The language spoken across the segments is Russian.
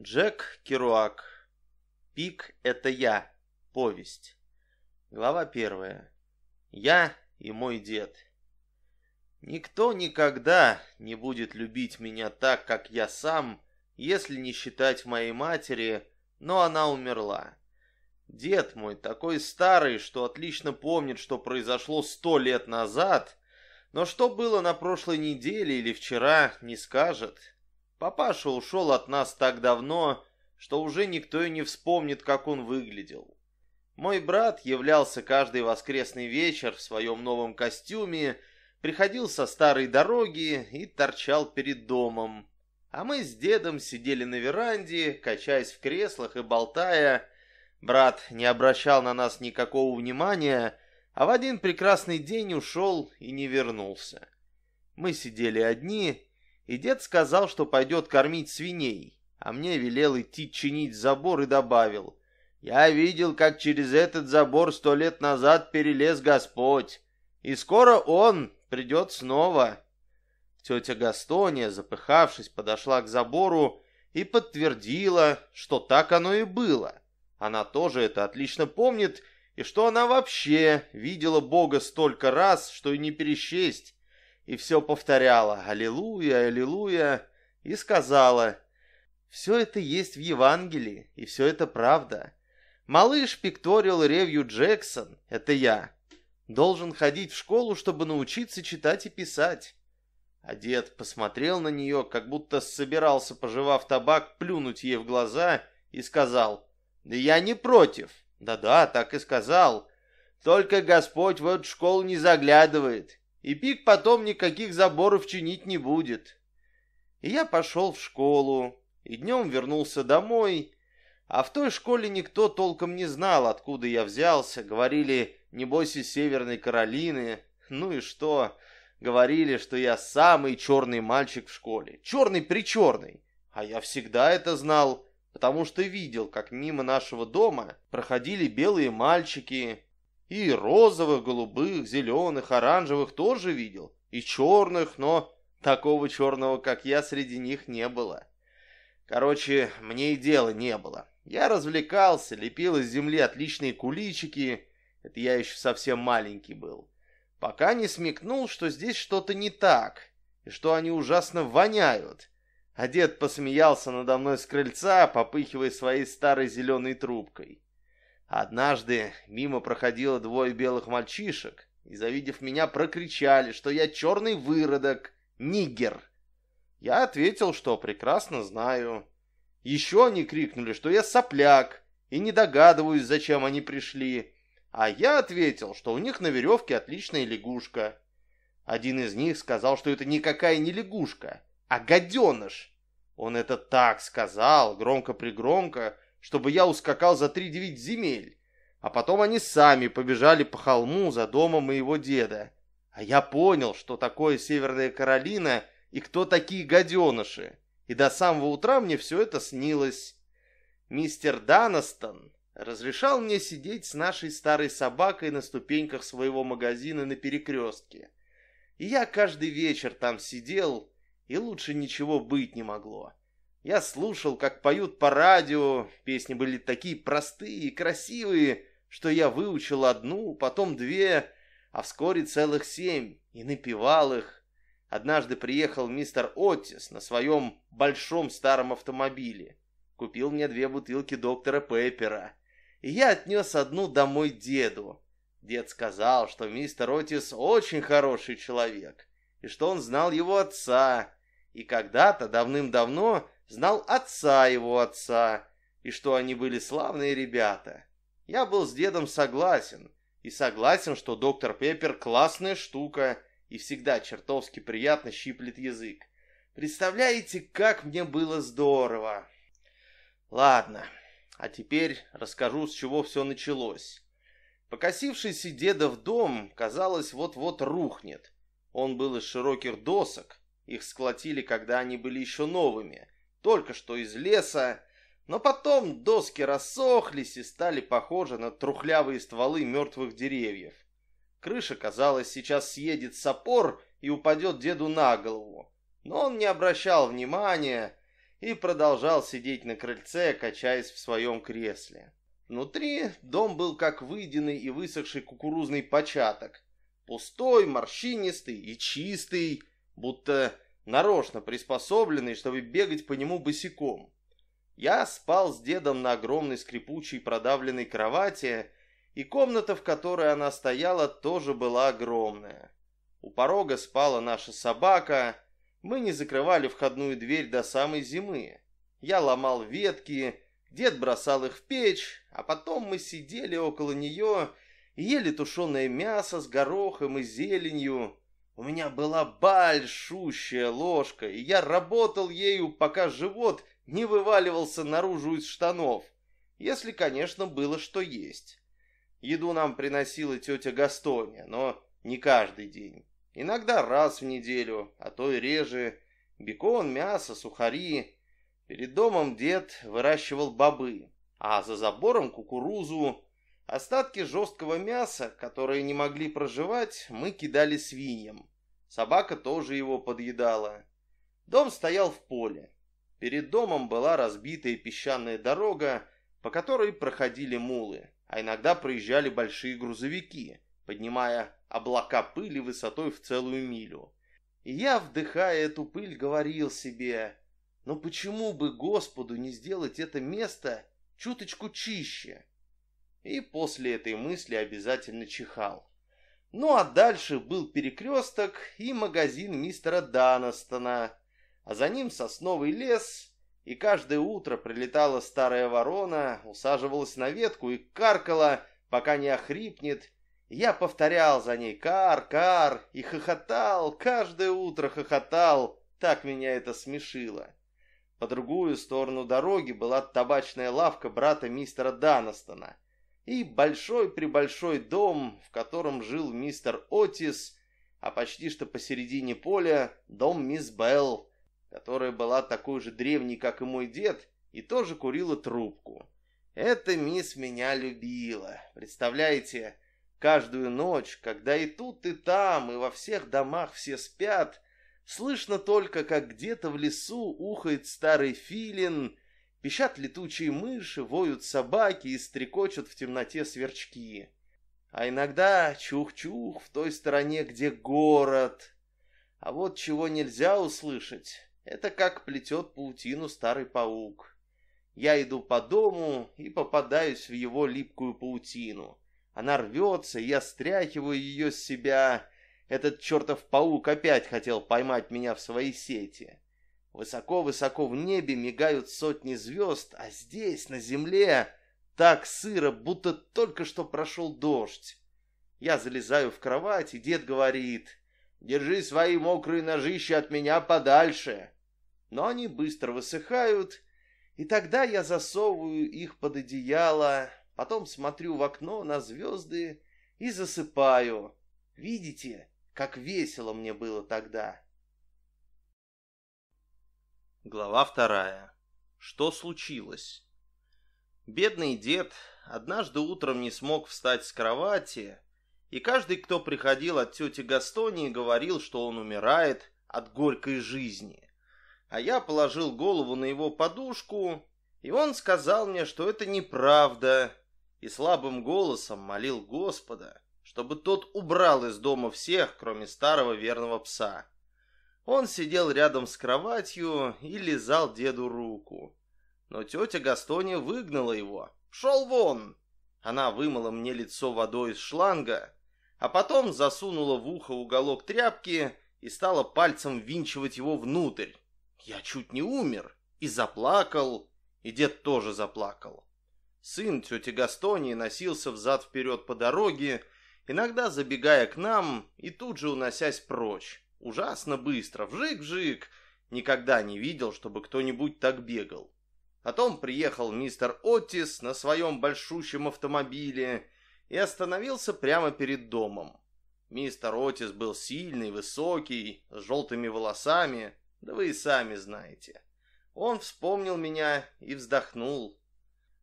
Джек Керуак. Пик — это я. Повесть. Глава первая. Я и мой дед. Никто никогда не будет любить меня так, как я сам, если не считать моей матери, но она умерла. Дед мой такой старый, что отлично помнит, что произошло сто лет назад, но что было на прошлой неделе или вчера, не скажет. Папаша ушел от нас так давно, что уже никто и не вспомнит, как он выглядел. Мой брат являлся каждый воскресный вечер в своем новом костюме, приходил со старой дороги и торчал перед домом. А мы с дедом сидели на веранде, качаясь в креслах и болтая. Брат не обращал на нас никакого внимания, а в один прекрасный день ушел и не вернулся. Мы сидели одни, и дед сказал, что пойдет кормить свиней, а мне велел идти чинить забор и добавил, «Я видел, как через этот забор сто лет назад перелез Господь, и скоро Он придет снова». Тетя Гастония, запыхавшись, подошла к забору и подтвердила, что так оно и было. Она тоже это отлично помнит, и что она вообще видела Бога столько раз, что и не пересчесть, и все повторяла «Аллилуйя, Аллилуйя» и сказала «Все это есть в Евангелии, и все это правда. Малыш Пикториал Ревью Джексон, это я, должен ходить в школу, чтобы научиться читать и писать». А дед посмотрел на нее, как будто собирался, пожевав табак, плюнуть ей в глаза и сказал «Да я не против». «Да-да, так и сказал. Только Господь в эту школу не заглядывает и Пик потом никаких заборов чинить не будет. И я пошел в школу, и днем вернулся домой, а в той школе никто толком не знал, откуда я взялся. Говорили, небось, из Северной Каролины. Ну и что? Говорили, что я самый черный мальчик в школе. Черный-причерный. А я всегда это знал, потому что видел, как мимо нашего дома проходили белые мальчики, и розовых, голубых, зеленых, оранжевых тоже видел. И черных, но такого черного, как я, среди них не было. Короче, мне и дела не было. Я развлекался, лепил из земли отличные куличики. Это я еще совсем маленький был. Пока не смекнул, что здесь что-то не так, и что они ужасно воняют. А дед посмеялся надо мной с крыльца, попыхивая своей старой зеленой трубкой. Однажды мимо проходило двое белых мальчишек, и, завидев меня, прокричали, что я черный выродок, нигер. Я ответил, что прекрасно знаю. Еще они крикнули, что я сопляк, и не догадываюсь, зачем они пришли. А я ответил, что у них на веревке отличная лягушка. Один из них сказал, что это никакая не лягушка, а гаденыш. Он это так сказал, громко-пригромко, чтобы я ускакал за три девять земель. А потом они сами побежали по холму за домом моего деда. А я понял, что такое Северная Каролина и кто такие гаденыши. И до самого утра мне все это снилось. Мистер Данастон разрешал мне сидеть с нашей старой собакой на ступеньках своего магазина на перекрестке. И я каждый вечер там сидел, и лучше ничего быть не могло. Я слушал, как поют по радио, песни были такие простые и красивые, что я выучил одну, потом две, а вскоре целых семь, и напевал их. Однажды приехал мистер Оттис на своем большом старом автомобиле. Купил мне две бутылки доктора Пеппера, и я отнес одну домой деду. Дед сказал, что мистер Отис очень хороший человек, и что он знал его отца, и когда-то давным-давно знал отца его отца, и что они были славные ребята. Я был с дедом согласен, и согласен, что доктор Пеппер классная штука и всегда чертовски приятно щиплет язык. Представляете, как мне было здорово. Ладно, а теперь расскажу, с чего все началось. Покосившийся дедов дом, казалось, вот-вот рухнет. Он был из широких досок, их сколотили, когда они были еще новыми, только что из леса, но потом доски рассохлись и стали похожи на трухлявые стволы мертвых деревьев. Крыша, казалось, сейчас съедет с опор и упадет деду на голову. Но он не обращал внимания, и продолжал сидеть на крыльце, качаясь в своем кресле. Внутри дом был как выеденный и высохший кукурузный початок. Пустой, морщинистый и чистый, будто нарочно приспособленный, чтобы бегать по нему босиком. Я спал с дедом на огромной скрипучей продавленной кровати, и комната, в которой она стояла, тоже была огромная. У порога спала наша собака, мы не закрывали входную дверь до самой зимы. Я ломал ветки, дед бросал их в печь, а потом мы сидели около нее и ели тушеное мясо с горохом и зеленью. У меня была большущая ложка, и я работал ею, пока живот не вываливался наружу из штанов, если, конечно, было что есть. Еду нам приносила тетя Гастония, но не каждый день. Иногда раз в неделю, а то и реже. Бекон, мясо, сухари. Перед домом дед выращивал бобы, а за забором кукурузу. Остатки жесткого мяса, которые не могли проживать, мы кидали свиньям. Собака тоже его подъедала. Дом стоял в поле. Перед домом была разбитая песчаная дорога, по которой проходили мулы, а иногда проезжали большие грузовики, поднимая облака пыли высотой в целую милю. И я, вдыхая эту пыль, говорил себе, но «Ну почему бы Господу не сделать это место чуточку чище? И после этой мысли обязательно чихал. Ну а дальше был перекресток и магазин мистера Данастона, а за ним сосновый лес, и каждое утро прилетала старая ворона, усаживалась на ветку и каркала, пока не охрипнет. Я повторял за ней «кар, кар» и хохотал, каждое утро хохотал, так меня это смешило. По другую сторону дороги была табачная лавка брата мистера Данастона и большой-пребольшой дом, в котором жил мистер Отис, а почти что посередине поля дом мисс Белл, которая была такой же древней, как и мой дед, и тоже курила трубку. Эта мисс меня любила. Представляете, каждую ночь, когда и тут, и там, и во всех домах все спят, слышно только, как где-то в лесу ухает старый филин, пищат летучие мыши, воют собаки и стрекочут в темноте сверчки. А иногда чух-чух в той стороне, где город. А вот чего нельзя услышать, это как плетет паутину старый паук. Я иду по дому и попадаюсь в его липкую паутину. Она рвется, я стряхиваю ее с себя. Этот чертов паук опять хотел поймать меня в свои сети. Высоко-высоко в небе мигают сотни звезд, а здесь, на земле, так сыро, будто только что прошел дождь. Я залезаю в кровать, и дед говорит, «Держи свои мокрые ножища от меня подальше» но они быстро высыхают, и тогда я засовываю их под одеяло, потом смотрю в окно на звезды и засыпаю. Видите, как весело мне было тогда? Глава вторая. Что случилось? Бедный дед однажды утром не смог встать с кровати, и каждый, кто приходил от тети Гастонии, говорил, что он умирает от горькой жизни а я положил голову на его подушку, и он сказал мне, что это неправда, и слабым голосом молил Господа, чтобы тот убрал из дома всех, кроме старого верного пса. Он сидел рядом с кроватью и лизал деду руку. Но тетя Гастония выгнала его. «Пшел вон!» Она вымыла мне лицо водой из шланга, а потом засунула в ухо уголок тряпки и стала пальцем винчивать его внутрь. Я чуть не умер. И заплакал, и дед тоже заплакал. Сын тети Гастонии носился взад-вперед по дороге, иногда забегая к нам и тут же уносясь прочь. Ужасно быстро, вжик-вжик. Никогда не видел, чтобы кто-нибудь так бегал. Потом приехал мистер Оттис на своем большущем автомобиле и остановился прямо перед домом. Мистер Отис был сильный, высокий, с желтыми волосами, да вы и сами знаете. Он вспомнил меня и вздохнул.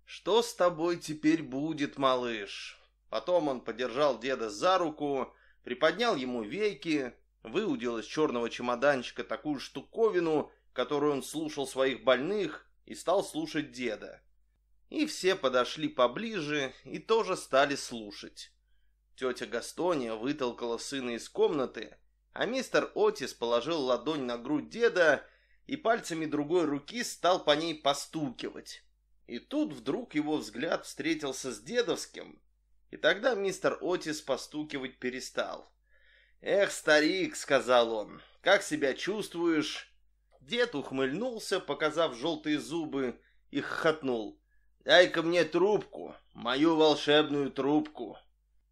«Что с тобой теперь будет, малыш?» Потом он подержал деда за руку, приподнял ему веки, выудил из черного чемоданчика такую штуковину, которой он слушал своих больных, и стал слушать деда. И все подошли поближе и тоже стали слушать. Тетя Гастония вытолкала сына из комнаты, а мистер Отис положил ладонь на грудь деда и пальцами другой руки стал по ней постукивать. И тут вдруг его взгляд встретился с дедовским, и тогда мистер Отис постукивать перестал. «Эх, старик», — сказал он, — «как себя чувствуешь?» Дед ухмыльнулся, показав желтые зубы, и хохотнул. «Дай-ка мне трубку, мою волшебную трубку!»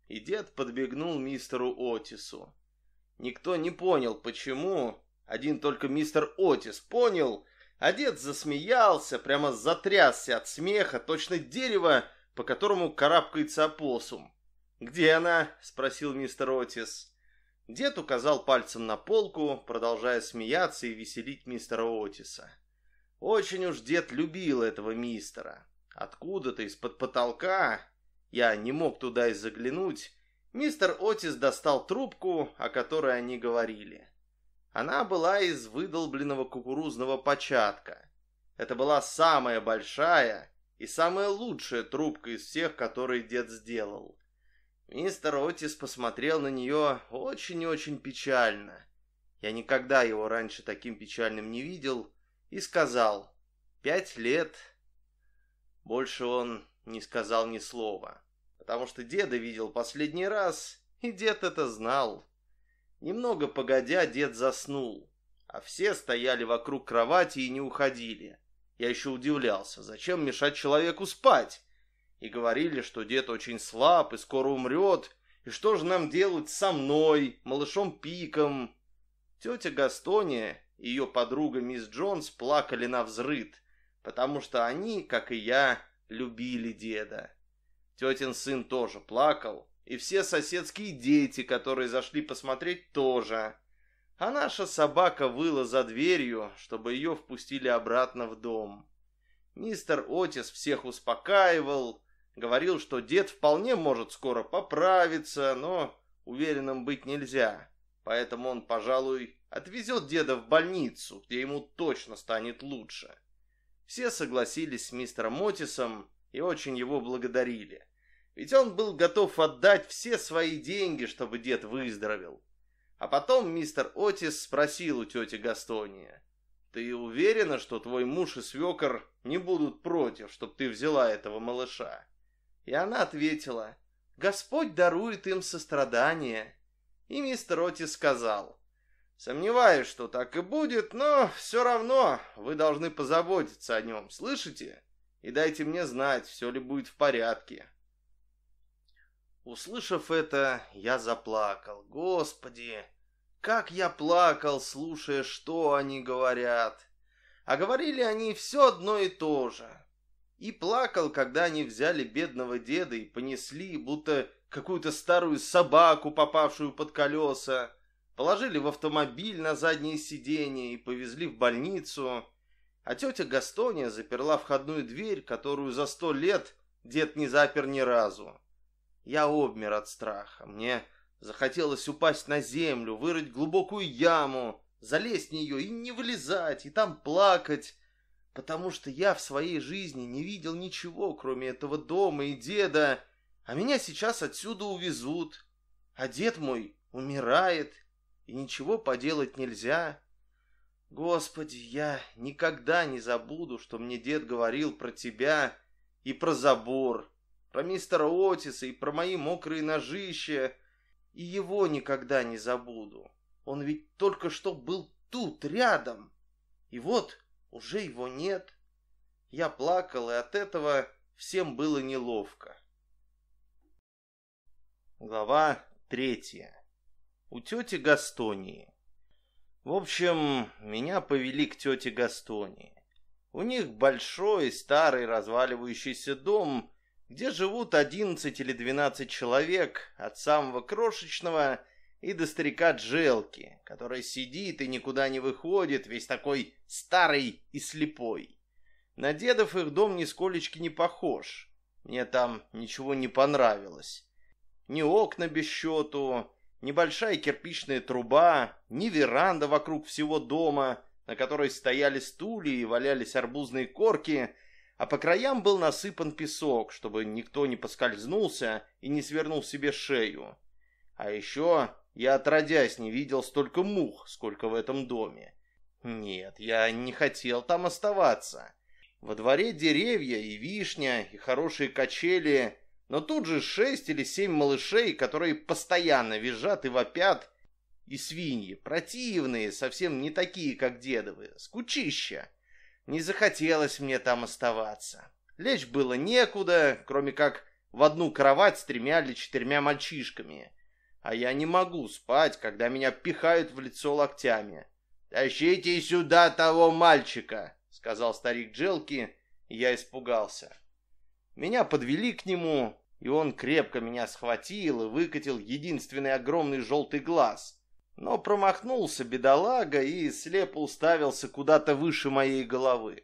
И дед подбегнул мистеру Отису. Никто не понял, почему. Один только мистер Отис понял, а дед засмеялся, прямо затрясся от смеха, точно дерево, по которому карабкается опоссум. «Где она?» — спросил мистер Отис. Дед указал пальцем на полку, продолжая смеяться и веселить мистера Отиса. Очень уж дед любил этого мистера. Откуда-то из-под потолка, я не мог туда и заглянуть, мистер Отис достал трубку, о которой они говорили. Она была из выдолбленного кукурузного початка. Это была самая большая и самая лучшая трубка из всех, которые дед сделал. Мистер Отис посмотрел на нее очень-очень печально. Я никогда его раньше таким печальным не видел и сказал «Пять лет». Больше он не сказал ни слова, потому что деда видел последний раз, и дед это знал. Немного погодя, дед заснул, а все стояли вокруг кровати и не уходили. Я еще удивлялся, зачем мешать человеку спать? И говорили, что дед очень слаб и скоро умрет, и что же нам делать со мной, малышом Пиком? Тетя Гастония и ее подруга мисс Джонс плакали на взрыд, потому что они, как и я, любили деда. Тетин сын тоже плакал, и все соседские дети, которые зашли посмотреть, тоже. А наша собака выла за дверью, чтобы ее впустили обратно в дом. Мистер Отис всех успокаивал, Говорил, что дед вполне может скоро поправиться, но уверенным быть нельзя. Поэтому он, пожалуй, отвезет деда в больницу, где ему точно станет лучше. Все согласились с мистером Отисом и очень его благодарили. Ведь он был готов отдать все свои деньги, чтобы дед выздоровел. А потом мистер Отис спросил у тети Гастония. «Ты уверена, что твой муж и свекор не будут против, чтобы ты взяла этого малыша?» И она ответила, «Господь дарует им сострадание». И мистер Отис сказал, «Сомневаюсь, что так и будет, но все равно вы должны позаботиться о нем, слышите? И дайте мне знать, все ли будет в порядке». Услышав это, я заплакал. Господи, как я плакал, слушая, что они говорят. А говорили они все одно и то же и плакал, когда они взяли бедного деда и понесли, будто какую-то старую собаку, попавшую под колеса, положили в автомобиль на заднее сиденье и повезли в больницу, а тетя Гастония заперла входную дверь, которую за сто лет дед не запер ни разу. Я обмер от страха, мне захотелось упасть на землю, вырыть глубокую яму, залезть в нее и не вылезать, и там плакать, потому что я в своей жизни не видел ничего, кроме этого дома и деда, а меня сейчас отсюда увезут, а дед мой умирает, и ничего поделать нельзя. Господи, я никогда не забуду, что мне дед говорил про тебя и про забор, про мистера Отиса и про мои мокрые ножища, и его никогда не забуду. Он ведь только что был тут, рядом. И вот уже его нет. Я плакал, и от этого всем было неловко. Глава третья. У тети Гастонии. В общем, меня повели к тете Гастонии. У них большой, старый, разваливающийся дом, где живут одиннадцать или двенадцать человек, от самого крошечного и до старика Джелки, который сидит и никуда не выходит, весь такой старый и слепой. На дедов их дом нисколечки не похож. Мне там ничего не понравилось. Ни окна без счету, ни большая кирпичная труба, ни веранда вокруг всего дома, на которой стояли стулья и валялись арбузные корки, а по краям был насыпан песок, чтобы никто не поскользнулся и не свернул себе шею. А еще я отродясь не видел столько мух, сколько в этом доме. Нет, я не хотел там оставаться. Во дворе деревья и вишня, и хорошие качели, но тут же шесть или семь малышей, которые постоянно визжат и вопят, и свиньи, противные, совсем не такие, как дедовы, скучища. Не захотелось мне там оставаться. Лечь было некуда, кроме как в одну кровать с тремя или четырьмя мальчишками. А я не могу спать, когда меня пихают в лицо локтями. «Тащите сюда того мальчика!» — сказал старик Джелки, и я испугался. Меня подвели к нему, и он крепко меня схватил и выкатил единственный огромный желтый глаз — но промахнулся бедолага и слепо уставился куда-то выше моей головы.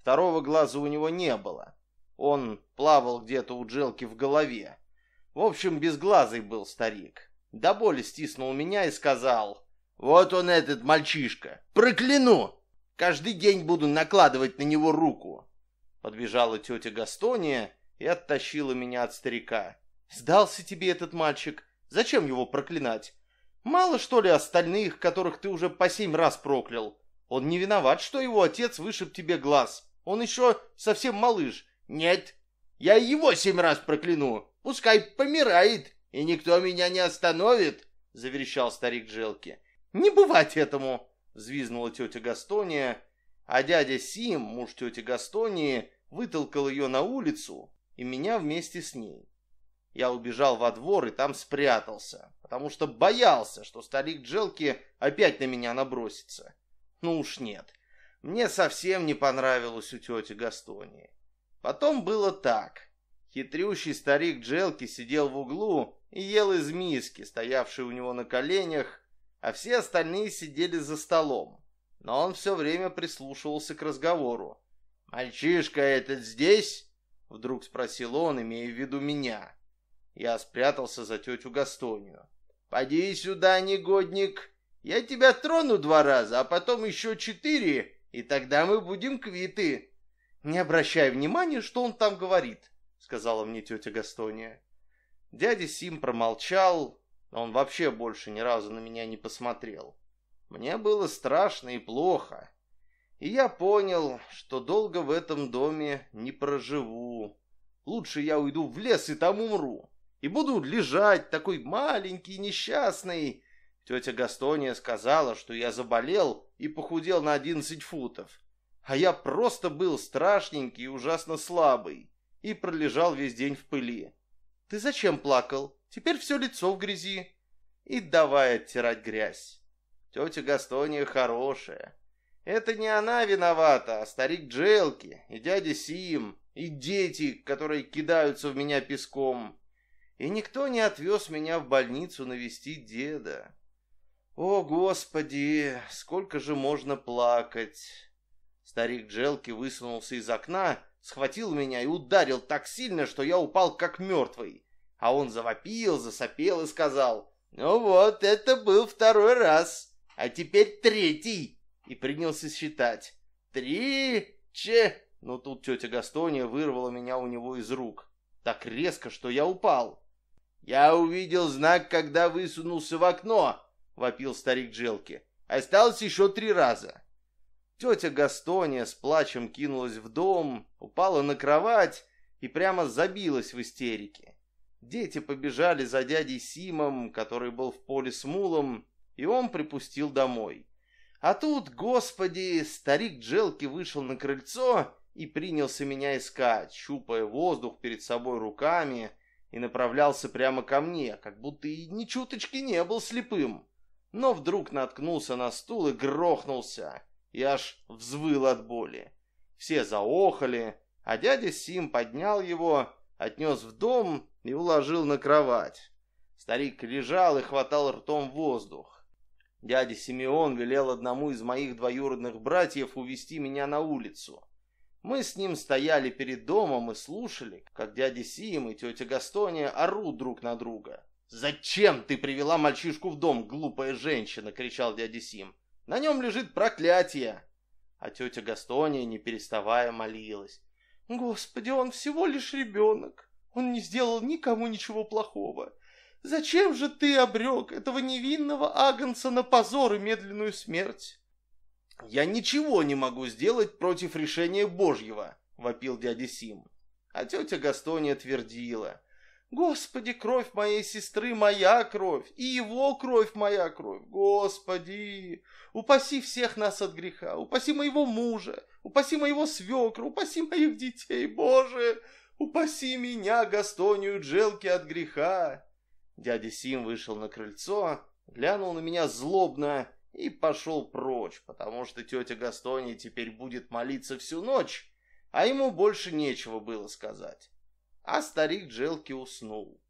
Второго глаза у него не было. Он плавал где-то у Джелки в голове. В общем, безглазый был старик. До боли стиснул меня и сказал, «Вот он этот мальчишка! Прокляну! Каждый день буду накладывать на него руку!» Подбежала тетя Гастония и оттащила меня от старика. «Сдался тебе этот мальчик? Зачем его проклинать? Мало, что ли, остальных, которых ты уже по семь раз проклял? Он не виноват, что его отец вышиб тебе глаз. Он еще совсем малыш. Нет, я его семь раз прокляну. Пускай помирает, и никто меня не остановит, — заверещал старик Джелки. Не бывать этому, — взвизнула тетя Гастония, а дядя Сим, муж тети Гастонии, вытолкал ее на улицу и меня вместе с ней. Я убежал во двор и там спрятался, потому что боялся, что старик Джелки опять на меня набросится. Ну уж нет, мне совсем не понравилось у тети Гастонии. Потом было так. Хитрющий старик Джелки сидел в углу и ел из миски, стоявшей у него на коленях, а все остальные сидели за столом. Но он все время прислушивался к разговору. «Мальчишка этот здесь?» — вдруг спросил он, имея в виду меня. Я спрятался за тетю Гастонию. «Поди сюда, негодник! Я тебя трону два раза, а потом еще четыре, и тогда мы будем квиты!» «Не обращай внимания, что он там говорит», — сказала мне тетя Гастония. Дядя Сим промолчал, он вообще больше ни разу на меня не посмотрел. Мне было страшно и плохо, и я понял, что долго в этом доме не проживу. Лучше я уйду в лес и там умру и буду лежать такой маленький, несчастный. Тетя Гастония сказала, что я заболел и похудел на одиннадцать футов. А я просто был страшненький и ужасно слабый и пролежал весь день в пыли. Ты зачем плакал? Теперь все лицо в грязи. И давай оттирать грязь. Тетя Гастония хорошая. Это не она виновата, а старик Джелки и дядя Сим, и дети, которые кидаются в меня песком и никто не отвез меня в больницу навестить деда. О, Господи, сколько же можно плакать! Старик Джелки высунулся из окна, схватил меня и ударил так сильно, что я упал как мертвый. А он завопил, засопел и сказал, «Ну вот, это был второй раз, а теперь третий!» И принялся считать. «Три, че...» Но тут тетя Гастония вырвала меня у него из рук. Так резко, что я упал. «Я увидел знак, когда высунулся в окно», — вопил старик Джилки. «Осталось еще три раза». Тетя Гастония с плачем кинулась в дом, упала на кровать и прямо забилась в истерике. Дети побежали за дядей Симом, который был в поле с мулом, и он припустил домой. А тут, господи, старик Джелки вышел на крыльцо и принялся меня искать, щупая воздух перед собой руками и направлялся прямо ко мне, как будто и ни чуточки не был слепым. Но вдруг наткнулся на стул и грохнулся, и аж взвыл от боли. Все заохали, а дядя Сим поднял его, отнес в дом и уложил на кровать. Старик лежал и хватал ртом воздух. Дядя Симеон велел одному из моих двоюродных братьев увести меня на улицу. Мы с ним стояли перед домом и слушали, как дядя Сим и тетя Гастония орут друг на друга. «Зачем ты привела мальчишку в дом, глупая женщина?» — кричал дядя Сим. На нем лежит проклятие. А тетя Гастония, не переставая, молилась. Господи, он всего лишь ребенок. Он не сделал никому ничего плохого. Зачем же ты обрек этого невинного Агнца на позор и медленную смерть? Я ничего не могу сделать против решения Божьего, вопил дядя Сим. А тетя Гастония твердила. Господи, кровь моей сестры моя кровь, и его кровь моя кровь. Господи, упаси всех нас от греха, упаси моего мужа, упаси моего свекра, упаси моих детей, Боже, упаси меня, Гастонию Джелки, от греха. Дядя Сим вышел на крыльцо, глянул на меня злобно и пошел прочь, потому что тетя Гастония теперь будет молиться всю ночь, а ему больше нечего было сказать а старик Джелки уснул.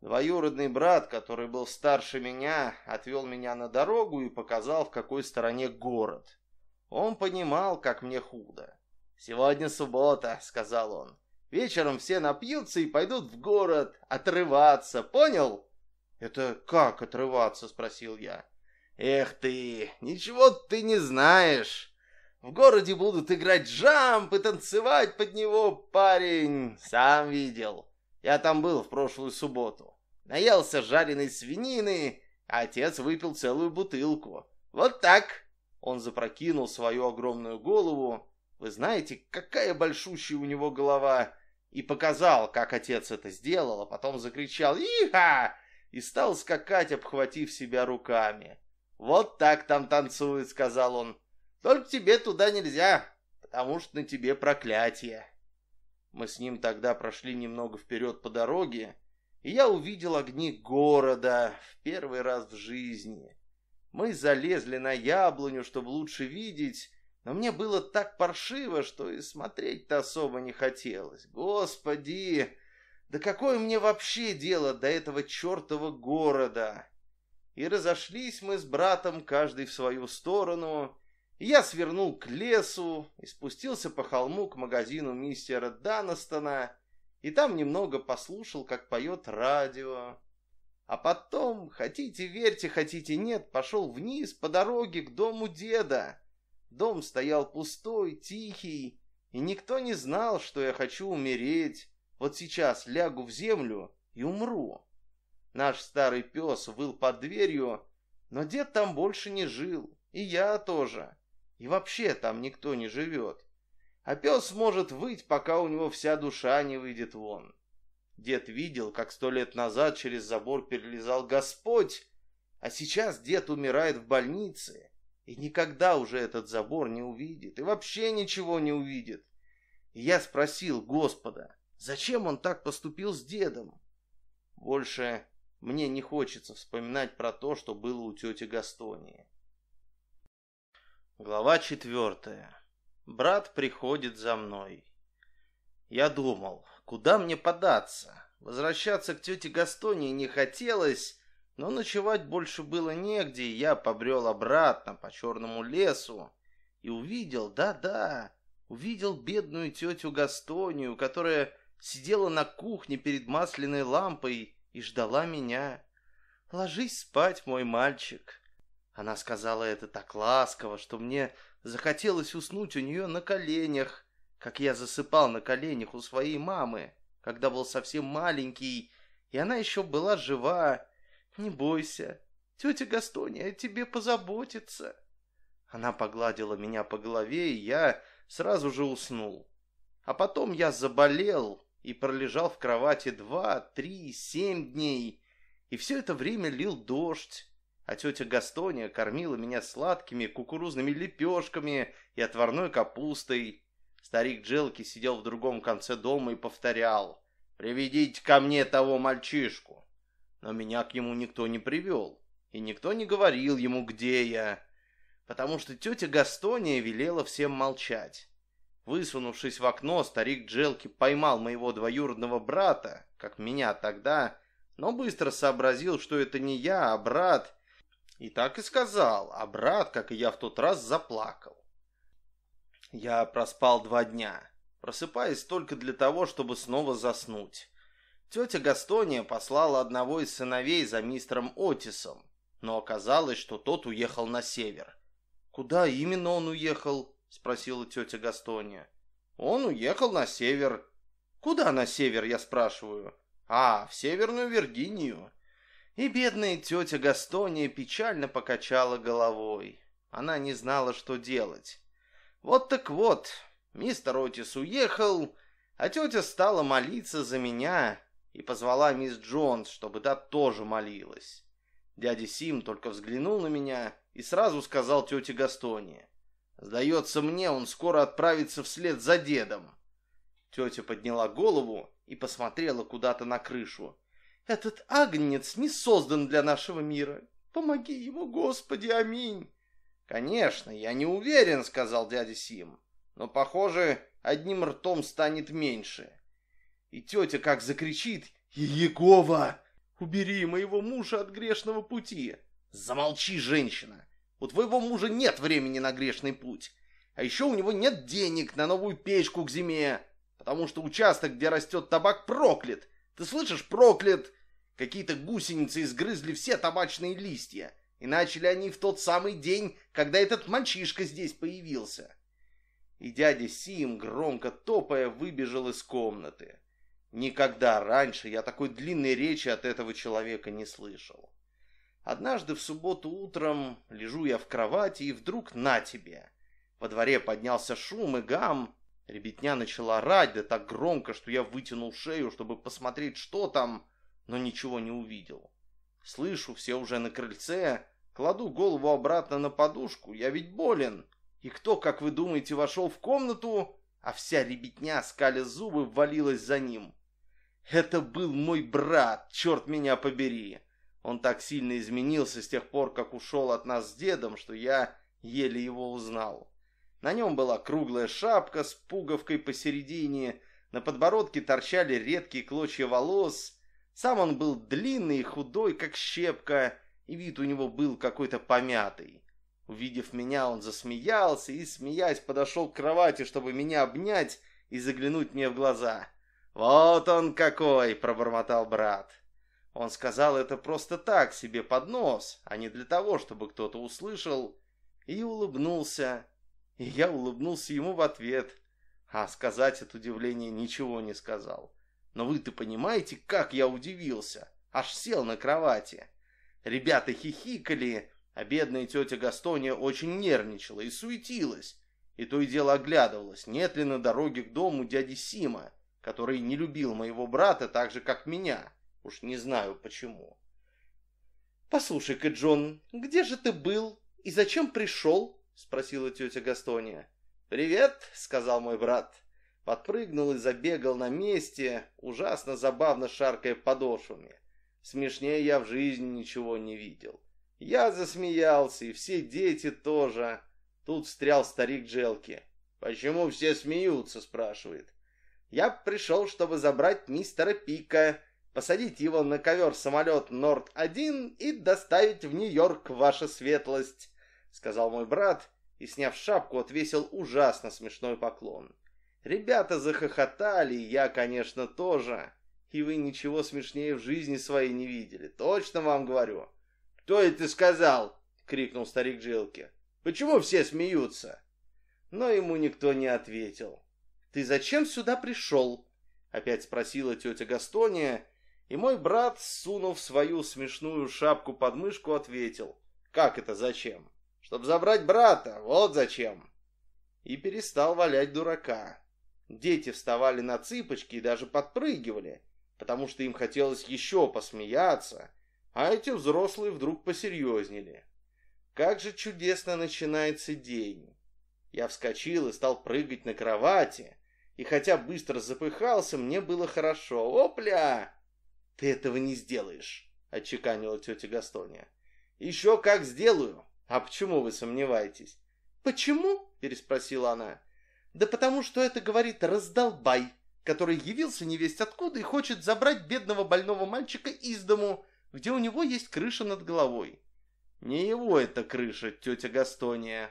Двоюродный брат, который был старше меня, отвел меня на дорогу и показал, в какой стороне город. Он понимал, как мне худо. «Сегодня суббота», — сказал он. «Вечером все напьются и пойдут в город отрываться, понял?» «Это как отрываться?» — спросил я. «Эх ты, ничего ты не знаешь. В городе будут играть джамп и танцевать под него, парень. Сам видел. Я там был в прошлую субботу. Наелся жареной свинины, а отец выпил целую бутылку. Вот так. Он запрокинул свою огромную голову. Вы знаете, какая большущая у него голова. И показал, как отец это сделал, а потом закричал «Иха!» и стал скакать, обхватив себя руками. «Вот так там танцует», — сказал он. Только тебе туда нельзя, потому что на тебе проклятие. Мы с ним тогда прошли немного вперед по дороге, и я увидел огни города в первый раз в жизни. Мы залезли на яблоню, чтобы лучше видеть, но мне было так паршиво, что и смотреть-то особо не хотелось. Господи, да какое мне вообще дело до этого чертова города? И разошлись мы с братом, каждый в свою сторону, я свернул к лесу и спустился по холму к магазину мистера Данастона, и там немного послушал, как поет радио. А потом, хотите верьте, хотите нет, пошел вниз по дороге к дому деда. Дом стоял пустой, тихий, и никто не знал, что я хочу умереть. Вот сейчас лягу в землю и умру. Наш старый пес выл под дверью, но дед там больше не жил, и я тоже. И вообще там никто не живет. А пес может выть, пока у него вся душа не выйдет вон. Дед видел, как сто лет назад через забор перелезал Господь, а сейчас дед умирает в больнице и никогда уже этот забор не увидит, и вообще ничего не увидит. И я спросил Господа, зачем он так поступил с дедом? Больше мне не хочется вспоминать про то, что было у тети Гастонии. Глава четвертая. Брат приходит за мной. Я думал, куда мне податься? Возвращаться к тете Гастонии не хотелось, но ночевать больше было негде, и я побрел обратно по черному лесу и увидел, да-да, увидел бедную тетю Гастонию, которая сидела на кухне перед масляной лампой и ждала меня. «Ложись спать, мой мальчик», она сказала это так ласково, что мне захотелось уснуть у нее на коленях, как я засыпал на коленях у своей мамы, когда был совсем маленький, и она еще была жива. Не бойся, тетя Гастония о тебе позаботится. Она погладила меня по голове, и я сразу же уснул. А потом я заболел и пролежал в кровати два, три, семь дней, и все это время лил дождь а тетя Гастония кормила меня сладкими кукурузными лепешками и отварной капустой. Старик Джелки сидел в другом конце дома и повторял «Приведите ко мне того мальчишку». Но меня к нему никто не привел, и никто не говорил ему, где я, потому что тетя Гастония велела всем молчать. Высунувшись в окно, старик Джелки поймал моего двоюродного брата, как меня тогда, но быстро сообразил, что это не я, а брат, и так и сказал, а брат, как и я в тот раз, заплакал. Я проспал два дня, просыпаясь только для того, чтобы снова заснуть. Тетя Гастония послала одного из сыновей за мистером Отисом, но оказалось, что тот уехал на север. «Куда именно он уехал?» — спросила тетя Гастония. «Он уехал на север». «Куда на север?» — я спрашиваю. «А, в Северную Виргинию». И бедная тетя Гастония печально покачала головой. Она не знала, что делать. Вот так вот, мистер Отис уехал, а тетя стала молиться за меня и позвала мисс Джонс, чтобы та тоже молилась. Дядя Сим только взглянул на меня и сразу сказал тете Гастоне. «Сдается мне, он скоро отправится вслед за дедом». Тетя подняла голову и посмотрела куда-то на крышу. «Этот агнец не создан для нашего мира. Помоги ему, Господи, аминь!» «Конечно, я не уверен», — сказал дядя Сим. «Но, похоже, одним ртом станет меньше». И тетя как закричит «Егова, убери моего мужа от грешного пути!» «Замолчи, женщина! У твоего мужа нет времени на грешный путь. А еще у него нет денег на новую печку к зиме, потому что участок, где растет табак, проклят. Ты слышишь, проклят? Какие-то гусеницы изгрызли все табачные листья. И начали они в тот самый день, когда этот мальчишка здесь появился. И дядя Сим, громко топая, выбежал из комнаты. Никогда раньше я такой длинной речи от этого человека не слышал. Однажды в субботу утром лежу я в кровати, и вдруг на тебе. Во дворе поднялся шум и гам. Ребятня начала орать, да так громко, что я вытянул шею, чтобы посмотреть, что там, но ничего не увидел. Слышу, все уже на крыльце, Кладу голову обратно на подушку, я ведь болен. И кто, как вы думаете, вошел в комнату, а вся ребятня, скаля зубы, ввалилась за ним? Это был мой брат, черт меня побери. Он так сильно изменился с тех пор, как ушел от нас с дедом, что я еле его узнал. На нем была круглая шапка с пуговкой посередине, на подбородке торчали редкие клочья волос. Сам он был длинный и худой, как щепка, и вид у него был какой-то помятый. Увидев меня, он засмеялся и, смеясь, подошел к кровати, чтобы меня обнять и заглянуть мне в глаза. «Вот он какой!» — пробормотал брат. Он сказал это просто так, себе под нос, а не для того, чтобы кто-то услышал, и улыбнулся. И я улыбнулся ему в ответ, а сказать от удивления ничего не сказал. Но вы-то понимаете, как я удивился? Аж сел на кровати. Ребята хихикали, а бедная тетя Гастония очень нервничала и суетилась, и то и дело оглядывалась, нет ли на дороге к дому дяди Сима, который не любил моего брата так же, как меня. Уж не знаю почему. «Послушай-ка, Джон, где же ты был и зачем пришел?» — спросила тетя Гастония. «Привет», — сказал мой брат. Подпрыгнул и забегал на месте, ужасно забавно шаркая подошвами. Смешнее я в жизни ничего не видел. Я засмеялся, и все дети тоже. Тут встрял старик Джелки. «Почему все смеются?» – спрашивает. «Я пришел, чтобы забрать мистера Пика, посадить его на ковер-самолет Норд-1 и доставить в Нью-Йорк, ваша светлость», – сказал мой брат, и, сняв шапку, отвесил ужасно смешной поклон. Ребята захохотали, я, конечно, тоже и вы ничего смешнее в жизни своей не видели. Точно вам говорю. «Кто это сказал?» — крикнул старик Джилки. «Почему все смеются?» Но ему никто не ответил. «Ты зачем сюда пришел?» — опять спросила тетя Гастония, и мой брат, сунув свою смешную шапку под мышку, ответил. «Как это зачем?» «Чтоб забрать брата, вот зачем!» И перестал валять дурака. Дети вставали на цыпочки и даже подпрыгивали, потому что им хотелось еще посмеяться, а эти взрослые вдруг посерьезнели. Как же чудесно начинается день. Я вскочил и стал прыгать на кровати, и хотя быстро запыхался, мне было хорошо. Опля! Ты этого не сделаешь, отчеканила тетя Гастония. Еще как сделаю. А почему вы сомневаетесь? Почему? переспросила она. Да потому что это говорит раздолбай который явился невесть откуда и хочет забрать бедного больного мальчика из дому, где у него есть крыша над головой. Не его это крыша, тетя Гастония.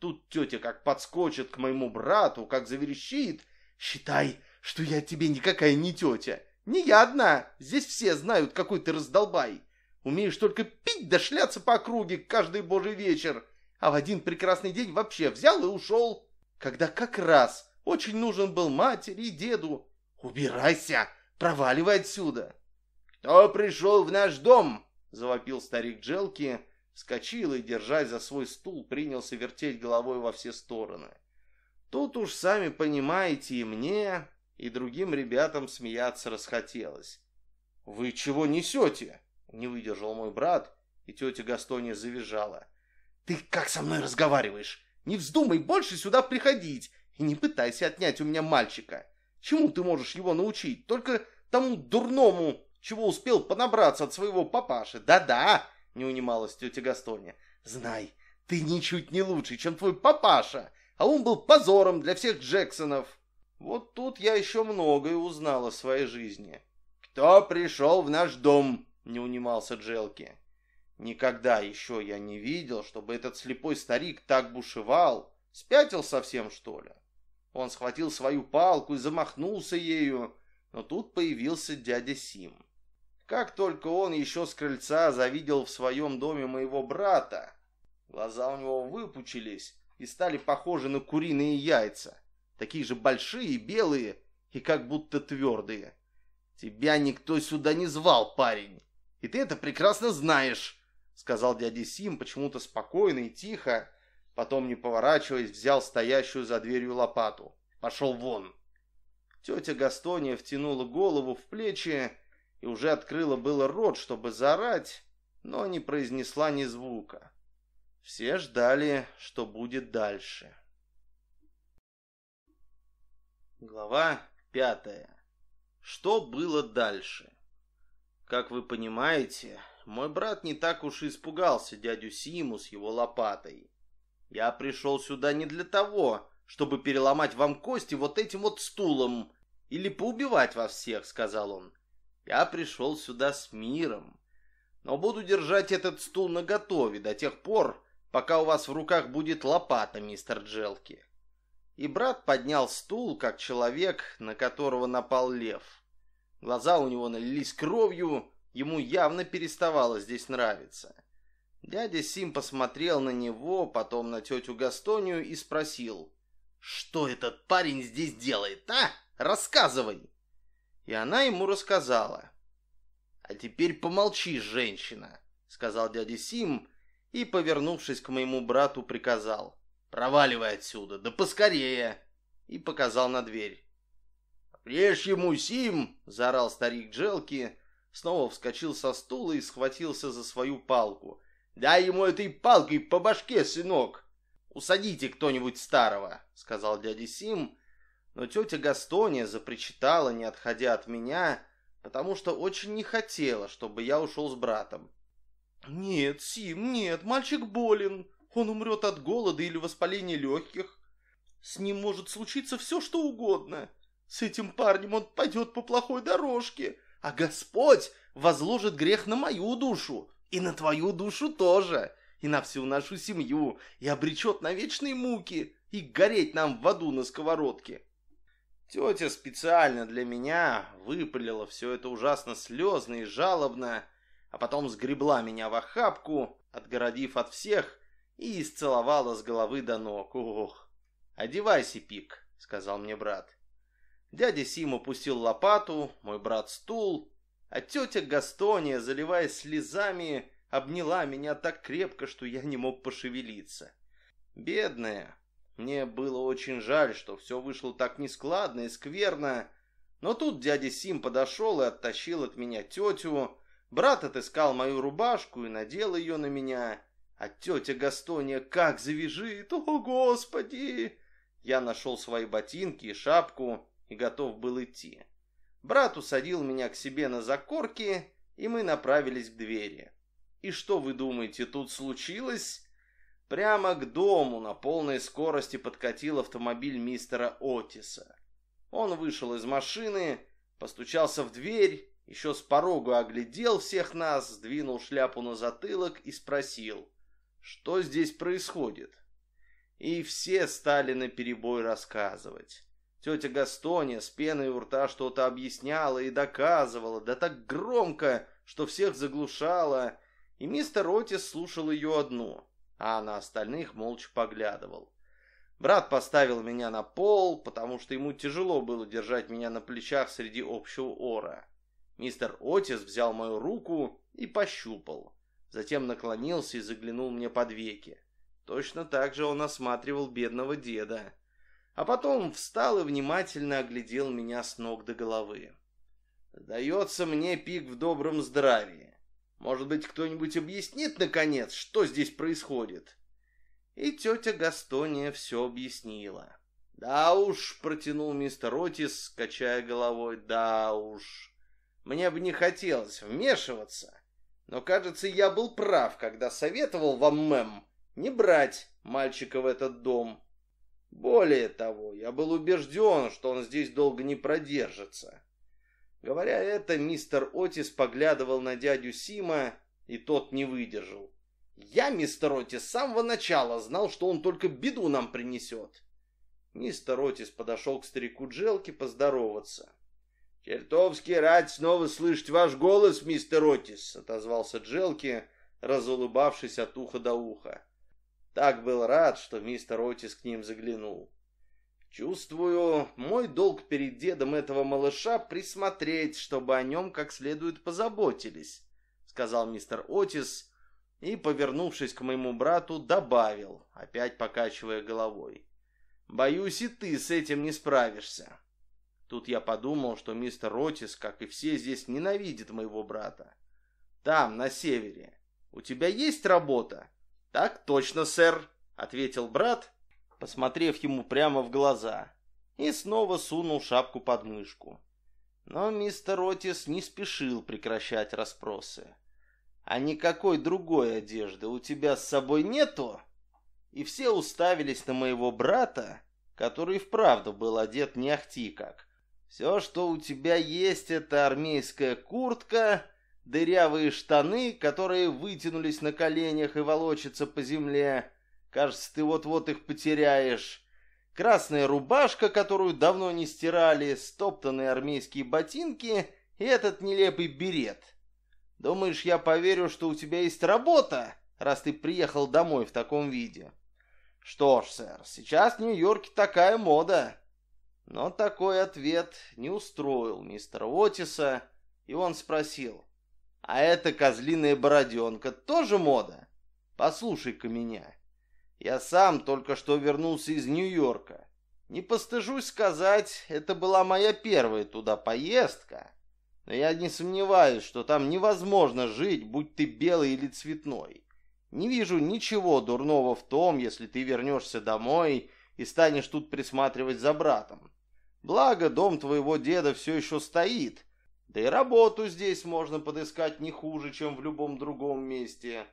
Тут тетя как подскочит к моему брату, как заверещит. Считай, что я тебе никакая не тетя. Не я одна. Здесь все знают, какой ты раздолбай. Умеешь только пить да шляться по округе каждый божий вечер. а в один прекрасный день вообще взял и ушел, когда как раз очень нужен был матери и деду. Убирайся, проваливай отсюда. Кто пришел в наш дом? Завопил старик Джелки, вскочил и, держась за свой стул, принялся вертеть головой во все стороны. Тут уж, сами понимаете, и мне, и другим ребятам смеяться расхотелось. «Вы чего несете?» — не выдержал мой брат, и тетя Гастония завизжала. «Ты как со мной разговариваешь? Не вздумай больше сюда приходить и не пытайся отнять у меня мальчика. Чему ты можешь его научить? Только тому дурному, чего успел понабраться от своего папаши. Да-да!» — не унималась тетя Гастония. «Знай, ты ничуть не лучше, чем твой папаша, а он был позором для всех Джексонов». Вот тут я еще многое узнал о своей жизни. «Кто пришел в наш дом?» — не унимался Джелки. Никогда еще я не видел, чтобы этот слепой старик так бушевал. Спятил совсем, что ли? Он схватил свою палку и замахнулся ею, но тут появился дядя Сим. Как только он еще с крыльца завидел в своем доме моего брата, глаза у него выпучились и стали похожи на куриные яйца, такие же большие, белые и как будто твердые. «Тебя никто сюда не звал, парень, и ты это прекрасно знаешь», сказал дядя Сим почему-то спокойно и тихо, потом, не поворачиваясь, взял стоящую за дверью лопату. «Пошел вон!» Тетя Гастония втянула голову в плечи и уже открыла было рот, чтобы заорать, но не произнесла ни звука. Все ждали, что будет дальше. Глава пятая. Что было дальше? Как вы понимаете, мой брат не так уж и испугался дядю Симу с его лопатой. Я пришел сюда не для того, чтобы переломать вам кости вот этим вот стулом или поубивать вас всех, сказал он. Я пришел сюда с миром, но буду держать этот стул наготове до тех пор, пока у вас в руках будет лопата, мистер Джелки. И брат поднял стул, как человек, на которого напал лев. Глаза у него налились кровью, ему явно переставало здесь нравиться. Дядя Сим посмотрел на него, потом на тетю Гастонию и спросил, «Что этот парень здесь делает, а? Рассказывай!» И она ему рассказала. «А теперь помолчи, женщина», — сказал дядя Сим и, повернувшись к моему брату, приказал. «Проваливай отсюда, да поскорее!» и показал на дверь. «Режь ему, Сим!» — заорал старик Джелки, снова вскочил со стула и схватился за свою палку. «Дай ему этой палкой по башке, сынок!» «Усадите кто-нибудь старого!» — сказал дядя Сим, но тетя Гастония запричитала, не отходя от меня, потому что очень не хотела, чтобы я ушел с братом. «Нет, Сим, нет, мальчик болен. Он умрет от голода или воспаления легких. С ним может случиться все, что угодно. С этим парнем он пойдет по плохой дорожке, а Господь возложит грех на мою душу и на твою душу тоже, и на всю нашу семью, и обречет на вечные муки и гореть нам в аду на сковородке. Тетя специально для меня выпалила все это ужасно слезно и жалобно, а потом сгребла меня в охапку, отгородив от всех, и исцеловала с головы до ног. Ох, одевайся, Пик, сказал мне брат. Дядя Сим опустил лопату, мой брат стул, а тетя Гастония, заливаясь слезами, обняла меня так крепко, что я не мог пошевелиться. Бедная, мне было очень жаль, что все вышло так нескладно и скверно, но тут дядя Сим подошел и оттащил от меня тетю, брат отыскал мою рубашку и надел ее на меня, а тетя Гастония как завяжит, о господи! Я нашел свои ботинки и шапку, и готов был идти. Брат усадил меня к себе на закорки, и мы направились к двери. И что вы думаете, тут случилось? Прямо к дому на полной скорости подкатил автомобиль мистера Отиса. Он вышел из машины, постучался в дверь, еще с порогу оглядел всех нас, сдвинул шляпу на затылок и спросил, что здесь происходит. И все стали наперебой рассказывать. Тетя Гастония с пеной у рта что-то объясняла и доказывала, да так громко, что всех заглушала, и мистер Отис слушал ее одну. а на остальных молча поглядывал. Брат поставил меня на пол, потому что ему тяжело было держать меня на плечах среди общего ора. Мистер Отис взял мою руку и пощупал. Затем наклонился и заглянул мне под веки. Точно так же он осматривал бедного деда. А потом встал и внимательно оглядел меня с ног до головы. Сдается мне пик в добром здравии. Может быть, кто-нибудь объяснит, наконец, что здесь происходит?» И тетя Гастония все объяснила. «Да уж», — протянул мистер Отис, качая головой, — «да уж. Мне бы не хотелось вмешиваться, но, кажется, я был прав, когда советовал вам, мэм, не брать мальчика в этот дом. Более того, я был убежден, что он здесь долго не продержится. Говоря это, мистер Отис поглядывал на дядю Сима, и тот не выдержал. «Я, мистер Отис, с самого начала знал, что он только беду нам принесет». Мистер Отис подошел к старику Джелке поздороваться. «Чертовски рад снова слышать ваш голос, мистер Отис», — отозвался Джелки, разулыбавшись от уха до уха. Так был рад, что мистер Отис к ним заглянул. Чувствую, мой долг перед дедом этого малыша присмотреть, чтобы о нем как следует позаботились, сказал мистер Отис и, повернувшись к моему брату, добавил, опять покачивая головой. Боюсь, и ты с этим не справишься. Тут я подумал, что мистер Отис, как и все здесь, ненавидит моего брата. Там, на севере. У тебя есть работа? Так точно, сэр, ответил брат посмотрев ему прямо в глаза, и снова сунул шапку под мышку. Но мистер Отис не спешил прекращать расспросы. «А никакой другой одежды у тебя с собой нету?» И все уставились на моего брата, который вправду был одет не ахти как. «Все, что у тебя есть, это армейская куртка, дырявые штаны, которые вытянулись на коленях и волочатся по земле, Кажется, ты вот-вот их потеряешь. Красная рубашка, которую давно не стирали, стоптанные армейские ботинки и этот нелепый берет. Думаешь, я поверю, что у тебя есть работа, раз ты приехал домой в таком виде? Что ж, сэр, сейчас в Нью-Йорке такая мода. Но такой ответ не устроил мистера Отиса, и он спросил, а эта козлиная бороденка тоже мода? Послушай-ка меня. Я сам только что вернулся из Нью-Йорка. Не постыжусь сказать, это была моя первая туда поездка. Но я не сомневаюсь, что там невозможно жить, будь ты белый или цветной. Не вижу ничего дурного в том, если ты вернешься домой и станешь тут присматривать за братом. Благо, дом твоего деда все еще стоит, да и работу здесь можно подыскать не хуже, чем в любом другом месте.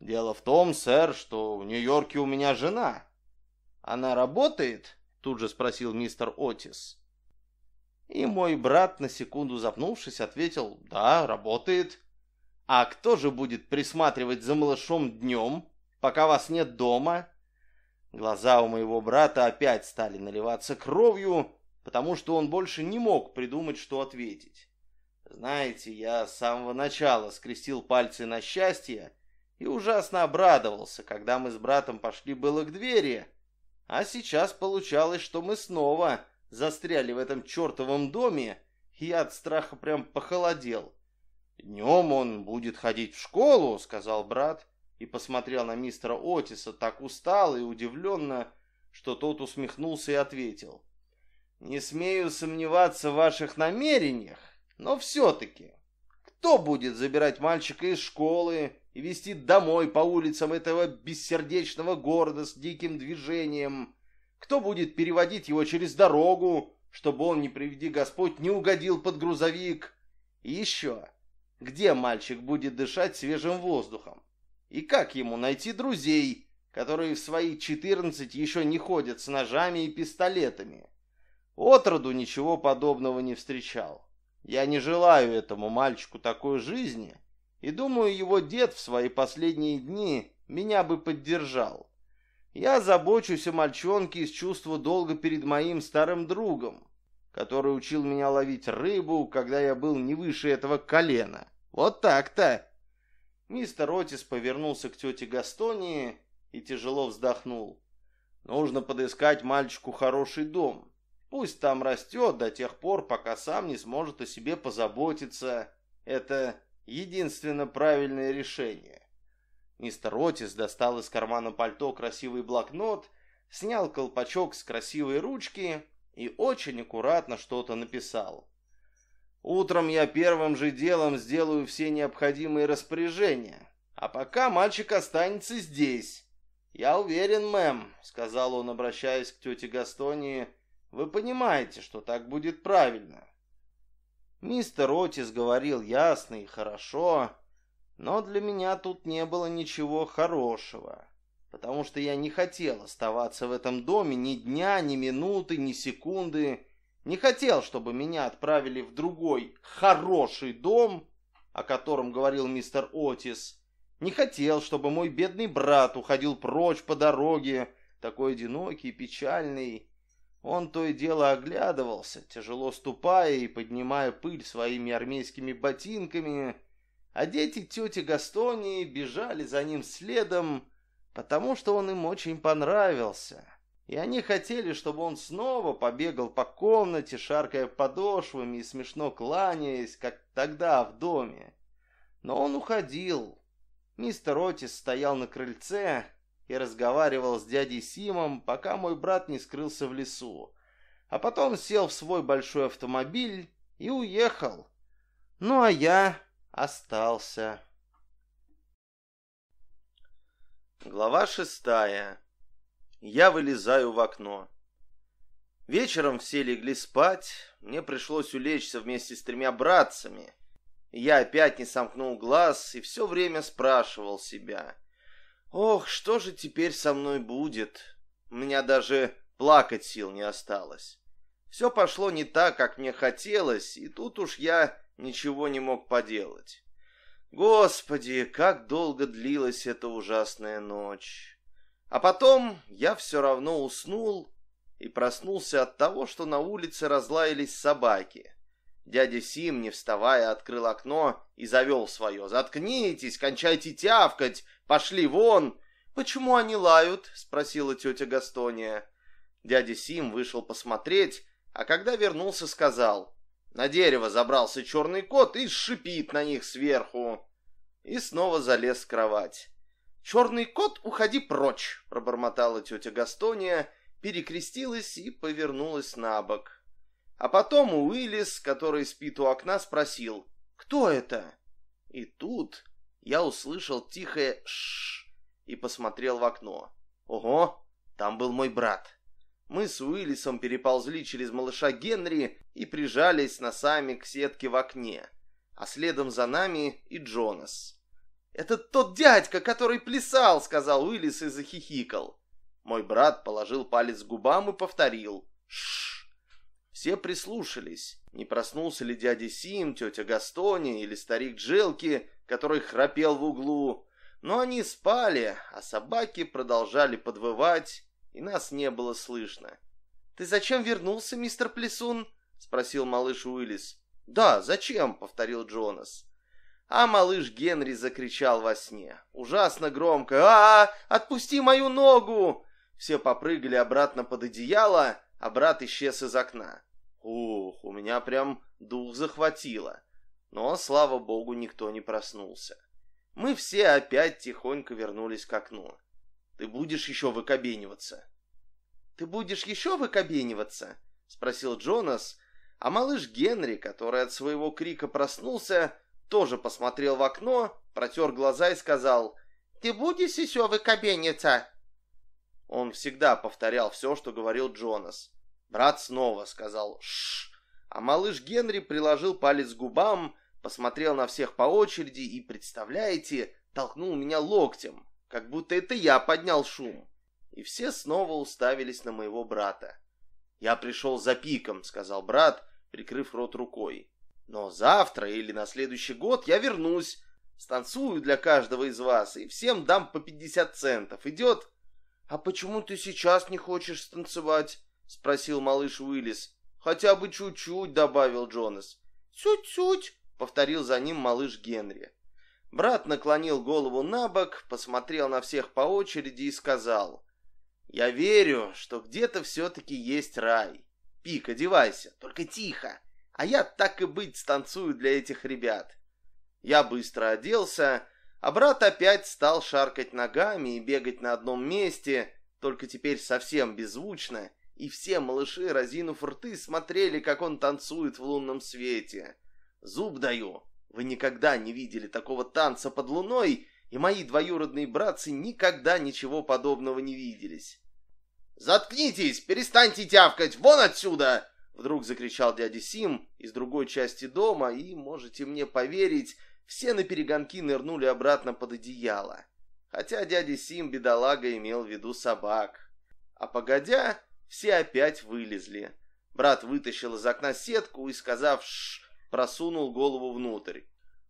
Дело в том, сэр, что в Нью-Йорке у меня жена. Она работает? Тут же спросил мистер Отис. И мой брат, на секунду запнувшись, ответил, да, работает. А кто же будет присматривать за малышом днем, пока вас нет дома? Глаза у моего брата опять стали наливаться кровью, потому что он больше не мог придумать, что ответить. Знаете, я с самого начала скрестил пальцы на счастье, и ужасно обрадовался, когда мы с братом пошли было к двери. А сейчас получалось, что мы снова застряли в этом чертовом доме, и я от страха прям похолодел. «Днем он будет ходить в школу», — сказал брат, и посмотрел на мистера Отиса так устало и удивленно, что тот усмехнулся и ответил. «Не смею сомневаться в ваших намерениях, но все-таки, кто будет забирать мальчика из школы и вести домой по улицам этого бессердечного города с диким движением? Кто будет переводить его через дорогу, чтобы он, не приведи Господь, не угодил под грузовик? И еще, где мальчик будет дышать свежим воздухом? И как ему найти друзей, которые в свои четырнадцать еще не ходят с ножами и пистолетами? Отроду ничего подобного не встречал. Я не желаю этому мальчику такой жизни, и думаю, его дед в свои последние дни меня бы поддержал. Я забочусь о мальчонке из чувства долга перед моим старым другом, который учил меня ловить рыбу, когда я был не выше этого колена. Вот так-то. Мистер Отис повернулся к тете Гастонии и тяжело вздохнул. Нужно подыскать мальчику хороший дом. Пусть там растет до тех пор, пока сам не сможет о себе позаботиться. Это единственно правильное решение. Мистер Отис достал из кармана пальто красивый блокнот, снял колпачок с красивой ручки и очень аккуратно что-то написал. Утром я первым же делом сделаю все необходимые распоряжения, а пока мальчик останется здесь. Я уверен, мэм, сказал он, обращаясь к тете Гастонии, вы понимаете, что так будет правильно. Мистер Отис говорил ясно и хорошо, но для меня тут не было ничего хорошего, потому что я не хотел оставаться в этом доме ни дня, ни минуты, ни секунды, не хотел, чтобы меня отправили в другой хороший дом, о котором говорил мистер Отис. Не хотел, чтобы мой бедный брат уходил прочь по дороге, такой одинокий печальный. Он то и дело оглядывался, тяжело ступая и поднимая пыль своими армейскими ботинками, а дети тети Гастонии бежали за ним следом, потому что он им очень понравился и они хотели, чтобы он снова побегал по комнате, шаркая подошвами и смешно кланяясь, как тогда в доме. Но он уходил. Мистер Отис стоял на крыльце и разговаривал с дядей Симом, пока мой брат не скрылся в лесу. А потом сел в свой большой автомобиль и уехал. Ну а я остался. Глава шестая я вылезаю в окно. Вечером все легли спать, мне пришлось улечься вместе с тремя братцами. Я опять не сомкнул глаз и все время спрашивал себя. Ох, что же теперь со мной будет? У меня даже плакать сил не осталось. Все пошло не так, как мне хотелось, и тут уж я ничего не мог поделать. Господи, как долго длилась эта ужасная ночь. А потом я все равно уснул и проснулся от того, что на улице разлаялись собаки. Дядя Сим, не вставая, открыл окно и завел свое. «Заткнитесь, кончайте тявкать, пошли вон!» «Почему они лают?» — спросила тетя Гастония. Дядя Сим вышел посмотреть, а когда вернулся, сказал. На дерево забрался черный кот и шипит на них сверху. И снова залез в кровать. «Черный кот, уходи прочь!» — пробормотала тетя Гастония, перекрестилась и повернулась на бок. А потом Уиллис, который спит у окна, спросил «Кто это?» И тут я услышал тихое «шшш» и посмотрел в окно. Ого, там был мой брат. Мы с Уиллисом переползли через малыша Генри и прижались носами к сетке в окне, а следом за нами и Джонас. «Это тот дядька, который плясал», — сказал Уиллис и захихикал. Мой брат положил палец к губам и повторил. Шш. Все прислушались. Не проснулся ли дядя Сим, тетя Гастони или старик Джелки, который храпел в углу. Но они спали, а собаки продолжали подвывать, и нас не было слышно. «Ты зачем вернулся, мистер Плесун?» — спросил малыш Уиллис. «Да, зачем?» — повторил Джонас. А малыш Генри закричал во сне. Ужасно громко. а, -а, -а Отпусти мою ногу!» Все попрыгали обратно под одеяло, а брат исчез из окна. Ух, у меня прям дух захватило. Но, слава богу, никто не проснулся. Мы все опять тихонько вернулись к окну. «Ты будешь еще выкобениваться?» «Ты будешь еще выкобениваться?» — спросил Джонас, а малыш Генри, который от своего крика проснулся, тоже посмотрел в окно, протер глаза и сказал «Ты будешь еще выкобениться?» Он всегда повторял все, что говорил Джонас. Брат снова сказал «Шш», а малыш Генри приложил палец к губам, посмотрел на всех по очереди и, представляете, толкнул меня локтем, как будто это я поднял шум. И все снова уставились на моего брата. «Я пришел за пиком», — сказал брат, прикрыв рот рукой. Но завтра или на следующий год я вернусь, станцую для каждого из вас и всем дам по 50 центов. Идет? А почему ты сейчас не хочешь станцевать? Спросил малыш Уиллис. Хотя бы чуть-чуть, добавил Джонас. Чуть-чуть, повторил за ним малыш Генри. Брат наклонил голову на бок, посмотрел на всех по очереди и сказал, «Я верю, что где-то все-таки есть рай. Пик, одевайся, только тихо, а я так и быть станцую для этих ребят». Я быстро оделся, а брат опять стал шаркать ногами и бегать на одном месте, только теперь совсем беззвучно, и все малыши, разинув рты, смотрели, как он танцует в лунном свете. Зуб даю, вы никогда не видели такого танца под луной, и мои двоюродные братцы никогда ничего подобного не виделись. «Заткнитесь! Перестаньте тявкать! Вон отсюда!» Вдруг закричал дядя Сим из другой части дома, и, можете мне поверить, все на перегонки нырнули обратно под одеяло. Хотя дядя Сим, бедолага, имел в виду собак. А погодя, все опять вылезли. Брат вытащил из окна сетку и, сказав «шш», просунул голову внутрь.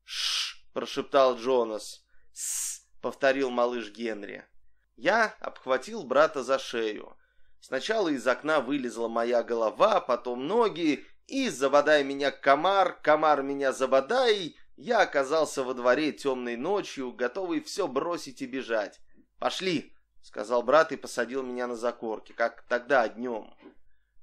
«Шш!» — прошептал Джонас. «Сс!» — повторил малыш Генри. Я обхватил брата за шею. Сначала из окна вылезла моя голова, потом ноги, и, забодая меня комар, комар меня забодай, я оказался во дворе темной ночью, готовый все бросить и бежать. «Пошли!» — сказал брат и посадил меня на закорке, как тогда днем.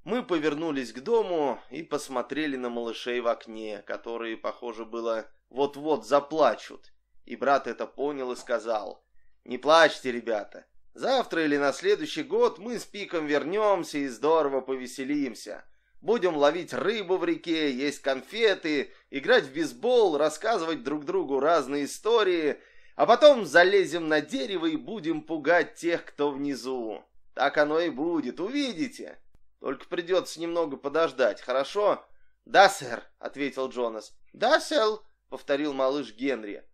Мы повернулись к дому и посмотрели на малышей в окне, которые, похоже было, вот-вот заплачут. И брат это понял и сказал, «Не плачьте, ребята. Завтра или на следующий год мы с Пиком вернемся и здорово повеселимся. Будем ловить рыбу в реке, есть конфеты, играть в бейсбол, рассказывать друг другу разные истории, а потом залезем на дерево и будем пугать тех, кто внизу. Так оно и будет, увидите». Только придется немного подождать, хорошо?» «Да, сэр», — ответил Джонас. «Да, сэр», — повторил малыш Генри.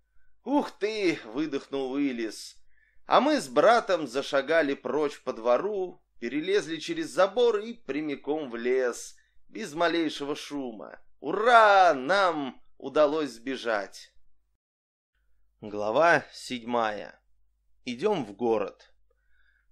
«Ух ты!» — выдохнул Уиллис. А мы с братом зашагали прочь по двору, перелезли через забор и прямиком в лес, без малейшего шума. Ура! Нам удалось сбежать. Глава седьмая. Идем в город.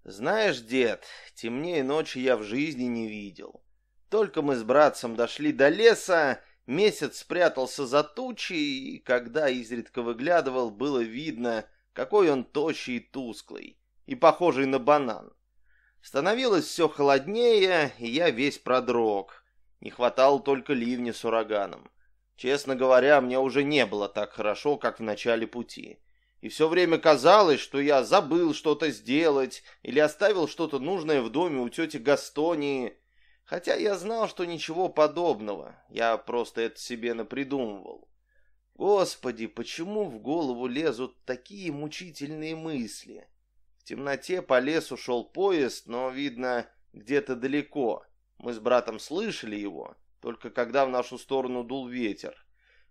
Знаешь, дед, темнее ночи я в жизни не видел. Только мы с братцем дошли до леса, месяц спрятался за тучей, и когда изредка выглядывал, было видно, какой он тощий и тусклый, и похожий на банан. Становилось все холоднее, и я весь продрог. Не хватало только ливня с ураганом. Честно говоря, мне уже не было так хорошо, как в начале пути и все время казалось, что я забыл что-то сделать или оставил что-то нужное в доме у тети Гастонии, хотя я знал, что ничего подобного, я просто это себе напридумывал. Господи, почему в голову лезут такие мучительные мысли? В темноте по лесу шел поезд, но, видно, где-то далеко. Мы с братом слышали его, только когда в нашу сторону дул ветер.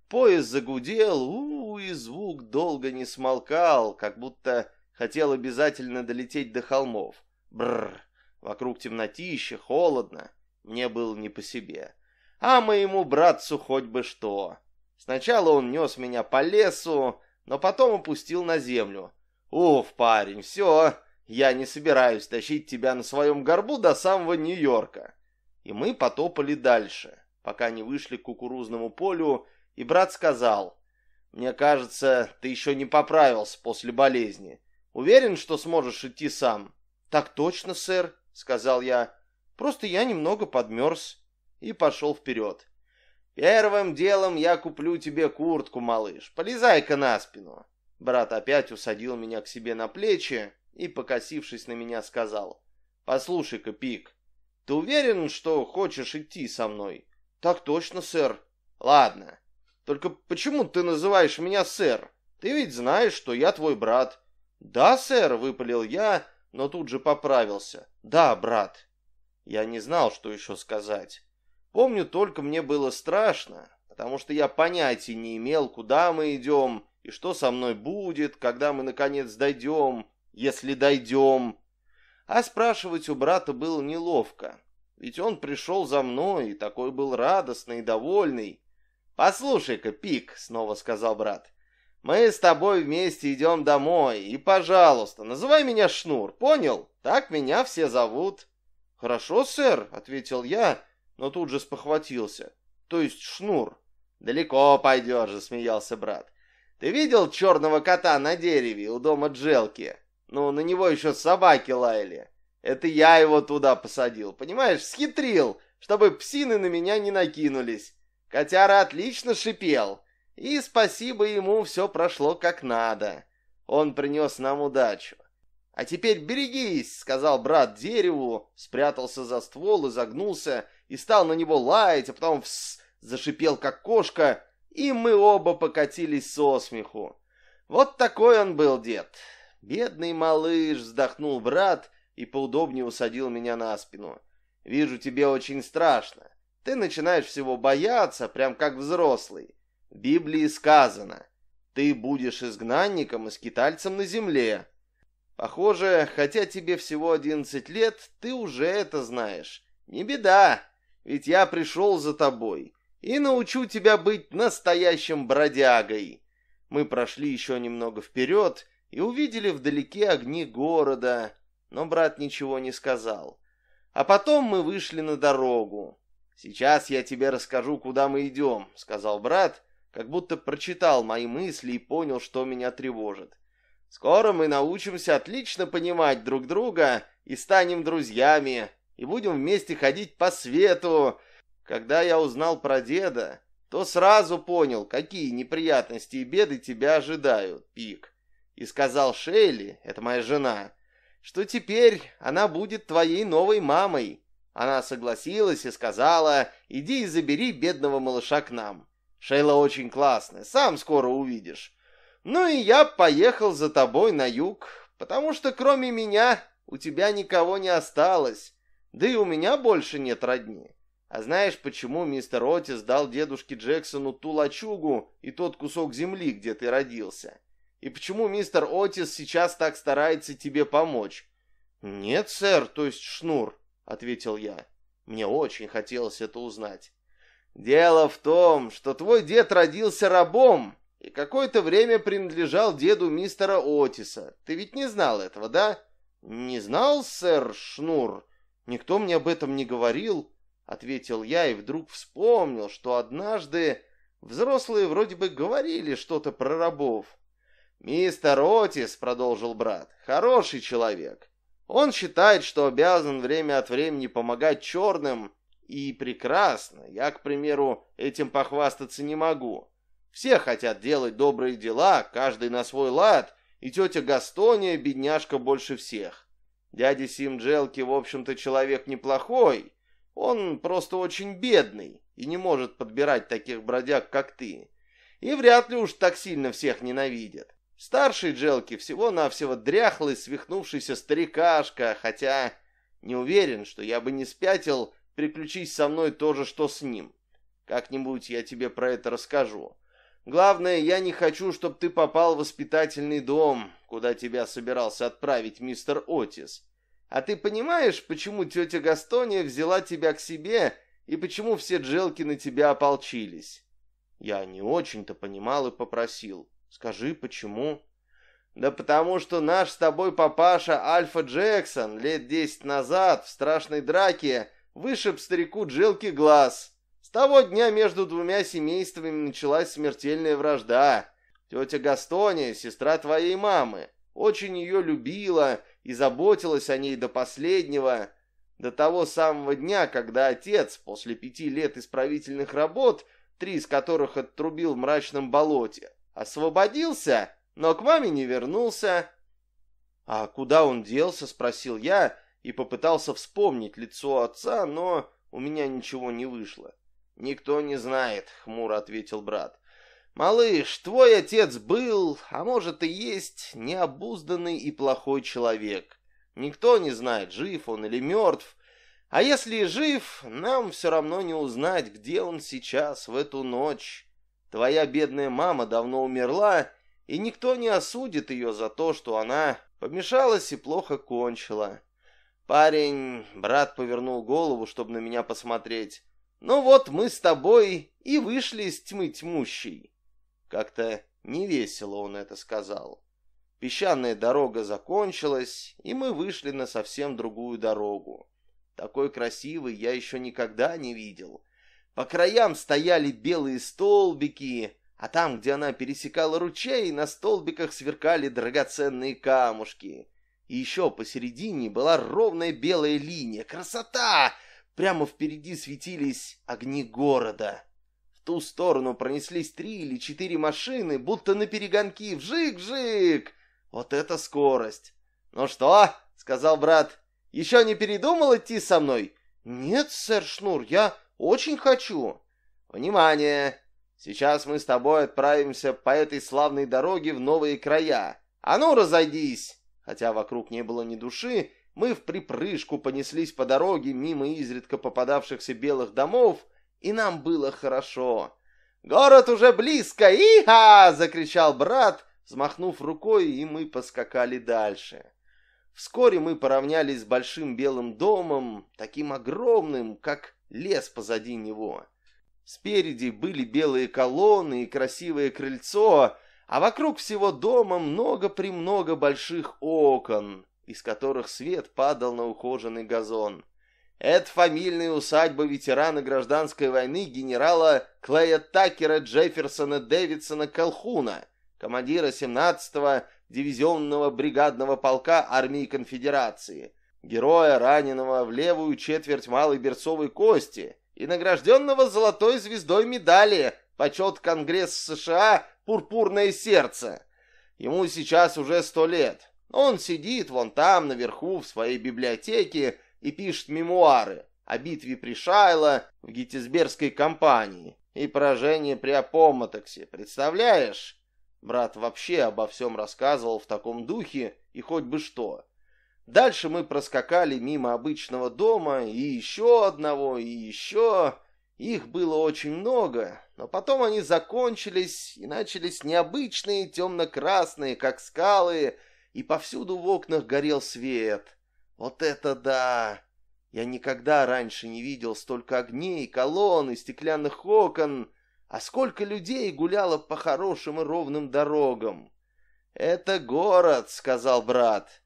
Поезд загудел, у, -у и звук долго не смолкал, как будто хотел обязательно долететь до холмов. Бррр, вокруг темнотища, холодно, мне было не по себе. А моему братцу хоть бы что. Сначала он нес меня по лесу, но потом опустил на землю. Уф, парень, все, я не собираюсь тащить тебя на своем горбу до самого Нью-Йорка. И мы потопали дальше, пока не вышли к кукурузному полю, и брат сказал, «Мне кажется, ты еще не поправился после болезни. Уверен, что сможешь идти сам?» «Так точно, сэр», — сказал я. «Просто я немного подмерз» и пошел вперед. «Первым делом я куплю тебе куртку, малыш. Полезай-ка на спину». Брат опять усадил меня к себе на плечи и, покосившись на меня, сказал, «Послушай-ка, Пик, ты уверен, что хочешь идти со мной?» «Так точно, сэр». «Ладно, только почему ты называешь меня сэр? Ты ведь знаешь, что я твой брат». «Да, сэр», — выпалил я, но тут же поправился. «Да, брат». Я не знал, что еще сказать. Помню, только мне было страшно, потому что я понятия не имел, куда мы идем и что со мной будет, когда мы наконец дойдем, если дойдем. А спрашивать у брата было неловко, ведь он пришел за мной и такой был радостный и довольный. «Послушай-ка, Пик», — снова сказал брат, — «мы с тобой вместе идем домой, и, пожалуйста, называй меня Шнур, понял? Так меня все зовут». «Хорошо, сэр», — ответил я, но тут же спохватился. «То есть Шнур». «Далеко пойдешь», — засмеялся брат. Ты видел черного кота на дереве у дома Джелки? Ну, на него еще собаки лаяли. Это я его туда посадил, понимаешь, схитрил, чтобы псины на меня не накинулись. Котяра отлично шипел, и спасибо ему все прошло как надо. Он принес нам удачу. «А теперь берегись!» — сказал брат дереву, спрятался за ствол, изогнулся и стал на него лаять, а потом вс зашипел, как кошка, и мы оба покатились со смеху. Вот такой он был дед. Бедный малыш, вздохнул брат и поудобнее усадил меня на спину. Вижу, тебе очень страшно. Ты начинаешь всего бояться, прям как взрослый. В Библии сказано, ты будешь изгнанником и скитальцем на земле. Похоже, хотя тебе всего одиннадцать лет, ты уже это знаешь. Не беда, ведь я пришел за тобой и научу тебя быть настоящим бродягой. Мы прошли еще немного вперед и увидели вдалеке огни города, но брат ничего не сказал. А потом мы вышли на дорогу. «Сейчас я тебе расскажу, куда мы идем», — сказал брат, как будто прочитал мои мысли и понял, что меня тревожит. «Скоро мы научимся отлично понимать друг друга и станем друзьями, и будем вместе ходить по свету. Когда я узнал про деда, то сразу понял, какие неприятности и беды тебя ожидают, Пик. И сказал Шейли, это моя жена, что теперь она будет твоей новой мамой. Она согласилась и сказала, иди и забери бедного малыша к нам. Шейла очень классная, сам скоро увидишь. Ну и я поехал за тобой на юг, потому что кроме меня у тебя никого не осталось, да и у меня больше нет родни. А знаешь, почему мистер Отис дал дедушке Джексону ту лачугу и тот кусок земли, где ты родился? И почему мистер Отис сейчас так старается тебе помочь? Нет, сэр, то есть Шнур, ответил я. Мне очень хотелось это узнать. Дело в том, что твой дед родился рабом и какое-то время принадлежал деду мистера Отиса. Ты ведь не знал этого, да? Не знал, сэр Шнур. Никто мне об этом не говорил, ответил я и вдруг вспомнил, что однажды взрослые вроде бы говорили что-то про рабов. «Мистер Отис», — продолжил брат, — «хороший человек. Он считает, что обязан время от времени помогать черным, и прекрасно. Я, к примеру, этим похвастаться не могу. Все хотят делать добрые дела, каждый на свой лад, и тетя Гастония бедняжка больше всех. Дядя Сим Джелки, в общем-то, человек неплохой, он просто очень бедный и не может подбирать таких бродяг, как ты. И вряд ли уж так сильно всех ненавидит. Старший Джелки всего-навсего дряхлый, свихнувшийся старикашка, хотя не уверен, что я бы не спятил, приключись со мной то же, что с ним. Как-нибудь я тебе про это расскажу. Главное, я не хочу, чтобы ты попал в воспитательный дом, куда тебя собирался отправить мистер Отис. А ты понимаешь, почему тетя Гастония взяла тебя к себе и почему все Джелки на тебя ополчились? Я не очень-то понимал и попросил. Скажи, почему? Да потому что наш с тобой папаша Альфа Джексон лет десять назад в страшной драке вышиб старику Джилки глаз. С того дня между двумя семействами началась смертельная вражда. Тетя Гастония, сестра твоей мамы, очень ее любила и заботилась о ней до последнего, до того самого дня, когда отец после пяти лет исправительных работ, три из которых отрубил в мрачном болоте, освободился, но к маме не вернулся. «А куда он делся?» — спросил я и попытался вспомнить лицо отца, но у меня ничего не вышло. «Никто не знает», — хмуро ответил брат. «Малыш, твой отец был, а может и есть, необузданный и плохой человек. Никто не знает, жив он или мертв. А если жив, нам все равно не узнать, где он сейчас, в эту ночь». Твоя бедная мама давно умерла, и никто не осудит ее за то, что она помешалась и плохо кончила. Парень, брат повернул голову, чтобы на меня посмотреть. Ну вот мы с тобой и вышли из тьмы тьмущей. Как-то невесело он это сказал. Песчаная дорога закончилась, и мы вышли на совсем другую дорогу. Такой красивый я еще никогда не видел. По краям стояли белые столбики, а там, где она пересекала ручей, на столбиках сверкали драгоценные камушки. И еще посередине была ровная белая линия. Красота! Прямо впереди светились огни города. В ту сторону пронеслись три или четыре машины, будто на перегонки. Вжик-вжик! Вот это скорость! «Ну что?» — сказал брат. «Еще не передумал идти со мной?» «Нет, сэр Шнур, я очень хочу». «Внимание! Сейчас мы с тобой отправимся по этой славной дороге в новые края. А ну, разойдись!» Хотя вокруг не было ни души, мы в припрыжку понеслись по дороге мимо изредка попадавшихся белых домов, и нам было хорошо. «Город уже близко! Иха!» — закричал брат, взмахнув рукой, и мы поскакали дальше. Вскоре мы поравнялись с большим белым домом, таким огромным, как лес позади него. Спереди были белые колонны и красивое крыльцо, а вокруг всего дома много-премного больших окон, из которых свет падал на ухоженный газон. Это фамильная усадьба ветерана гражданской войны генерала Клея Такера Джефферсона Дэвидсона Колхуна, командира 17-го дивизионного бригадного полка армии конфедерации, героя, раненого в левую четверть малой берцовой кости и награжденного золотой звездой медали почет Конгресс США «Пурпурное сердце». Ему сейчас уже сто лет. Он сидит вон там, наверху, в своей библиотеке и пишет мемуары о битве при Шайло в Геттисбергской кампании и поражении при Апомотоксе. Представляешь? Брат вообще обо всем рассказывал в таком духе, и хоть бы что. Дальше мы проскакали мимо обычного дома, и еще одного, и еще... Их было очень много, но потом они закончились, и начались необычные темно-красные, как скалы, и повсюду в окнах горел свет. Вот это да! Я никогда раньше не видел столько огней, колонн и стеклянных окон, а сколько людей гуляло по хорошим и ровным дорогам. «Это город», — сказал брат.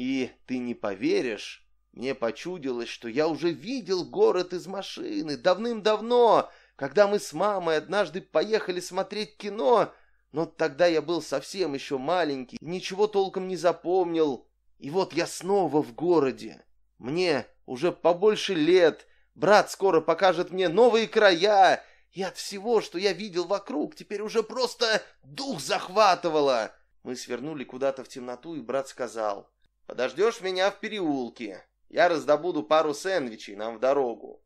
«И ты не поверишь, мне почудилось, что я уже видел город из машины давным-давно, когда мы с мамой однажды поехали смотреть кино, но тогда я был совсем еще маленький, ничего толком не запомнил. И вот я снова в городе. Мне уже побольше лет, брат скоро покажет мне новые края, и от всего, что я видел вокруг, теперь уже просто дух захватывало. Мы свернули куда-то в темноту, и брат сказал, «Подождешь меня в переулке. Я раздобуду пару сэндвичей нам в дорогу».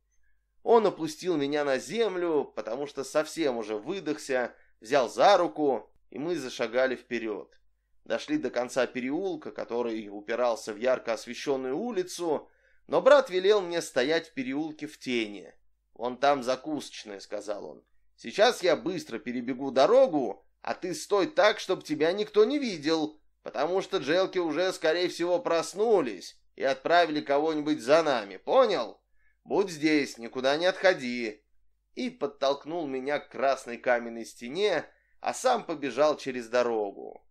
Он опустил меня на землю, потому что совсем уже выдохся, взял за руку, и мы зашагали вперед. Дошли до конца переулка, который упирался в ярко освещенную улицу, но брат велел мне стоять в переулке в тени. «Вон там закусочная», — сказал он. «Сейчас я быстро перебегу дорогу, а ты стой так, чтобы тебя никто не видел, потому что джелки уже, скорее всего, проснулись и отправили кого-нибудь за нами, понял? Будь здесь, никуда не отходи». И подтолкнул меня к красной каменной стене, а сам побежал через дорогу.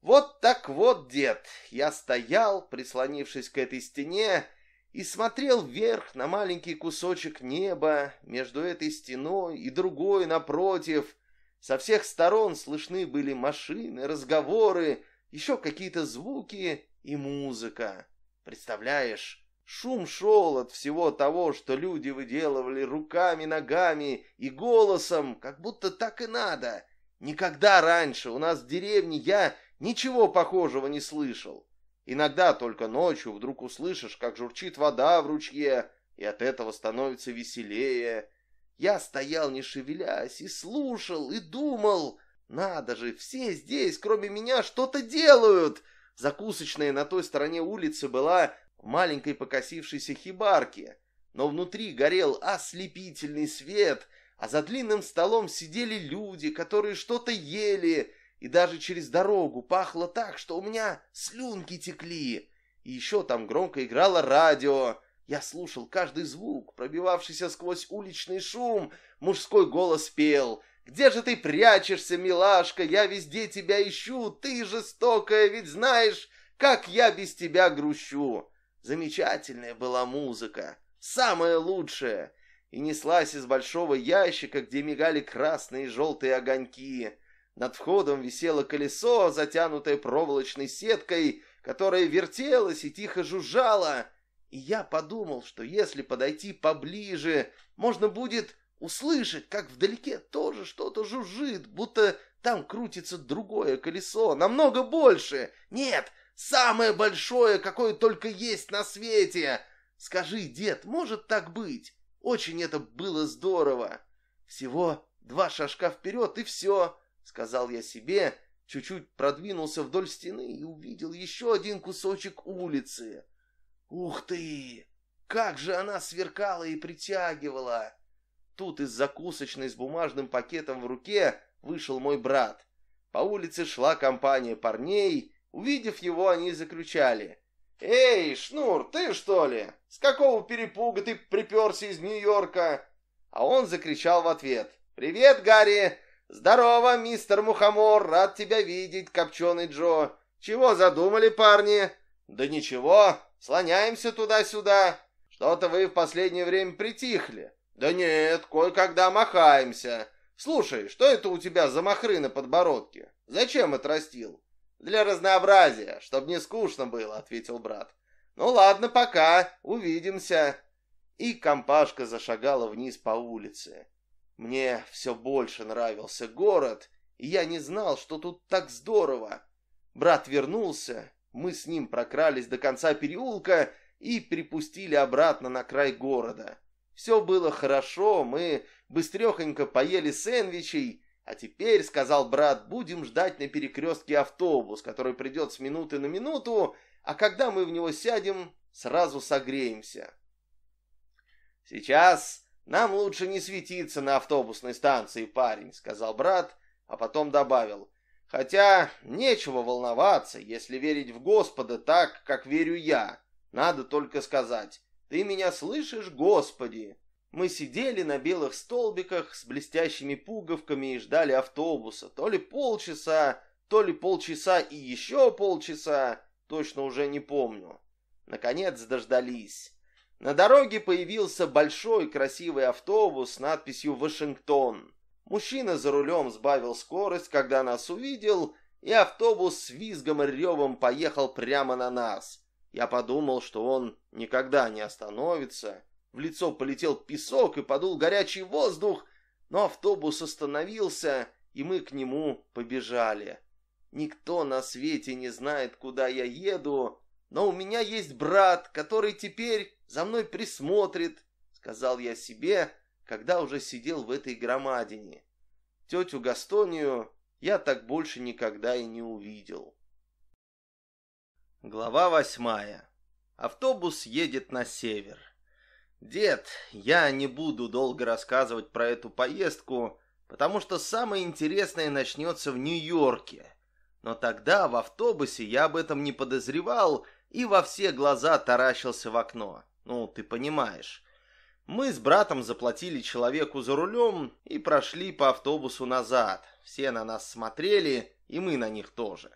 Вот так вот, дед, я стоял, прислонившись к этой стене, и смотрел вверх на маленький кусочек неба между этой стеной и другой напротив. Со всех сторон слышны были машины, разговоры, еще какие-то звуки и музыка. Представляешь, шум шел от всего того, что люди выделывали руками, ногами и голосом, как будто так и надо. Никогда раньше у нас в деревне я ничего похожего не слышал. Иногда только ночью вдруг услышишь, как журчит вода в ручье, и от этого становится веселее. Я стоял, не шевелясь, и слушал, и думал. Надо же, все здесь, кроме меня, что-то делают. Закусочная на той стороне улицы была в маленькой покосившейся хибарке, но внутри горел ослепительный свет, а за длинным столом сидели люди, которые что-то ели, и даже через дорогу пахло так, что у меня слюнки текли. И еще там громко играло радио. Я слушал каждый звук, пробивавшийся сквозь уличный шум. Мужской голос пел. «Где же ты прячешься, милашка? Я везде тебя ищу. Ты жестокая, ведь знаешь, как я без тебя грущу». Замечательная была музыка. Самая лучшая. и неслась из большого ящика, где мигали красные и желтые огоньки. Над входом висело колесо, затянутое проволочной сеткой, которое вертелось и тихо жужжало. И я подумал, что если подойти поближе, можно будет услышать, как вдалеке тоже что-то жужжит, будто там крутится другое колесо, намного больше. Нет, самое большое, какое только есть на свете. Скажи, дед, может так быть? Очень это было здорово. Всего два шажка вперед и все, сказал я себе, чуть-чуть продвинулся вдоль стены и увидел еще один кусочек улицы. Ух ты! Как же она сверкала и притягивала! Тут из закусочной с бумажным пакетом в руке вышел мой брат. По улице шла компания парней. Увидев его, они закричали. «Эй, Шнур, ты что ли? С какого перепуга ты приперся из Нью-Йорка?» А он закричал в ответ. «Привет, Гарри! Здорово, мистер Мухомор! Рад тебя видеть, копченый Джо! Чего задумали, парни?» «Да ничего, слоняемся туда-сюда. Что-то вы в последнее время притихли». «Да нет, кое-когда махаемся. Слушай, что это у тебя за махры на подбородке? Зачем отрастил? Для разнообразия, чтобы не скучно было, ответил брат. Ну ладно, пока, увидимся. И компашка зашагала вниз по улице. Мне все больше нравился город, и я не знал, что тут так здорово. Брат вернулся, мы с ним прокрались до конца переулка и припустили обратно на край города. Все было хорошо, мы быстрехонько поели сэндвичей, а теперь, сказал брат, будем ждать на перекрестке автобус, который придет с минуты на минуту, а когда мы в него сядем, сразу согреемся. Сейчас нам лучше не светиться на автобусной станции, парень, сказал брат, а потом добавил. Хотя нечего волноваться, если верить в Господа так, как верю я. Надо только сказать, ты меня слышишь, Господи? Мы сидели на белых столбиках с блестящими пуговками и ждали автобуса. То ли полчаса, то ли полчаса и еще полчаса, точно уже не помню. Наконец дождались. На дороге появился большой красивый автобус с надписью «Вашингтон». Мужчина за рулем сбавил скорость, когда нас увидел, и автобус с визгом и ревом поехал прямо на нас. Я подумал, что он никогда не остановится, в лицо полетел песок и подул горячий воздух, но автобус остановился, и мы к нему побежали. Никто на свете не знает, куда я еду, но у меня есть брат, который теперь за мной присмотрит, сказал я себе, когда уже сидел в этой громадине. Тетю Гастонию я так больше никогда и не увидел. Глава восьмая. Автобус едет на север. Дед, я не буду долго рассказывать про эту поездку, потому что самое интересное начнется в Нью-Йорке. Но тогда в автобусе я об этом не подозревал и во все глаза таращился в окно. Ну, ты понимаешь. Мы с братом заплатили человеку за рулем и прошли по автобусу назад. Все на нас смотрели, и мы на них тоже.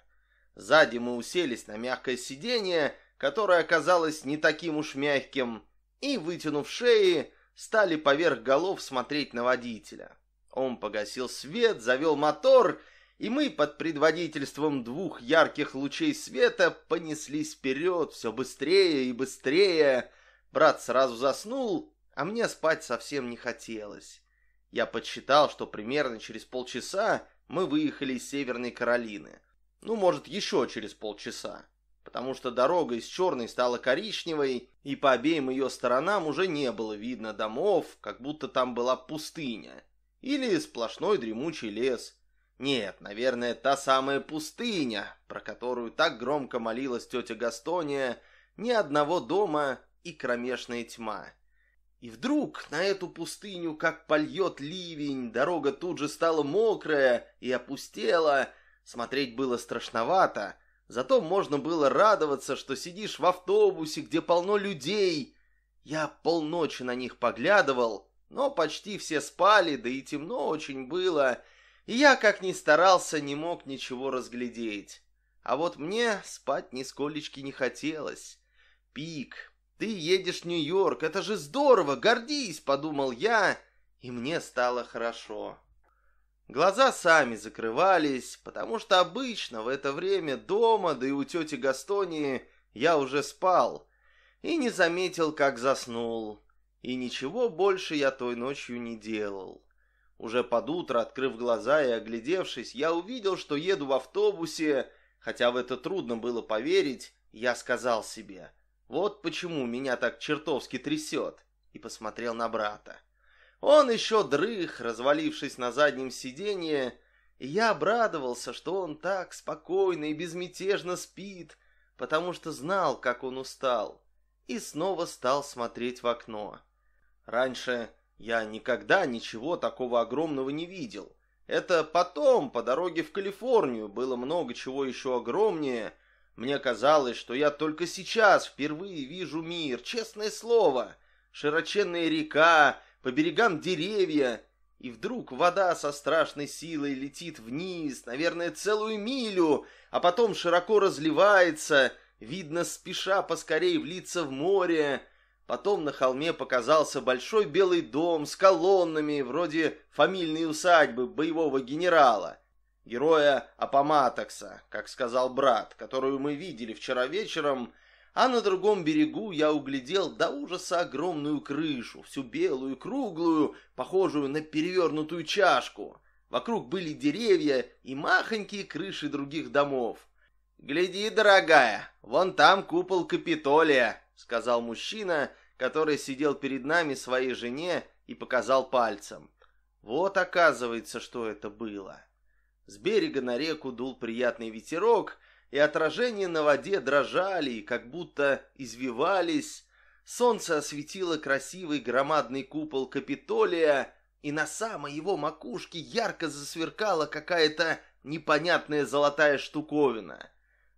Сзади мы уселись на мягкое сиденье, которое оказалось не таким уж мягким, и, вытянув шеи, стали поверх голов смотреть на водителя. Он погасил свет, завел мотор, и мы под предводительством двух ярких лучей света понеслись вперед все быстрее и быстрее. Брат сразу заснул, а мне спать совсем не хотелось. Я подсчитал, что примерно через полчаса мы выехали из Северной Каролины. Ну, может, еще через полчаса потому что дорога из черной стала коричневой, и по обеим ее сторонам уже не было видно домов, как будто там была пустыня. Или сплошной дремучий лес. Нет, наверное, та самая пустыня, про которую так громко молилась тетя Гастония, ни одного дома и кромешная тьма. И вдруг на эту пустыню, как польет ливень, дорога тут же стала мокрая и опустела. Смотреть было страшновато, Зато можно было радоваться, что сидишь в автобусе, где полно людей. Я полночи на них поглядывал, но почти все спали, да и темно очень было, и я, как ни старался, не мог ничего разглядеть. А вот мне спать нисколечки не хотелось. Пик, Ты едешь в Нью-Йорк, это же здорово, гордись, подумал я, и мне стало хорошо. Глаза сами закрывались, потому что обычно в это время дома, да и у тети Гастонии, я уже спал и не заметил, как заснул. И ничего больше я той ночью не делал. Уже под утро, открыв глаза и оглядевшись, я увидел, что еду в автобусе, хотя в это трудно было поверить, я сказал себе, вот почему меня так чертовски трясет, и посмотрел на брата. Он еще дрых, развалившись на заднем сиденье, и я обрадовался, что он так спокойно и безмятежно спит, потому что знал, как он устал, и снова стал смотреть в окно. Раньше я никогда ничего такого огромного не видел. Это потом, по дороге в Калифорнию, было много чего еще огромнее. Мне казалось, что я только сейчас впервые вижу мир, честное слово. Широченная река, по берегам деревья, и вдруг вода со страшной силой летит вниз, наверное, целую милю, а потом широко разливается, видно, спеша поскорей влиться в море. Потом на холме показался большой белый дом с колоннами, вроде фамильной усадьбы боевого генерала, героя Апоматокса, как сказал брат, которую мы видели вчера вечером, а на другом берегу я углядел до ужаса огромную крышу, всю белую, круглую, похожую на перевернутую чашку. Вокруг были деревья и махонькие крыши других домов. «Гляди, дорогая, вон там купол Капитолия», — сказал мужчина, который сидел перед нами своей жене и показал пальцем. Вот оказывается, что это было. С берега на реку дул приятный ветерок, и отражения на воде дрожали, как будто извивались. Солнце осветило красивый громадный купол Капитолия, и на самой его макушке ярко засверкала какая-то непонятная золотая штуковина.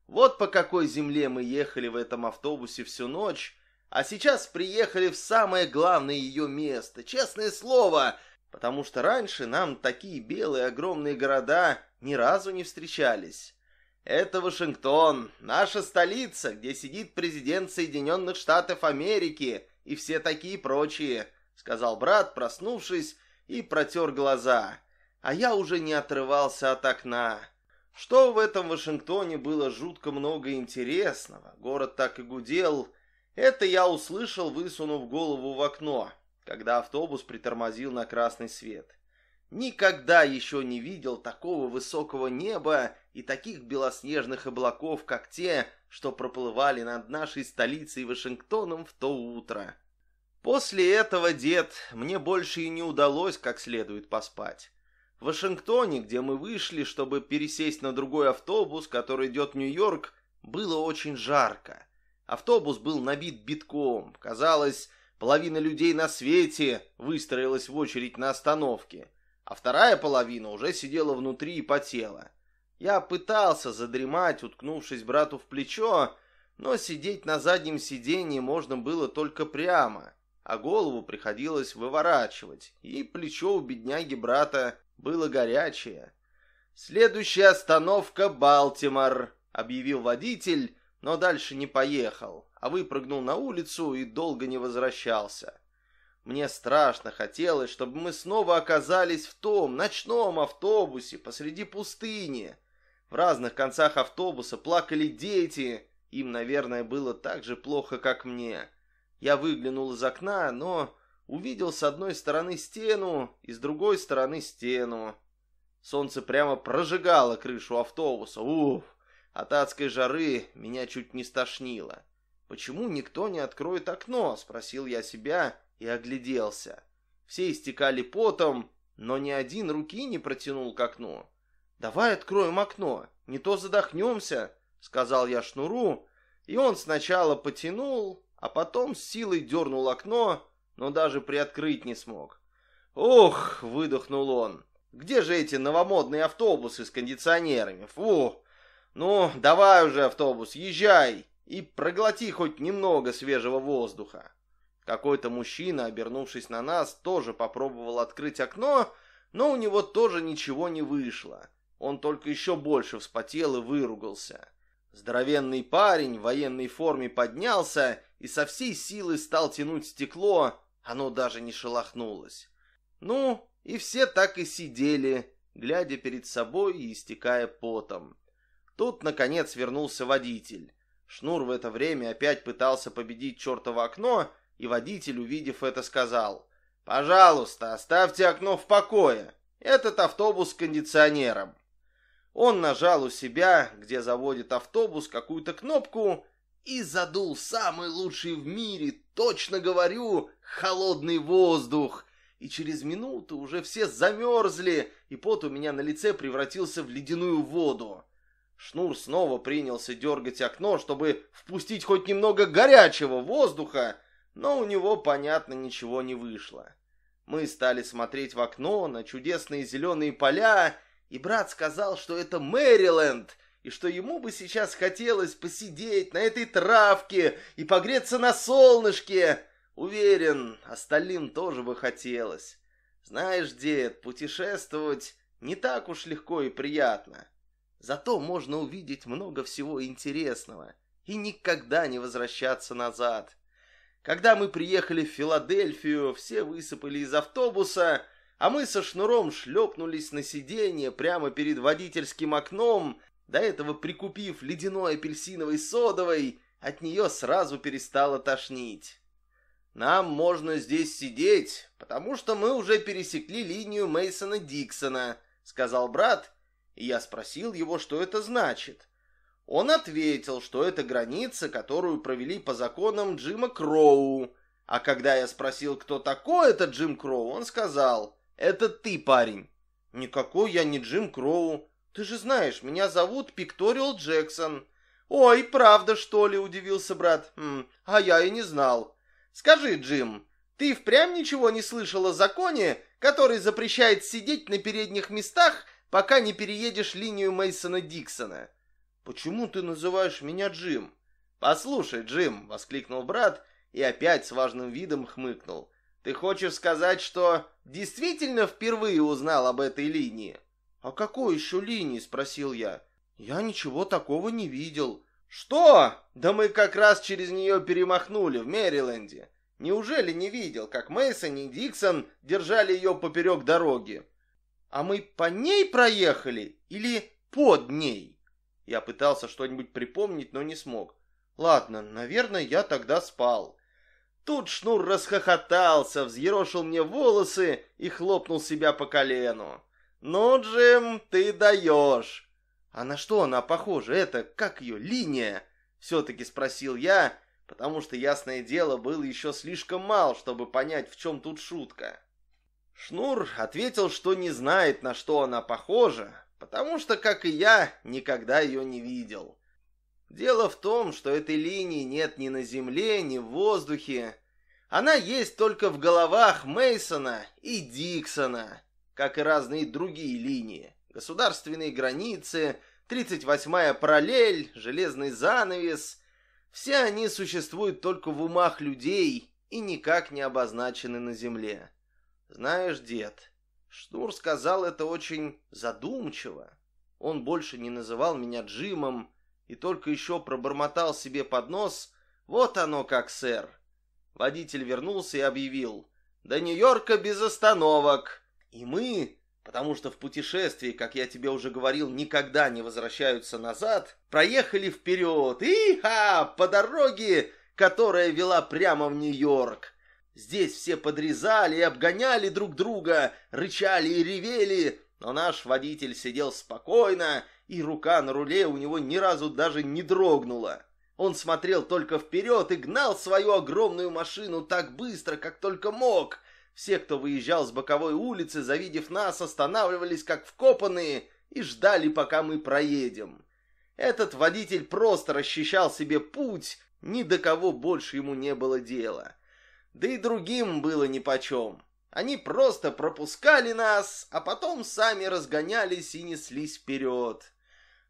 Вот по какой земле мы ехали в этом автобусе всю ночь, а сейчас приехали в самое главное ее место, честное слово, потому что раньше нам такие белые огромные города ни разу не встречались. Это Вашингтон, наша столица, где сидит президент Соединенных Штатов Америки и все такие прочие, сказал брат, проснувшись, и протер глаза. А я уже не отрывался от окна. Что в этом Вашингтоне было жутко много интересного, город так и гудел, это я услышал, высунув голову в окно, когда автобус притормозил на красный свет. Никогда еще не видел такого высокого неба и таких белоснежных облаков, как те, что проплывали над нашей столицей Вашингтоном в то утро. После этого, дед, мне больше и не удалось как следует поспать. В Вашингтоне, где мы вышли, чтобы пересесть на другой автобус, который идет в Нью-Йорк, было очень жарко. Автобус был набит битком. Казалось, половина людей на свете выстроилась в очередь на остановке а вторая половина уже сидела внутри и потела. Я пытался задремать, уткнувшись брату в плечо, но сидеть на заднем сиденье можно было только прямо, а голову приходилось выворачивать, и плечо у бедняги брата было горячее. «Следующая остановка — Балтимор», — объявил водитель, но дальше не поехал, а выпрыгнул на улицу и долго не возвращался. Мне страшно хотелось, чтобы мы снова оказались в том ночном автобусе посреди пустыни. В разных концах автобуса плакали дети. Им, наверное, было так же плохо, как мне. Я выглянул из окна, но увидел с одной стороны стену и с другой стороны стену. Солнце прямо прожигало крышу автобуса. Уф! От адской жары меня чуть не стошнило. «Почему никто не откроет окно?» — спросил я себя и огляделся. Все истекали потом, но ни один руки не протянул к окну. «Давай откроем окно, не то задохнемся», — сказал я шнуру, и он сначала потянул, а потом с силой дернул окно, но даже приоткрыть не смог. «Ох!» — выдохнул он. «Где же эти новомодные автобусы с кондиционерами? Фу! Ну, давай уже, автобус, езжай и проглоти хоть немного свежего воздуха». Какой-то мужчина, обернувшись на нас, тоже попробовал открыть окно, но у него тоже ничего не вышло. Он только еще больше вспотел и выругался. Здоровенный парень в военной форме поднялся и со всей силы стал тянуть стекло, оно даже не шелохнулось. Ну, и все так и сидели, глядя перед собой и истекая потом. Тут, наконец, вернулся водитель. Шнур в это время опять пытался победить чертово окно, и водитель, увидев это, сказал, «Пожалуйста, оставьте окно в покое. Этот автобус с кондиционером». Он нажал у себя, где заводит автобус, какую-то кнопку и задул самый лучший в мире, точно говорю, холодный воздух. И через минуту уже все замерзли, и пот у меня на лице превратился в ледяную воду. Шнур снова принялся дергать окно, чтобы впустить хоть немного горячего воздуха, но у него, понятно, ничего не вышло. Мы стали смотреть в окно на чудесные зеленые поля, и брат сказал, что это Мэриленд, и что ему бы сейчас хотелось посидеть на этой травке и погреться на солнышке. Уверен, остальным тоже бы хотелось. Знаешь, дед, путешествовать не так уж легко и приятно. Зато можно увидеть много всего интересного и никогда не возвращаться назад. Когда мы приехали в Филадельфию, все высыпали из автобуса, а мы со шнуром шлепнулись на сиденье прямо перед водительским окном, до этого прикупив ледяной апельсиновой содовой, от нее сразу перестало тошнить. Нам можно здесь сидеть, потому что мы уже пересекли линию Мейсона Диксона, сказал брат и я спросил его, что это значит. Он ответил, что это граница, которую провели по законам Джима Кроу. А когда я спросил, кто такой этот Джим Кроу, он сказал, «Это ты, парень». «Никакой я не Джим Кроу. Ты же знаешь, меня зовут Пикториал Джексон». «Ой, правда, что ли?» – удивился брат. «М, «А я и не знал». «Скажи, Джим, ты впрямь ничего не слышал о законе, который запрещает сидеть на передних местах пока не переедешь линию Мейсона Диксона. Почему ты называешь меня Джим? Послушай, Джим, воскликнул брат и опять с важным видом хмыкнул. Ты хочешь сказать, что действительно впервые узнал об этой линии? А какой еще линии? спросил я. Я ничего такого не видел. Что? Да мы как раз через нее перемахнули в Мэриленде. Неужели не видел, как Мейсон и Диксон держали ее поперек дороги? А мы по ней проехали или под ней? Я пытался что-нибудь припомнить, но не смог. Ладно, наверное, я тогда спал. Тут Шнур расхохотался, взъерошил мне волосы и хлопнул себя по колену. «Ну, Джим, ты даешь!» «А на что она похожа? Это, как ее, линия?» Все-таки спросил я, потому что, ясное дело, был еще слишком мал, чтобы понять, в чем тут шутка. Шнур ответил, что не знает, на что она похожа, потому что, как и я, никогда ее не видел. Дело в том, что этой линии нет ни на земле, ни в воздухе. Она есть только в головах Мейсона и Диксона, как и разные другие линии. Государственные границы, 38-я параллель, железный занавес. Все они существуют только в умах людей и никак не обозначены на земле. Знаешь, дед, Шнур сказал это очень задумчиво. Он больше не называл меня Джимом и только еще пробормотал себе под нос «Вот оно как, сэр». Водитель вернулся и объявил «До Нью-Йорка без остановок». И мы, потому что в путешествии, как я тебе уже говорил, никогда не возвращаются назад, проехали вперед и ха, по дороге, которая вела прямо в Нью-Йорк. Здесь все подрезали и обгоняли друг друга, рычали и ревели, но наш водитель сидел спокойно, и рука на руле у него ни разу даже не дрогнула. Он смотрел только вперед и гнал свою огромную машину так быстро, как только мог. Все, кто выезжал с боковой улицы, завидев нас, останавливались как вкопанные и ждали, пока мы проедем. Этот водитель просто расчищал себе путь, ни до кого больше ему не было дела. Да и другим было нипочем. Они просто пропускали нас, а потом сами разгонялись и неслись вперед.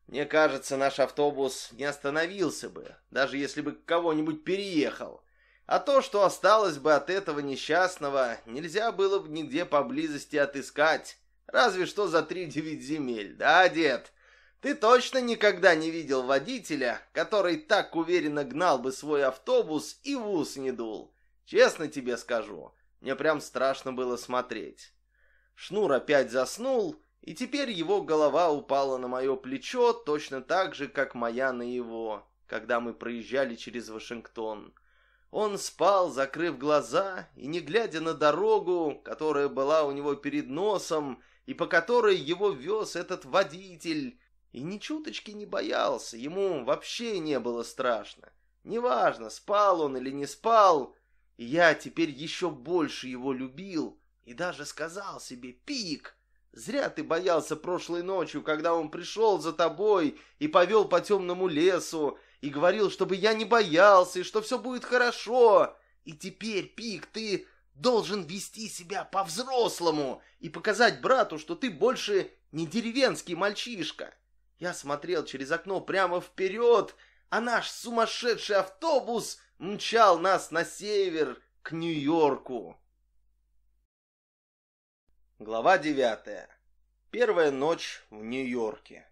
Мне кажется, наш автобус не остановился бы, даже если бы кого-нибудь переехал. А то, что осталось бы от этого несчастного, нельзя было бы нигде поблизости отыскать. Разве что за три девять земель. Да, дед? Ты точно никогда не видел водителя, который так уверенно гнал бы свой автобус и в ус не дул. Честно тебе скажу, мне прям страшно было смотреть. Шнур опять заснул, и теперь его голова упала на мое плечо точно так же, как моя на его, когда мы проезжали через Вашингтон. Он спал, закрыв глаза, и не глядя на дорогу, которая была у него перед носом, и по которой его вез этот водитель, и ни чуточки не боялся, ему вообще не было страшно. Неважно, спал он или не спал, и я теперь еще больше его любил, и даже сказал себе «Пик!» Зря ты боялся прошлой ночью, когда он пришел за тобой и повел по темному лесу, и говорил, чтобы я не боялся, и что все будет хорошо. И теперь, Пик, ты должен вести себя по-взрослому и показать брату, что ты больше не деревенский мальчишка. Я смотрел через окно прямо вперед, а наш сумасшедший автобус мчал нас на север, к Нью-Йорку. Глава девятая. Первая ночь в Нью-Йорке.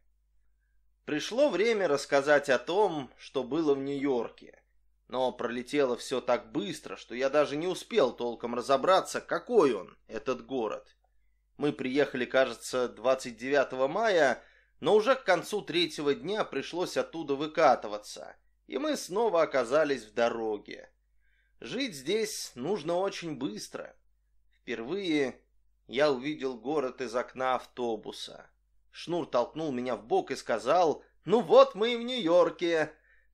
Пришло время рассказать о том, что было в Нью-Йорке. Но пролетело все так быстро, что я даже не успел толком разобраться, какой он, этот город. Мы приехали, кажется, 29 мая, но уже к концу третьего дня пришлось оттуда выкатываться, и мы снова оказались в дороге. Жить здесь нужно очень быстро. Впервые я увидел город из окна автобуса. Шнур толкнул меня в бок и сказал, «Ну вот мы и в Нью-Йорке».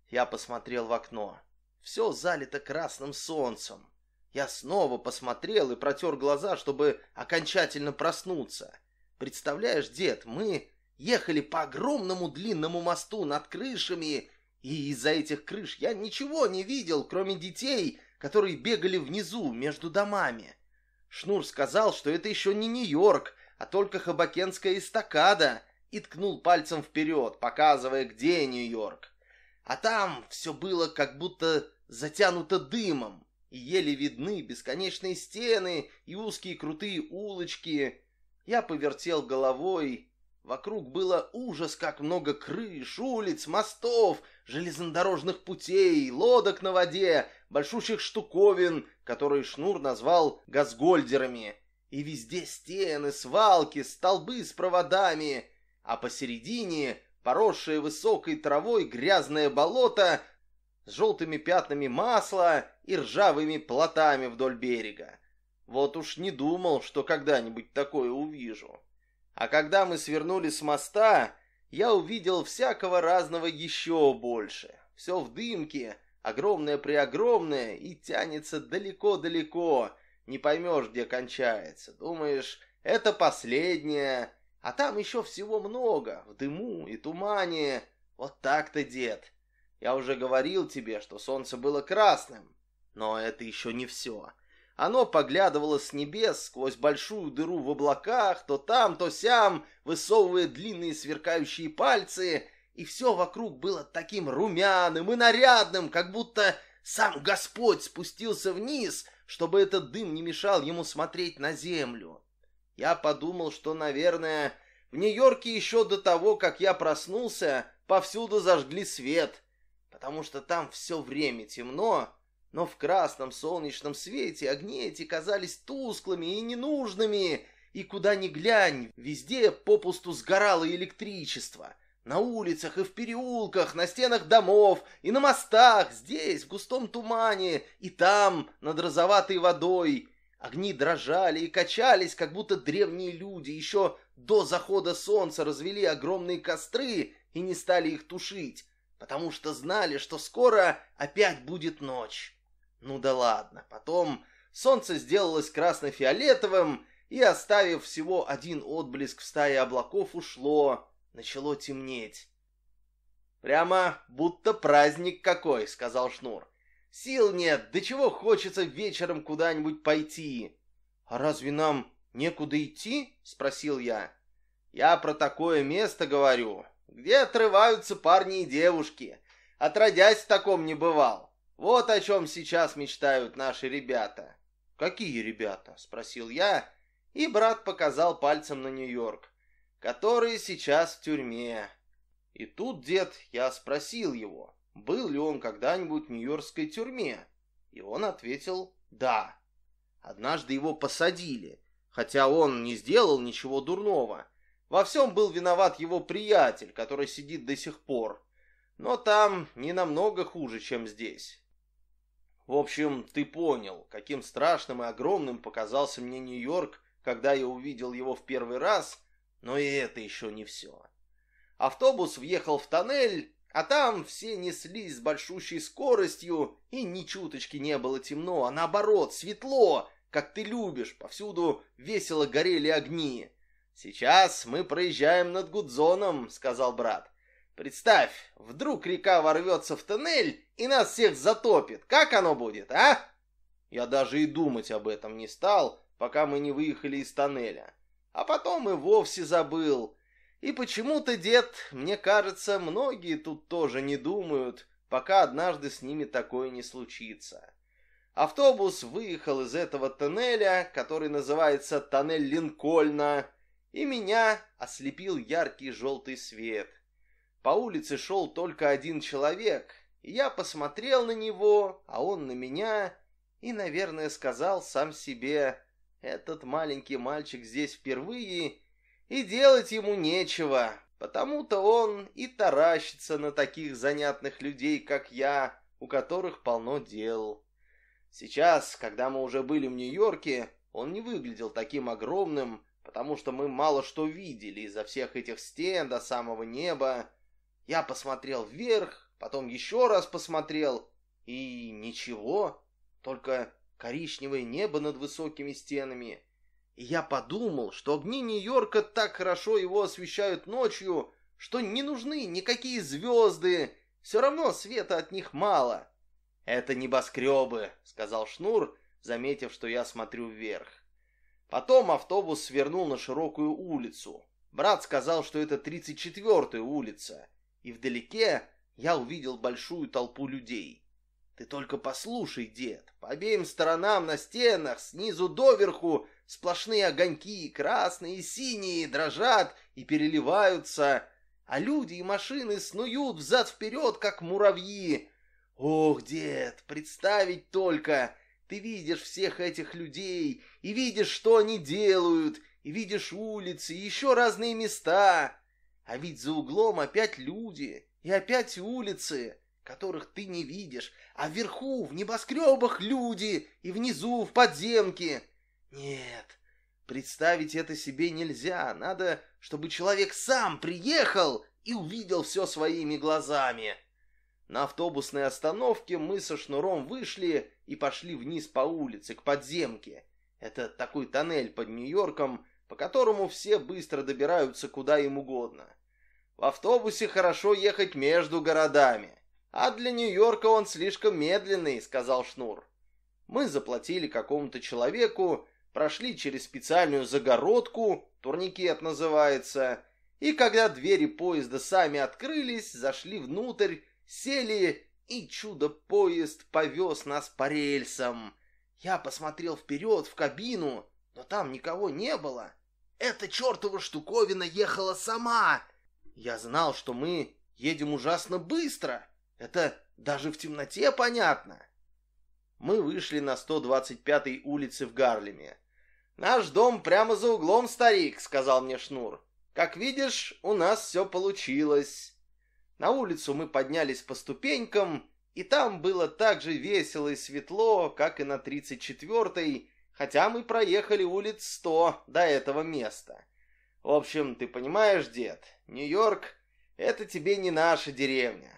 Я посмотрел в окно. Все залито красным солнцем. Я снова посмотрел и протер глаза, чтобы окончательно проснуться. Представляешь, дед, мы ехали по огромному длинному мосту над крышами, и из-за этих крыш я ничего не видел, кроме детей, которые бегали внизу, между домами. Шнур сказал, что это еще не Нью-Йорк, а только Хабакенская эстакада, и ткнул пальцем вперед, показывая, где Нью-Йорк. А там все было как будто затянуто дымом, и еле видны бесконечные стены и узкие крутые улочки. Я повертел головой. Вокруг было ужас, как много крыш, улиц, мостов, железнодорожных путей, лодок на воде, большущих штуковин, которые Шнур назвал газгольдерами. И везде стены, свалки, столбы с проводами, а посередине поросшее высокой травой грязное болото с желтыми пятнами масла и ржавыми плотами вдоль берега. Вот уж не думал, что когда-нибудь такое увижу. А когда мы свернули с моста, я увидел всякого разного еще больше. Все в дымке, огромное-преогромное и тянется далеко-далеко, не поймешь, где кончается. Думаешь, это последнее, а там еще всего много, в дыму и тумане. Вот так-то, дед. Я уже говорил тебе, что солнце было красным, но это еще не все. Оно поглядывало с небес сквозь большую дыру в облаках, то там, то сям, высовывая длинные сверкающие пальцы, и все вокруг было таким румяным и нарядным, как будто сам Господь спустился вниз — чтобы этот дым не мешал ему смотреть на землю. Я подумал, что, наверное, в Нью-Йорке еще до того, как я проснулся, повсюду зажгли свет, потому что там все время темно, но в красном солнечном свете огни эти казались тусклыми и ненужными, и куда ни глянь, везде попусту сгорало электричество. На улицах и в переулках, на стенах домов и на мостах, здесь, в густом тумане, и там, над розоватой водой. Огни дрожали и качались, как будто древние люди еще до захода солнца развели огромные костры и не стали их тушить, потому что знали, что скоро опять будет ночь. Ну да ладно, потом солнце сделалось красно-фиолетовым, и, оставив всего один отблеск в стае облаков, ушло, Начало темнеть. «Прямо будто праздник какой», — сказал Шнур. «Сил нет, до чего хочется вечером куда-нибудь пойти». «А разве нам некуда идти?» — спросил я. «Я про такое место говорю, где отрываются парни и девушки. Отродясь в таком не бывал. Вот о чем сейчас мечтают наши ребята». «Какие ребята?» — спросил я, и брат показал пальцем на Нью-Йорк который сейчас в тюрьме. И тут, дед, я спросил его, был ли он когда-нибудь в нью-йоркской тюрьме. И он ответил «да». Однажды его посадили, хотя он не сделал ничего дурного. Во всем был виноват его приятель, который сидит до сих пор. Но там не намного хуже, чем здесь. В общем, ты понял, каким страшным и огромным показался мне Нью-Йорк, когда я увидел его в первый раз, но и это еще не все. Автобус въехал в тоннель, а там все неслись с большущей скоростью, и ни чуточки не было темно, а наоборот, светло, как ты любишь, повсюду весело горели огни. «Сейчас мы проезжаем над Гудзоном», — сказал брат. «Представь, вдруг река ворвется в тоннель и нас всех затопит. Как оно будет, а?» Я даже и думать об этом не стал, пока мы не выехали из тоннеля. А потом и вовсе забыл. И почему-то, дед, мне кажется, многие тут тоже не думают, пока однажды с ними такое не случится. Автобус выехал из этого тоннеля, который называется тоннель Линкольна, и меня ослепил яркий желтый свет. По улице шел только один человек, я посмотрел на него, а он на меня, и, наверное, сказал сам себе, этот маленький мальчик здесь впервые, и делать ему нечего, потому-то он и таращится на таких занятных людей, как я, у которых полно дел. Сейчас, когда мы уже были в Нью-Йорке, он не выглядел таким огромным, потому что мы мало что видели из-за всех этих стен до самого неба. Я посмотрел вверх, потом еще раз посмотрел, и ничего, только коричневое небо над высокими стенами. И я подумал, что огни Нью-Йорка так хорошо его освещают ночью, что не нужны никакие звезды, все равно света от них мало. «Это небоскребы», — сказал Шнур, заметив, что я смотрю вверх. Потом автобус свернул на широкую улицу. Брат сказал, что это 34-я улица, и вдалеке я увидел большую толпу людей. Ты только послушай, дед, по обеим сторонам на стенах, снизу доверху, сплошные огоньки, красные и синие, дрожат и переливаются, а люди и машины снуют взад-вперед, как муравьи. Ох, дед, представить только, ты видишь всех этих людей, и видишь, что они делают, и видишь улицы, и еще разные места. А ведь за углом опять люди, и опять улицы которых ты не видишь, а вверху, в небоскребах люди, и внизу, в подземке. Нет, представить это себе нельзя. Надо, чтобы человек сам приехал и увидел все своими глазами. На автобусной остановке мы со Шнуром вышли и пошли вниз по улице, к подземке. Это такой тоннель под Нью-Йорком, по которому все быстро добираются куда им угодно. В автобусе хорошо ехать между городами. «А для Нью-Йорка он слишком медленный», — сказал Шнур. Мы заплатили какому-то человеку, прошли через специальную загородку, турникет называется, и когда двери поезда сами открылись, зашли внутрь, сели, и чудо-поезд повез нас по рельсам. Я посмотрел вперед в кабину, но там никого не было. Эта чертова штуковина ехала сама. Я знал, что мы едем ужасно быстро, это даже в темноте понятно. Мы вышли на 125-й улице в Гарлеме. «Наш дом прямо за углом, старик», — сказал мне Шнур. «Как видишь, у нас все получилось». На улицу мы поднялись по ступенькам, и там было так же весело и светло, как и на 34-й, хотя мы проехали улиц 100 до этого места. В общем, ты понимаешь, дед, Нью-Йорк — это тебе не наша деревня.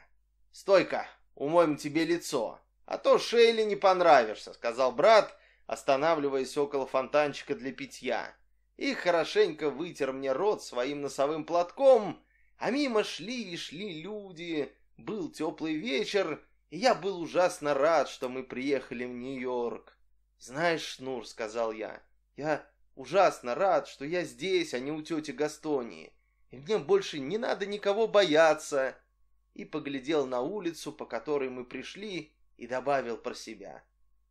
«Стой-ка, умоем тебе лицо, а то Шейли не понравишься», — сказал брат, останавливаясь около фонтанчика для питья. И хорошенько вытер мне рот своим носовым платком, а мимо шли и шли люди. Был теплый вечер, и я был ужасно рад, что мы приехали в Нью-Йорк. «Знаешь, Шнур», — сказал я, — «я ужасно рад, что я здесь, а не у тети Гастонии, и мне больше не надо никого бояться» и поглядел на улицу, по которой мы пришли, и добавил про себя.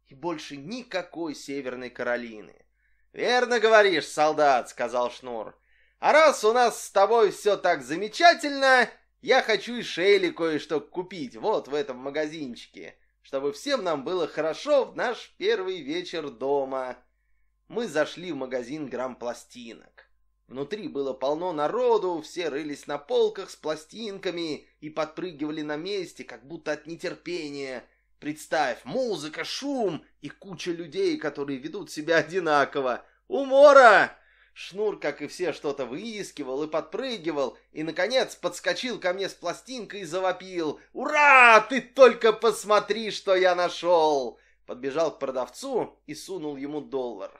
И больше никакой Северной Каролины. «Верно говоришь, солдат», — сказал Шнур. «А раз у нас с тобой все так замечательно, Я хочу и Шейли кое-что купить вот в этом магазинчике, чтобы всем нам было хорошо в наш первый вечер дома. Мы зашли в магазин грамм-пластинок. Внутри было полно народу, все рылись на полках с пластинками и подпрыгивали на месте, как будто от нетерпения. Представь, музыка, шум и куча людей, которые ведут себя одинаково. Умора! Шнур, как и все, что-то выискивал и подпрыгивал, и, наконец, подскочил ко мне с пластинкой и завопил. «Ура! Ты только посмотри, что я нашел!» Подбежал к продавцу и сунул ему доллар.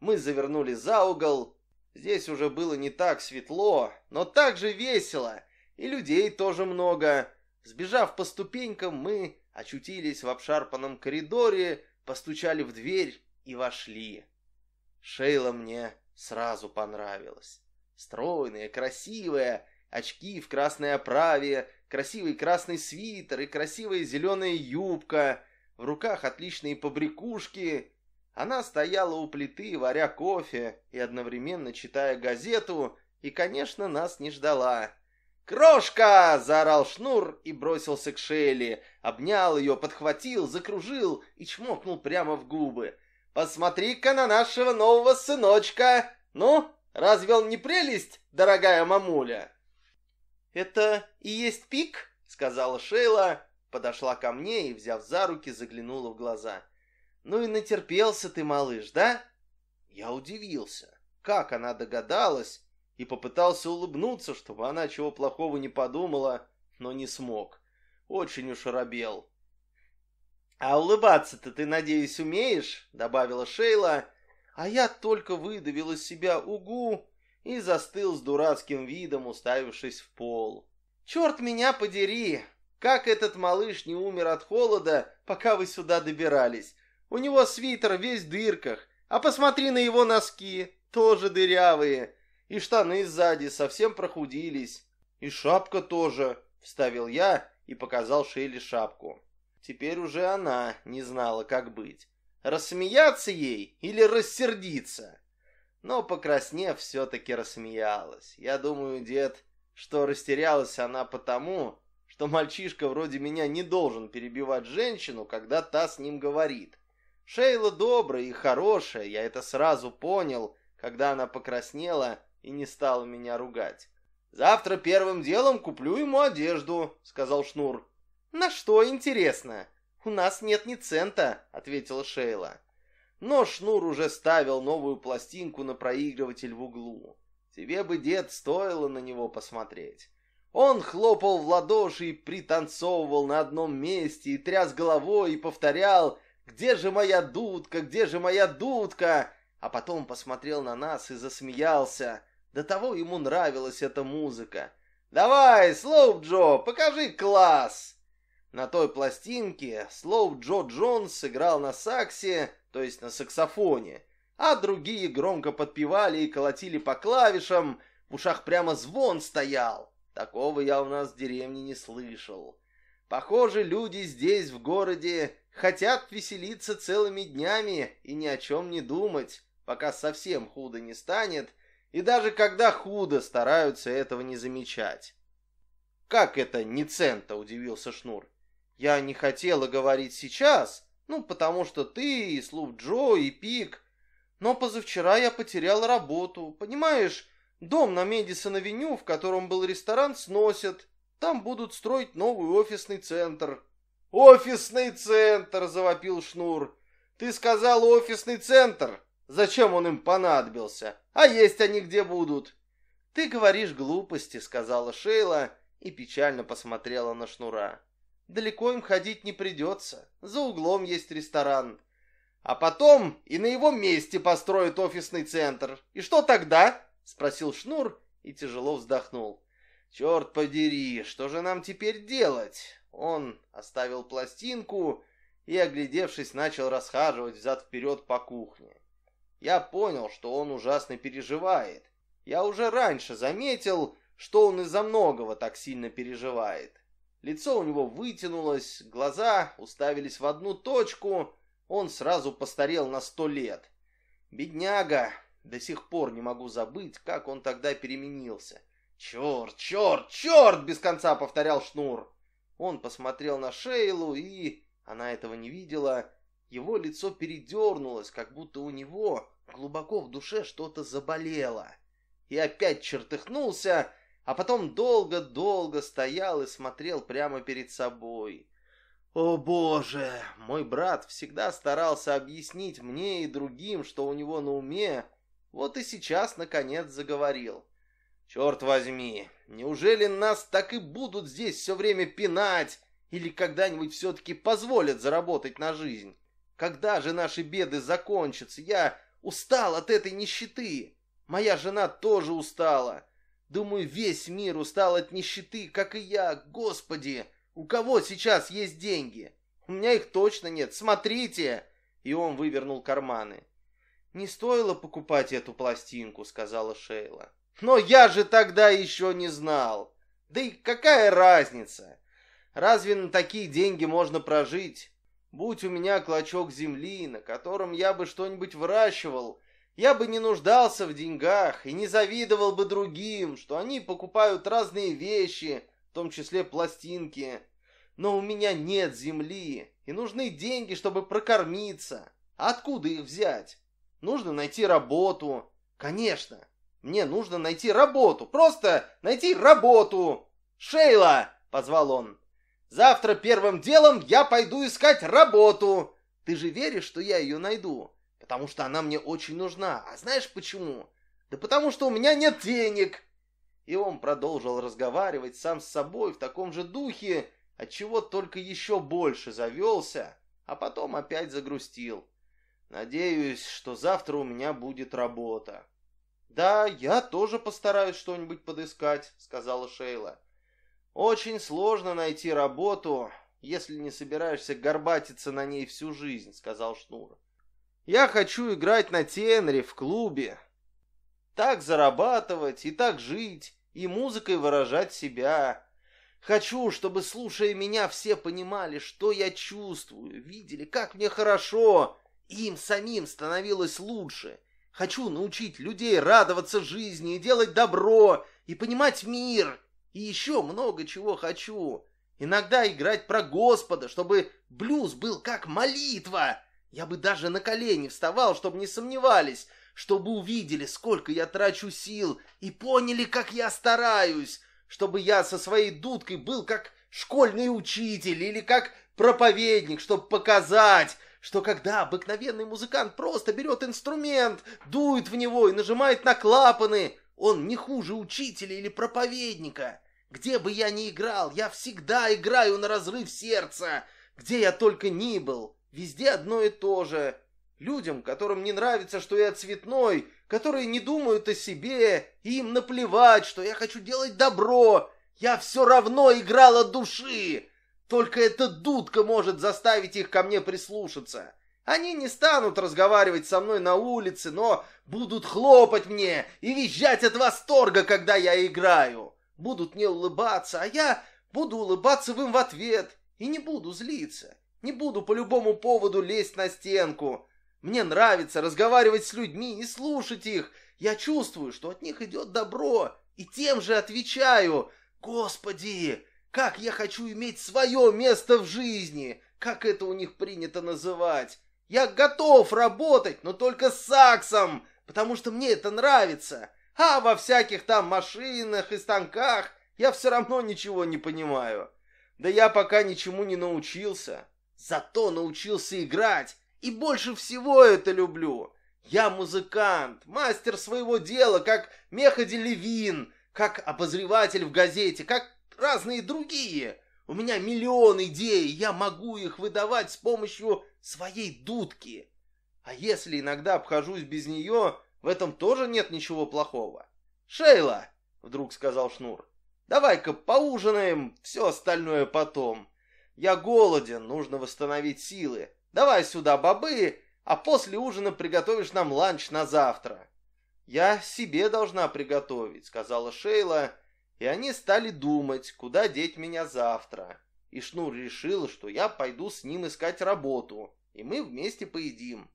Мы завернули за угол. Здесь уже было не так светло, но так же весело, и людей тоже много. Сбежав по ступенькам, мы очутились в обшарпанном коридоре, постучали в дверь и вошли. Шейла мне сразу понравилась. Стройная, красивая, очки в красной оправе, красивый красный свитер и красивая зеленая юбка, в руках отличные побрякушки. Она стояла у плиты, варя кофе и одновременно читая газету, и, конечно, нас не ждала. «Крошка!» — заорал Шнур и бросился к Шелли, обнял ее, подхватил, закружил и чмокнул прямо в губы. Посмотри-ка на нашего нового сыночка. Ну, разве он не прелесть, дорогая мамуля?» «Это и есть пик?» — сказала Шейла, подошла ко мне и, взяв за руки, заглянула в глаза. «Ну и натерпелся ты, малыш, да?» Я удивился, как она догадалась, и попытался улыбнуться, чтобы она чего плохого не подумала, но не смог. Очень уж оробел. «А улыбаться-то ты, надеюсь, умеешь?» — добавила Шейла. А я только выдавил из себя угу и застыл с дурацким видом, уставившись в пол. «Черт меня подери! Как этот малыш не умер от холода, пока вы сюда добирались? У него свитер весь в дырках, а посмотри на его носки, тоже дырявые, и штаны сзади совсем прохудились, и шапка тоже», — вставил я и показал Шейле шапку. Теперь уже она не знала, как быть. Рассмеяться ей или рассердиться? Но, покраснев, все-таки рассмеялась. Я думаю, дед, что растерялась она потому, что мальчишка вроде меня не должен перебивать женщину, когда та с ним говорит. Шейла добрая и хорошая, я это сразу понял, когда она покраснела и не стала меня ругать. «Завтра первым делом куплю ему одежду», — сказал Шнур. «На что, интересно?» «У нас нет ни цента», — ответила Шейла. Но Шнур уже ставил новую пластинку на проигрыватель в углу. Тебе бы, дед, стоило на него посмотреть. Он хлопал в ладоши и пританцовывал на одном месте, и тряс головой, и повторял «Где же моя дудка? Где же моя дудка?» А потом посмотрел на нас и засмеялся. До того ему нравилась эта музыка. «Давай, Слоуп Джо, покажи класс!» На той пластинке Слоу Джо Джонс сыграл на саксе, то есть на саксофоне, а другие громко подпевали и колотили по клавишам, в ушах прямо звон стоял. Такого я у нас в деревне не слышал. Похоже, люди здесь, в городе, хотят веселиться целыми днями и ни о чем не думать, пока совсем худо не станет, и даже когда худо, стараются этого не замечать. «Как это не цента?» – удивился Шнур. Я не хотела говорить сейчас, ну, потому что ты и Слуп Джо, и Пик. Но позавчера я потерял работу. Понимаешь, дом на Медисон-авеню, в котором был ресторан, сносят. Там будут строить новый офисный центр. «Офисный центр!» – завопил Шнур. «Ты сказал офисный центр. Зачем он им понадобился? А есть они где будут?» «Ты говоришь глупости», – сказала Шейла и печально посмотрела на Шнура. Далеко им ходить не придется. За углом есть ресторан. А потом и на его месте построят офисный центр. И что тогда? Спросил Шнур и тяжело вздохнул. Черт подери, что же нам теперь делать? Он оставил пластинку и, оглядевшись, начал расхаживать взад-вперед по кухне. Я понял, что он ужасно переживает. Я уже раньше заметил, что он из-за многого так сильно переживает. Лицо у него вытянулось, глаза уставились в одну точку. Он сразу постарел на сто лет. Бедняга, до сих пор не могу забыть, как он тогда переменился. «Черт, черт, черт!» — без конца повторял Шнур. Он посмотрел на Шейлу и... Она этого не видела. Его лицо передернулось, как будто у него глубоко в душе что-то заболело. И опять чертыхнулся, а потом долго-долго стоял и смотрел прямо перед собой. О боже, мой брат всегда старался объяснить мне и другим, что у него на уме, вот и сейчас, наконец, заговорил. Черт возьми, неужели нас так и будут здесь все время пинать или когда-нибудь все-таки позволят заработать на жизнь? Когда же наши беды закончатся? Я устал от этой нищеты. Моя жена тоже устала. Думаю, весь мир устал от нищеты, как и я. Господи, у кого сейчас есть деньги? У меня их точно нет. Смотрите!» И он вывернул карманы. «Не стоило покупать эту пластинку», — сказала Шейла. «Но я же тогда еще не знал. Да и какая разница? Разве на такие деньги можно прожить? Будь у меня клочок земли, на котором я бы что-нибудь выращивал, я бы не нуждался в деньгах и не завидовал бы другим, что они покупают разные вещи, в том числе пластинки. Но у меня нет земли, и нужны деньги, чтобы прокормиться. Откуда их взять? Нужно найти работу. Конечно, мне нужно найти работу. Просто найти работу. Шейла, позвал он. Завтра первым делом я пойду искать работу. Ты же веришь, что я ее найду? Потому что она мне очень нужна. А знаешь почему? Да потому что у меня нет денег. И он продолжил разговаривать сам с собой в таком же духе, отчего только еще больше завелся, а потом опять загрустил. Надеюсь, что завтра у меня будет работа. Да, я тоже постараюсь что-нибудь подыскать, сказала Шейла. Очень сложно найти работу, если не собираешься горбатиться на ней всю жизнь, сказал Шнур. Я хочу играть на теноре в клубе. Так зарабатывать и так жить, и музыкой выражать себя. Хочу, чтобы, слушая меня, все понимали, что я чувствую, видели, как мне хорошо, им самим становилось лучше. Хочу научить людей радоваться жизни и делать добро, и понимать мир, и еще много чего хочу. Иногда играть про Господа, чтобы блюз был как молитва. Я бы даже на колени вставал, чтобы не сомневались, чтобы увидели, сколько я трачу сил, и поняли, как я стараюсь, чтобы я со своей дудкой был как школьный учитель или как проповедник, чтобы показать, что когда обыкновенный музыкант просто берет инструмент, дует в него и нажимает на клапаны, он не хуже учителя или проповедника. Где бы я ни играл, я всегда играю на разрыв сердца. Где я только ни был, везде одно и то же. Людям, которым не нравится, что я цветной, которые не думают о себе, им наплевать, что я хочу делать добро. Я все равно играл от души. Только эта дудка может заставить их ко мне прислушаться. Они не станут разговаривать со мной на улице, но будут хлопать мне и визжать от восторга, когда я играю. Будут мне улыбаться, а я буду улыбаться им в ответ и не буду злиться. Не буду по любому поводу лезть на стенку. Мне нравится разговаривать с людьми и слушать их. Я чувствую, что от них идет добро, и тем же отвечаю. Господи, как я хочу иметь свое место в жизни, как это у них принято называть. Я готов работать, но только с саксом, потому что мне это нравится. А во всяких там машинах и станках я все равно ничего не понимаю. Да я пока ничему не научился. Зато научился играть, и больше всего это люблю. Я музыкант, мастер своего дела, как Меходи Левин, как обозреватель в газете, как разные другие. У меня миллион идей, я могу их выдавать с помощью своей дудки. А если иногда обхожусь без нее, в этом тоже нет ничего плохого. «Шейла!» — вдруг сказал Шнур. «Давай-ка поужинаем, все остальное потом. Я голоден, нужно восстановить силы. Давай сюда бобы, а после ужина приготовишь нам ланч на завтра». «Я себе должна приготовить», — сказала Шейла, — и они стали думать, куда деть меня завтра. И Шнур решил, что я пойду с ним искать работу, и мы вместе поедим.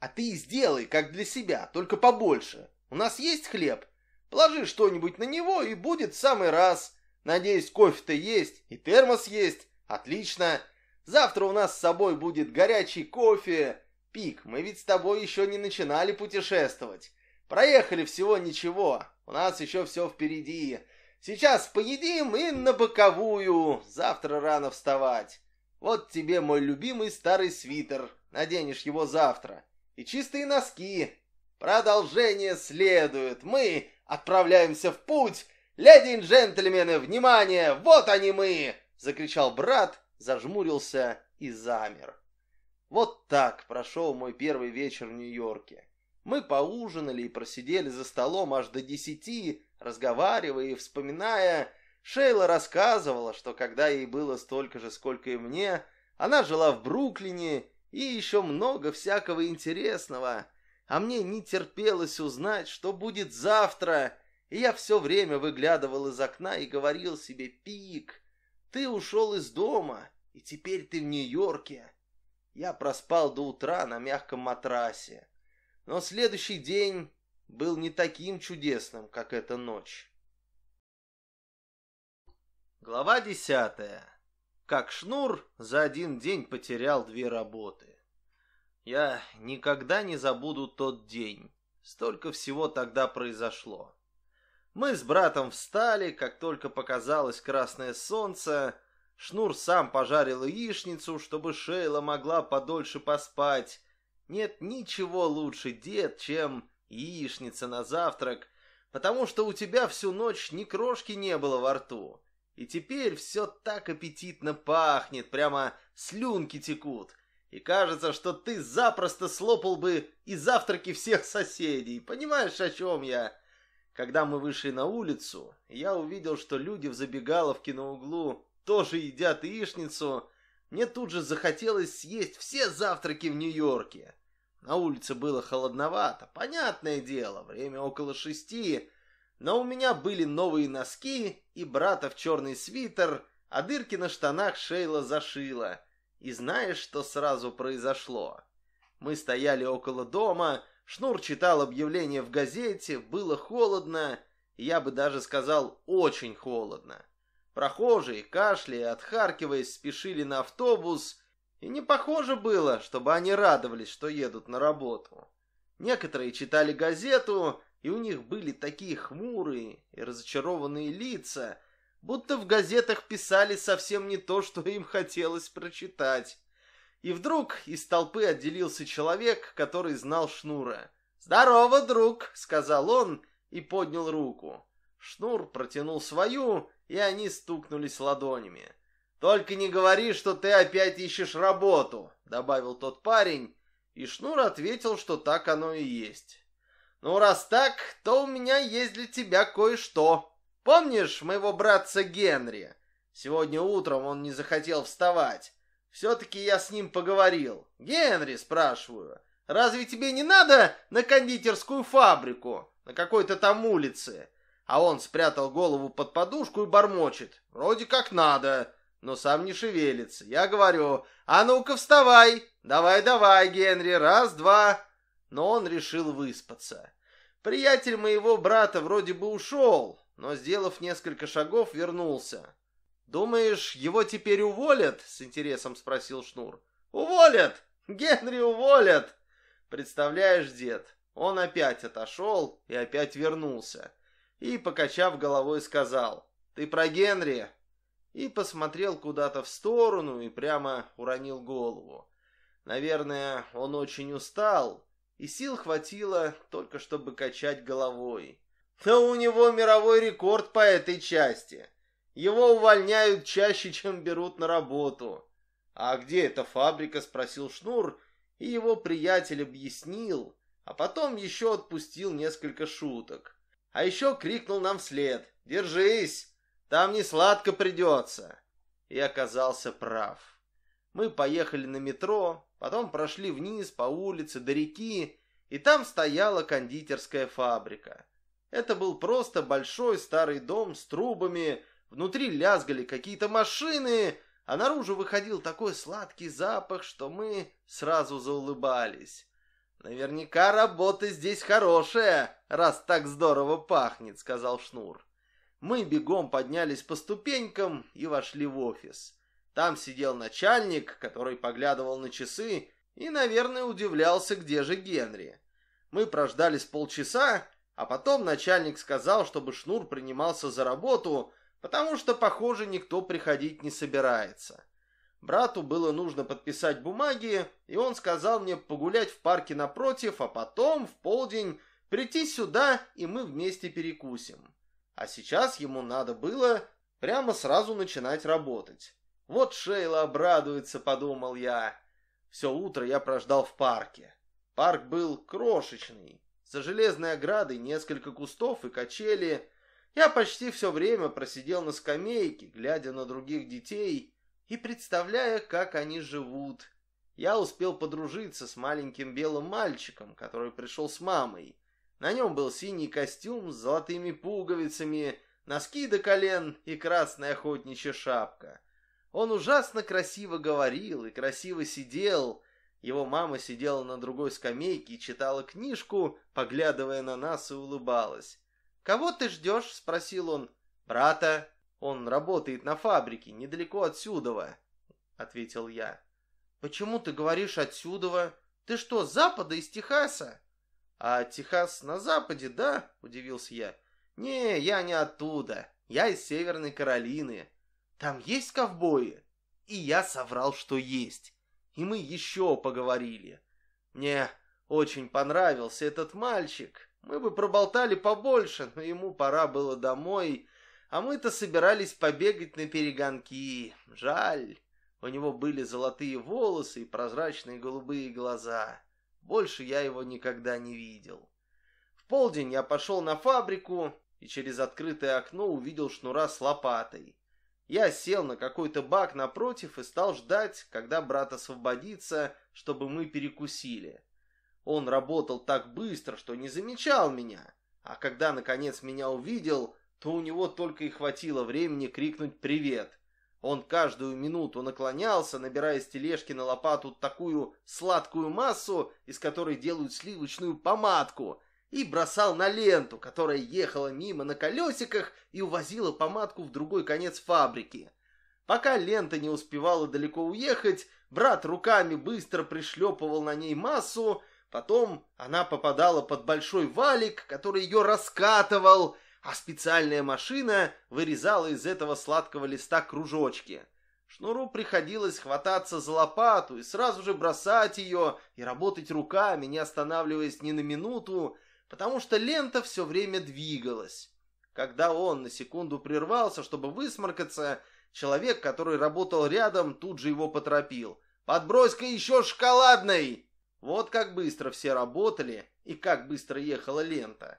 А ты сделай, как для себя, только побольше. У нас есть хлеб? Положи что-нибудь на него, и будет в самый раз. Надеюсь, кофе-то есть, и термос есть. Отлично. Завтра у нас с собой будет горячий кофе. Пик, мы ведь с тобой еще не начинали путешествовать. Проехали всего ничего. У нас еще все впереди. Сейчас поедим и на боковую. Завтра рано вставать. Вот тебе мой любимый старый свитер. Наденешь его завтра. И чистые носки. Продолжение следует. Мы отправляемся в путь. Леди и джентльмены, внимание! Вот они мы! Закричал брат, зажмурился и замер. Вот так прошел мой первый вечер в Нью-Йорке. Мы поужинали и просидели за столом аж до десяти, разговаривая и вспоминая. Шейла рассказывала, что когда ей было столько же, сколько и мне, она жила в Бруклине и еще много всякого интересного. А мне не терпелось узнать, что будет завтра, и я все время выглядывал из окна и говорил себе «Пик, ты ушел из дома, и теперь ты в Нью-Йорке». Я проспал до утра на мягком матрасе. Но следующий день был не таким чудесным, как эта ночь. Глава десятая. Как Шнур за один день потерял две работы. Я никогда не забуду тот день. Столько всего тогда произошло. Мы с братом встали, как только показалось красное солнце, Шнур сам пожарил яичницу, чтобы Шейла могла подольше поспать. Нет ничего лучше, дед, чем яичница на завтрак, потому что у тебя всю ночь ни крошки не было во рту. И теперь все так аппетитно пахнет, прямо слюнки текут. И кажется, что ты запросто слопал бы и завтраки всех соседей. Понимаешь, о чем я? Когда мы вышли на улицу, я увидел, что люди в забегаловке на углу тоже едят яичницу, мне тут же захотелось съесть все завтраки в Нью-Йорке. На улице было холодновато, понятное дело, время около шести, но у меня были новые носки и брата в черный свитер, а дырки на штанах Шейла зашила. И знаешь, что сразу произошло? Мы стояли около дома, Шнур читал объявление в газете, было холодно, я бы даже сказал, очень холодно. Прохожие, кашляя, отхаркиваясь, спешили на автобус, и не похоже было, чтобы они радовались, что едут на работу. Некоторые читали газету, и у них были такие хмурые и разочарованные лица, будто в газетах писали совсем не то, что им хотелось прочитать. И вдруг из толпы отделился человек, который знал Шнура. «Здорово, друг!» — сказал он и поднял руку. Шнур протянул свою, и они стукнулись ладонями. «Только не говори, что ты опять ищешь работу», — добавил тот парень, и Шнур ответил, что так оно и есть. «Ну, раз так, то у меня есть для тебя кое-что. Помнишь моего братца Генри? Сегодня утром он не захотел вставать. Все-таки я с ним поговорил. Генри, спрашиваю, разве тебе не надо на кондитерскую фабрику на какой-то там улице?» А он спрятал голову под подушку и бормочет. Вроде как надо, но сам не шевелится. Я говорю, а ну-ка вставай. Давай-давай, Генри, раз, два. Но он решил выспаться. Приятель моего брата вроде бы ушел, но, сделав несколько шагов, вернулся. «Думаешь, его теперь уволят?» — с интересом спросил Шнур. «Уволят! Генри уволят!» Представляешь, дед, он опять отошел и опять вернулся и, покачав головой, сказал «Ты про Генри?» И посмотрел куда-то в сторону и прямо уронил голову. Наверное, он очень устал, и сил хватило только чтобы качать головой. Но у него мировой рекорд по этой части. Его увольняют чаще, чем берут на работу. «А где эта фабрика?» — спросил Шнур, и его приятель объяснил, а потом еще отпустил несколько шуток. А еще крикнул нам вслед «Держись! Там не сладко придется!» И оказался прав. Мы поехали на метро, потом прошли вниз по улице до реки, и там стояла кондитерская фабрика. Это был просто большой старый дом с трубами, внутри лязгали какие-то машины, а наружу выходил такой сладкий запах, что мы сразу заулыбались. Наверняка работа здесь хорошая, раз так здорово пахнет, сказал Шнур. Мы бегом поднялись по ступенькам и вошли в офис. Там сидел начальник, который поглядывал на часы и, наверное, удивлялся, где же Генри. Мы прождали с полчаса, а потом начальник сказал, чтобы Шнур принимался за работу, потому что, похоже, никто приходить не собирается. Брату было нужно подписать бумаги, и он сказал мне погулять в парке напротив, а потом в полдень прийти сюда, и мы вместе перекусим. А сейчас ему надо было прямо сразу начинать работать. Вот Шейла обрадуется, подумал я. Все утро я прождал в парке. Парк был крошечный, за железной оградой несколько кустов и качели. Я почти все время просидел на скамейке, глядя на других детей и представляя, как они живут. Я успел подружиться с маленьким белым мальчиком, который пришел с мамой. На нем был синий костюм с золотыми пуговицами, носки до колен и красная охотничья шапка. Он ужасно красиво говорил и красиво сидел. Его мама сидела на другой скамейке и читала книжку, поглядывая на нас и улыбалась. «Кого ты ждешь?» — спросил он. «Брата». Он работает на фабрике, недалеко отсюда, ответил я. Почему ты говоришь отсюда? Ты что, с запада, из Техаса? А Техас на западе, да? Удивился я. Не, я не оттуда. Я из Северной Каролины. Там есть ковбои? И я соврал, что есть. И мы еще поговорили. Мне очень понравился этот мальчик. Мы бы проболтали побольше, но ему пора было домой, а мы-то собирались побегать на перегонки. Жаль, у него были золотые волосы и прозрачные голубые глаза. Больше я его никогда не видел. В полдень я пошел на фабрику и через открытое окно увидел шнура с лопатой. Я сел на какой-то бак напротив и стал ждать, когда брат освободится, чтобы мы перекусили. Он работал так быстро, что не замечал меня, а когда наконец меня увидел, то у него только и хватило времени крикнуть «Привет!». Он каждую минуту наклонялся, набирая с тележки на лопату такую сладкую массу, из которой делают сливочную помадку, и бросал на ленту, которая ехала мимо на колесиках и увозила помадку в другой конец фабрики. Пока лента не успевала далеко уехать, брат руками быстро пришлепывал на ней массу, потом она попадала под большой валик, который ее раскатывал, а специальная машина вырезала из этого сладкого листа кружочки. Шнуру приходилось хвататься за лопату и сразу же бросать ее и работать руками, не останавливаясь ни на минуту, потому что лента все время двигалась. Когда он на секунду прервался, чтобы высморкаться, человек, который работал рядом, тут же его поторопил. «Подбрось-ка еще шоколадной!» Вот как быстро все работали и как быстро ехала лента.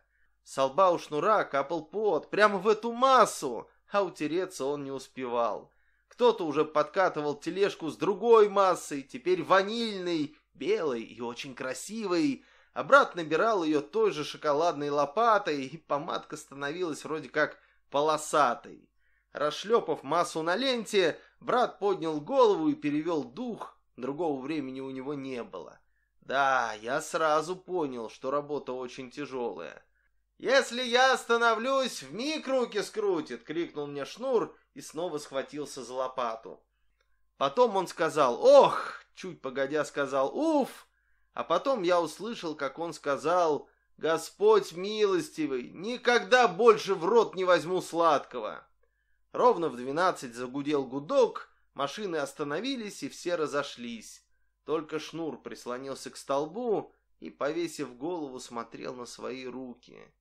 С лба у шнура капал пот прямо в эту массу, а утереться он не успевал. Кто-то уже подкатывал тележку с другой массой, теперь ванильной, белой и очень красивой, а набирал ее той же шоколадной лопатой, и помадка становилась вроде как полосатой. Расшлепав массу на ленте, брат поднял голову и перевел дух, другого времени у него не было. Да, я сразу понял, что работа очень тяжелая. «Если я остановлюсь, в миг руки скрутит!» — крикнул мне Шнур и снова схватился за лопату. Потом он сказал «Ох!» — чуть погодя сказал «Уф!» А потом я услышал, как он сказал «Господь милостивый, никогда больше в рот не возьму сладкого!» Ровно в двенадцать загудел гудок, машины остановились и все разошлись. Только Шнур прислонился к столбу и, повесив голову, смотрел на свои руки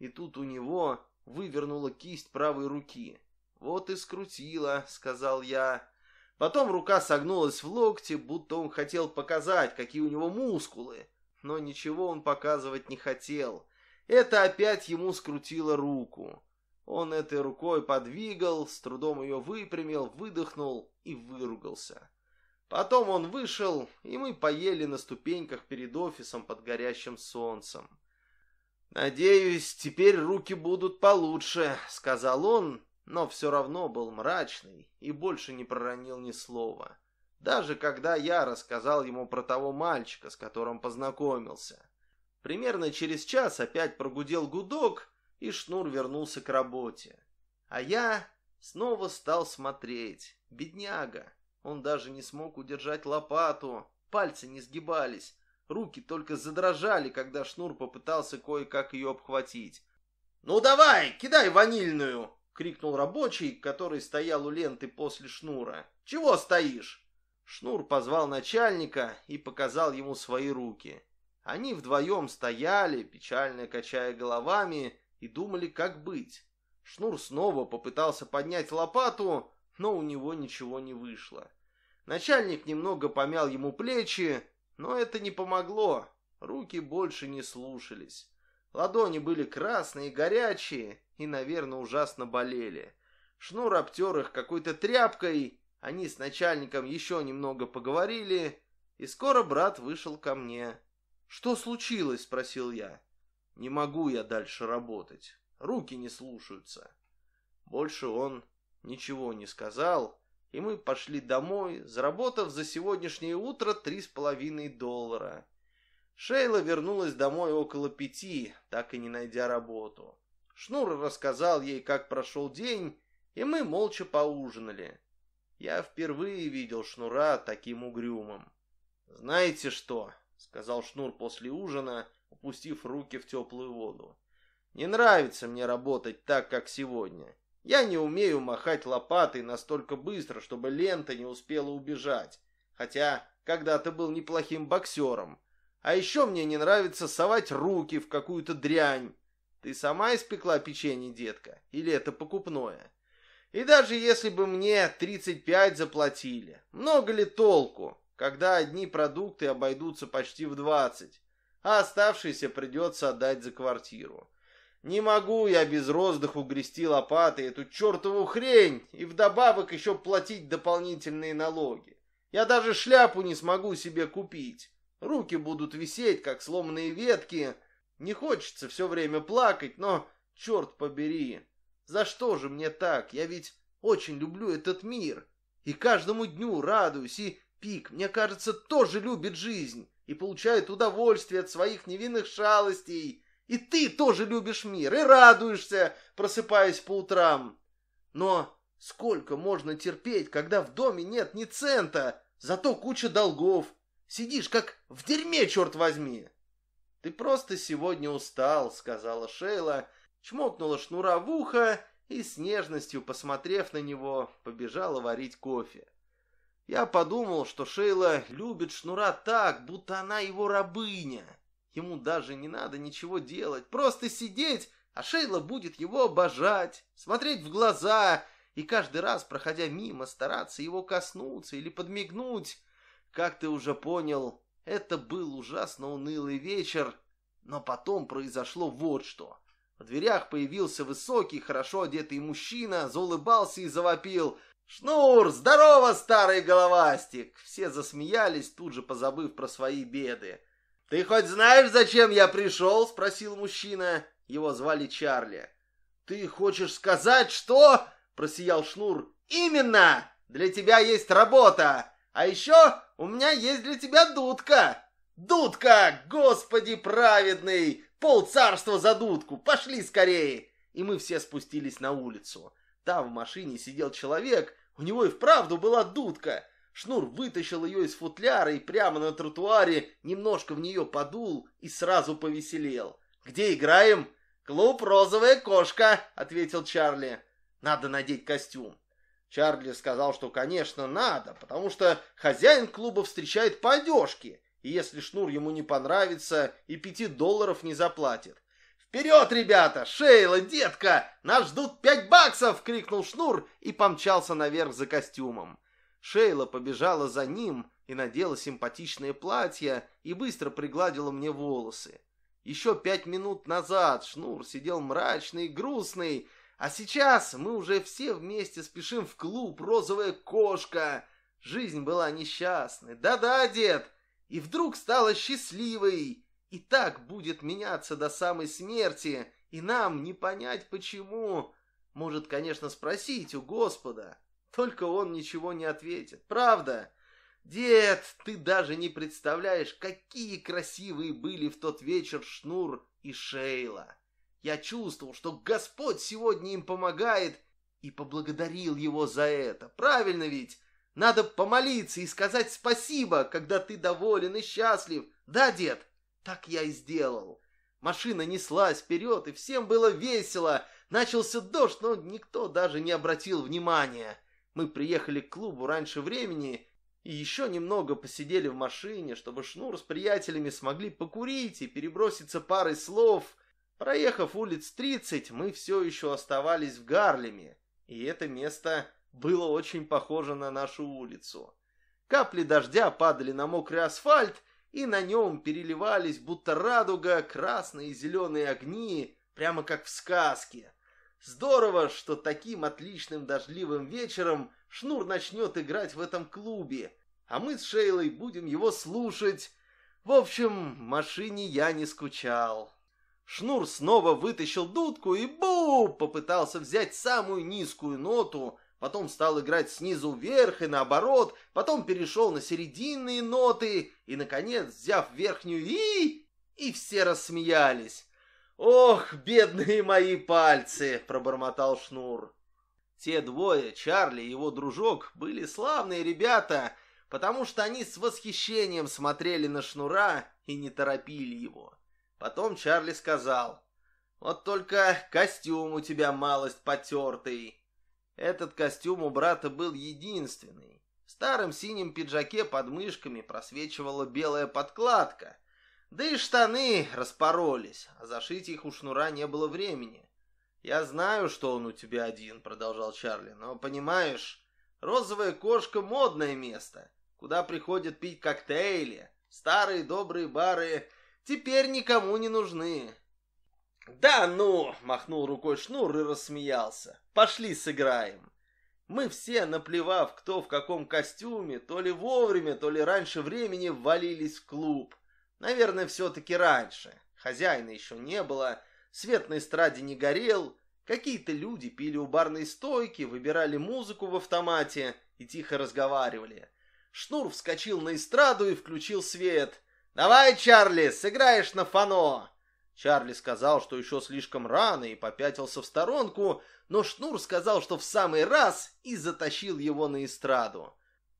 и тут у него вывернула кисть правой руки. «Вот и скрутила», — сказал я. Потом рука согнулась в локте, будто он хотел показать, какие у него мускулы. Но ничего он показывать не хотел. Это опять ему скрутило руку. Он этой рукой подвигал, с трудом ее выпрямил, выдохнул и выругался. Потом он вышел, и мы поели на ступеньках перед офисом под горящим солнцем. «Надеюсь, теперь руки будут получше», — сказал он, но все равно был мрачный и больше не проронил ни слова. даже когда я рассказал ему про того мальчика, с которым познакомился. Примерно через час опять прогудел гудок, и Шнур вернулся к работе. А я снова стал смотреть. Бедняга. Он даже не смог удержать лопату. Пальцы не сгибались. Руки только задрожали, когда Шнур попытался кое-как ее обхватить. «Ну давай, кидай ванильную!» — крикнул рабочий, который стоял у ленты после Шнура. «Чего стоишь?» Шнур позвал начальника и показал ему свои руки. Они вдвоем стояли, печально качая головами, и думали, как быть. Шнур снова попытался поднять лопату, но у него ничего не вышло. Начальник немного помял ему плечи, но это не помогло. Руки больше не слушались. Ладони были красные, горячие и, наверное, ужасно болели. Шнур обтер их какой-то тряпкой, они с начальником еще немного поговорили, и скоро брат вышел ко мне. «Что случилось?» — спросил я. «Не могу я дальше работать. Руки не слушаются». Больше он ничего не сказал, и мы пошли домой, заработав за сегодняшнее утро три с половиной доллара. Шейла вернулась домой около пяти, так и не найдя работу. Шнур рассказал ей, как прошел день, и мы молча поужинали. Я впервые видел Шнура таким угрюмым. «Знаете что?» — сказал Шнур после ужина, упустив руки в теплую воду. «Не нравится мне работать так, как сегодня. Я не умею махать лопатой настолько быстро, чтобы лента не успела убежать. Хотя когда-то был неплохим боксером. А еще мне не нравится совать руки в какую-то дрянь. Ты сама испекла печенье, детка? Или это покупное? И даже если бы мне 35 заплатили, много ли толку, когда одни продукты обойдутся почти в 20, а оставшиеся придется отдать за квартиру? Не могу я без роздыху грести лопатой эту чертову хрень и вдобавок еще платить дополнительные налоги. Я даже шляпу не смогу себе купить. Руки будут висеть, как сломанные ветки. Не хочется все время плакать, но, черт побери, за что же мне так? Я ведь очень люблю этот мир. И каждому дню радуюсь, и Пик, мне кажется, тоже любит жизнь и получает удовольствие от своих невинных шалостей. И ты тоже любишь мир и радуешься, просыпаясь по утрам. Но сколько можно терпеть, когда в доме нет ни цента, зато куча долгов. Сидишь как в дерьме, черт возьми. Ты просто сегодня устал, сказала Шейла, чмокнула шнура в ухо и с нежностью, посмотрев на него, побежала варить кофе. Я подумал, что Шейла любит шнура так, будто она его рабыня. Ему даже не надо ничего делать, просто сидеть, а Шейла будет его обожать, смотреть в глаза и каждый раз, проходя мимо, стараться его коснуться или подмигнуть. Как ты уже понял, это был ужасно унылый вечер, но потом произошло вот что. В дверях появился высокий, хорошо одетый мужчина, заулыбался и завопил «Шнур, здорово, старый головастик!» Все засмеялись, тут же позабыв про свои беды. «Ты хоть знаешь, зачем я пришел?» — спросил мужчина. Его звали Чарли. «Ты хочешь сказать, что?» — просиял Шнур. «Именно! Для тебя есть работа! А еще у меня есть для тебя дудка!» «Дудка! Господи праведный! Пол царства за дудку! Пошли скорее!» И мы все спустились на улицу. Там в машине сидел человек, у него и вправду была дудка. Шнур вытащил ее из футляра и прямо на тротуаре немножко в нее подул и сразу повеселел. «Где играем?» «Клуб «Розовая кошка», — ответил Чарли. «Надо надеть костюм». Чарли сказал, что, конечно, надо, потому что хозяин клуба встречает по одежке, и если шнур ему не понравится, и пяти долларов не заплатит. «Вперед, ребята! Шейла, детка! Нас ждут пять баксов!» — крикнул шнур и помчался наверх за костюмом. Шейла побежала за ним и надела симпатичное платье и быстро пригладила мне волосы. Еще пять минут назад Шнур сидел мрачный и грустный, а сейчас мы уже все вместе спешим в клуб «Розовая кошка». Жизнь была несчастной. Да-да, дед. И вдруг стала счастливой. И так будет меняться до самой смерти, и нам не понять почему. Может, конечно, спросить у Господа. Только он ничего не ответит. Правда? Дед, ты даже не представляешь, какие красивые были в тот вечер Шнур и Шейла. Я чувствовал, что Господь сегодня им помогает, и поблагодарил его за это. Правильно ведь? Надо помолиться и сказать спасибо, когда ты доволен и счастлив. Да, дед? Так я и сделал. Машина неслась вперед, и всем было весело. Начался дождь, но никто даже не обратил внимания. Мы приехали к клубу раньше времени и еще немного посидели в машине, чтобы Шнур с приятелями смогли покурить и переброситься парой слов. Проехав улиц 30, мы все еще оставались в Гарлеме, и это место было очень похоже на нашу улицу. Капли дождя падали на мокрый асфальт, и на нем переливались, будто радуга, красные и зеленые огни, прямо как в сказке. Здорово, что таким отличным дождливым вечером Шнур начнет играть в этом клубе, а мы с Шейлой будем его слушать. В общем, в машине я не скучал. Шнур снова вытащил дудку и бу! Попытался взять самую низкую ноту, потом стал играть снизу вверх и наоборот, потом перешел на серединные ноты и, наконец, взяв верхнюю «и», и все рассмеялись. «Ох, бедные мои пальцы!» — пробормотал Шнур. Те двое, Чарли и его дружок, были славные ребята, потому что они с восхищением смотрели на Шнура и не торопили его. Потом Чарли сказал, «Вот только костюм у тебя малость потертый». Этот костюм у брата был единственный. В старом синем пиджаке под мышками просвечивала белая подкладка. Да и штаны распоролись, а зашить их у шнура не было времени. «Я знаю, что он у тебя один», — продолжал Чарли, «но, понимаешь, розовая кошка — модное место, куда приходят пить коктейли. Старые добрые бары теперь никому не нужны. «Да ну!» — махнул рукой Шнур и рассмеялся. «Пошли сыграем!» Мы все, наплевав, кто в каком костюме, то ли вовремя, то ли раньше времени, ввалились в клуб. Наверное, все-таки раньше. Хозяина еще не было, свет на эстраде не горел, какие-то люди пили у барной стойки, выбирали музыку в автомате и тихо разговаривали. Шнур вскочил на эстраду и включил свет. «Давай, Чарли, сыграешь на фано!» Чарли сказал, что еще слишком рано и попятился в сторонку, но Шнур сказал, что в самый раз и затащил его на эстраду.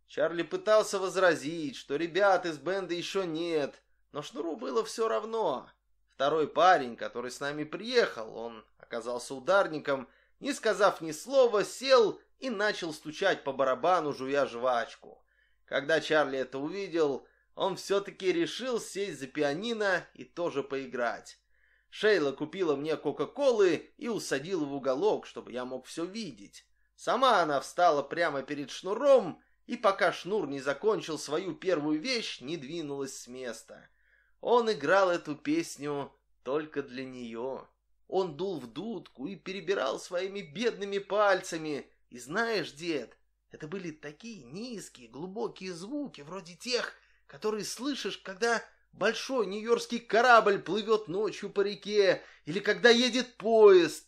Чарли пытался возразить, что ребят из бенда еще нет, но Шнуру было все равно. Второй парень, который с нами приехал, он оказался ударником, не сказав ни слова, сел и начал стучать по барабану, жуя жвачку. Когда Чарли это увидел, он все-таки решил сесть за пианино и тоже поиграть. Шейла купила мне Кока-Колы и усадила в уголок, чтобы я мог все видеть. Сама она встала прямо перед шнуром, и пока шнур не закончил свою первую вещь, не двинулась с места. Он играл эту песню только для нее. Он дул в дудку и перебирал своими бедными пальцами. И знаешь, дед, это были такие низкие, глубокие звуки, вроде тех, которые слышишь, когда большой нью-йоркский корабль плывет ночью по реке или когда едет поезд.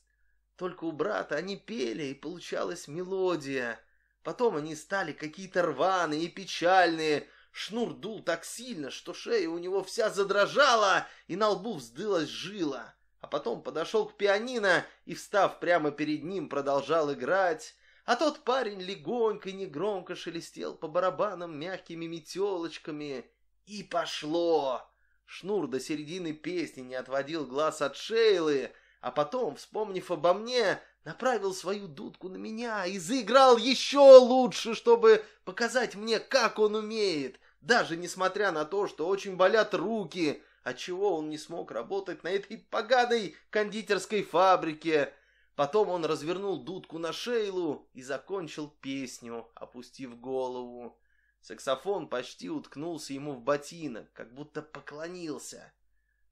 Только у брата они пели, и получалась мелодия. Потом они стали какие-то рваные и печальные. Шнур дул так сильно, что шея у него вся задрожала, и на лбу вздылась жила. А потом подошел к пианино и, встав прямо перед ним, продолжал играть. А тот парень легонько и негромко шелестел по барабанам мягкими метелочками. И пошло! Шнур до середины песни не отводил глаз от Шейлы, а потом, вспомнив обо мне, направил свою дудку на меня и заиграл еще лучше, чтобы показать мне, как он умеет, даже несмотря на то, что очень болят руки, отчего он не смог работать на этой поганой кондитерской фабрике. Потом он развернул дудку на Шейлу и закончил песню, опустив голову. Саксофон почти уткнулся ему в ботинок, как будто поклонился.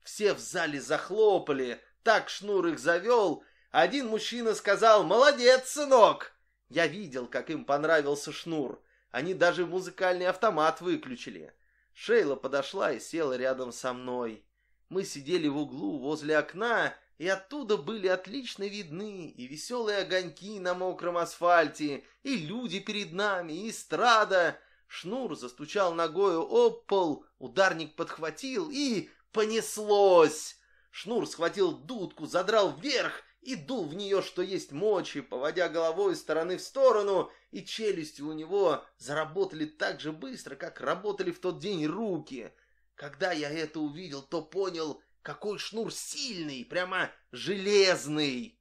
Все в зале захлопали, так шнур их завел. Один мужчина сказал «Молодец, сынок!» Я видел, как им понравился шнур. Они даже музыкальный автомат выключили. Шейла подошла и села рядом со мной. Мы сидели в углу возле окна и оттуда были отлично видны и веселые огоньки на мокром асфальте, и люди перед нами, и эстрада. Шнур застучал ногою об пол, ударник подхватил и понеслось. Шнур схватил дудку, задрал вверх и дул в нее, что есть мочи, поводя головой из стороны в сторону, и челюсти у него заработали так же быстро, как работали в тот день руки. Когда я это увидел, то понял, какой шнур сильный, прямо железный.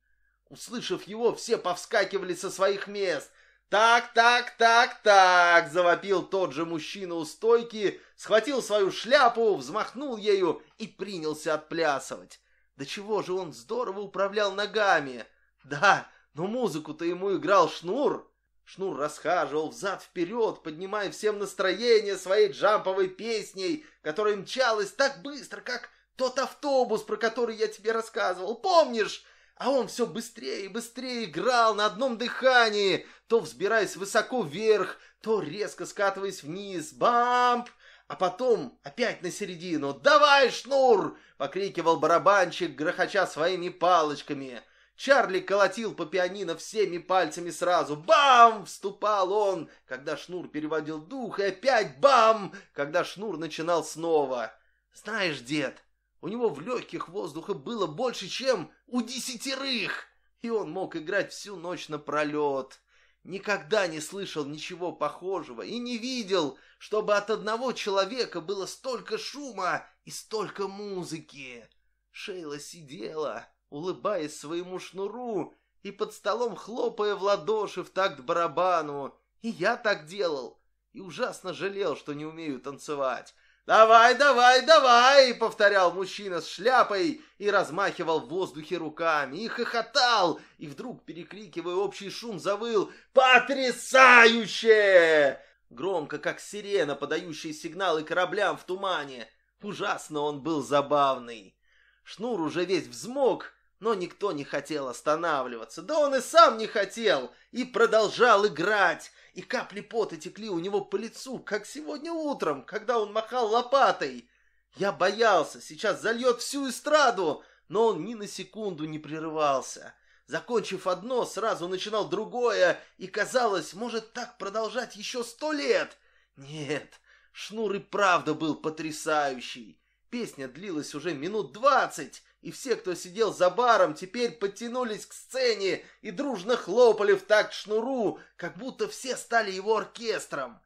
Услышав его, все повскакивали со своих мест. «Так, так, так, так!» — завопил тот же мужчина у стойки, схватил свою шляпу, взмахнул ею и принялся отплясывать. Да чего же он здорово управлял ногами! Да, но музыку-то ему играл Шнур. Шнур расхаживал взад-вперед, поднимая всем настроение своей джамповой песней, которая мчалась так быстро, как тот автобус, про который я тебе рассказывал. Помнишь? А он все быстрее и быстрее играл на одном дыхании, то взбираясь высоко вверх, то резко скатываясь вниз. Бамп! А потом опять на середину. «Давай, шнур!» — покрикивал барабанщик, грохоча своими палочками. Чарли колотил по пианино всеми пальцами сразу. «Бам!» — вступал он, когда шнур переводил дух, и опять «бам!» когда шнур начинал снова. «Знаешь, дед, у него в легких воздуха было больше, чем у десятерых, и он мог играть всю ночь напролет. Никогда не слышал ничего похожего и не видел, чтобы от одного человека было столько шума и столько музыки. Шейла сидела, улыбаясь своему шнуру и под столом хлопая в ладоши в такт барабану. И я так делал, и ужасно жалел, что не умею танцевать. «Давай, давай, давай!» — повторял мужчина с шляпой и размахивал в воздухе руками, и хохотал, и вдруг, перекрикивая общий шум, завыл «Потрясающе!» Громко, как сирена, подающая сигналы кораблям в тумане. Ужасно он был забавный. Шнур уже весь взмок, но никто не хотел останавливаться. Да он и сам не хотел, и продолжал играть, и капли пота текли у него по лицу, как сегодня утром, когда он махал лопатой. Я боялся, сейчас зальет всю эстраду, но он ни на секунду не прерывался. Закончив одно, сразу начинал другое, и казалось, может так продолжать еще сто лет. Нет, Шнур и правда был потрясающий. Песня длилась уже минут двадцать, и все, кто сидел за баром, теперь подтянулись к сцене и дружно хлопали в такт шнуру, как будто все стали его оркестром.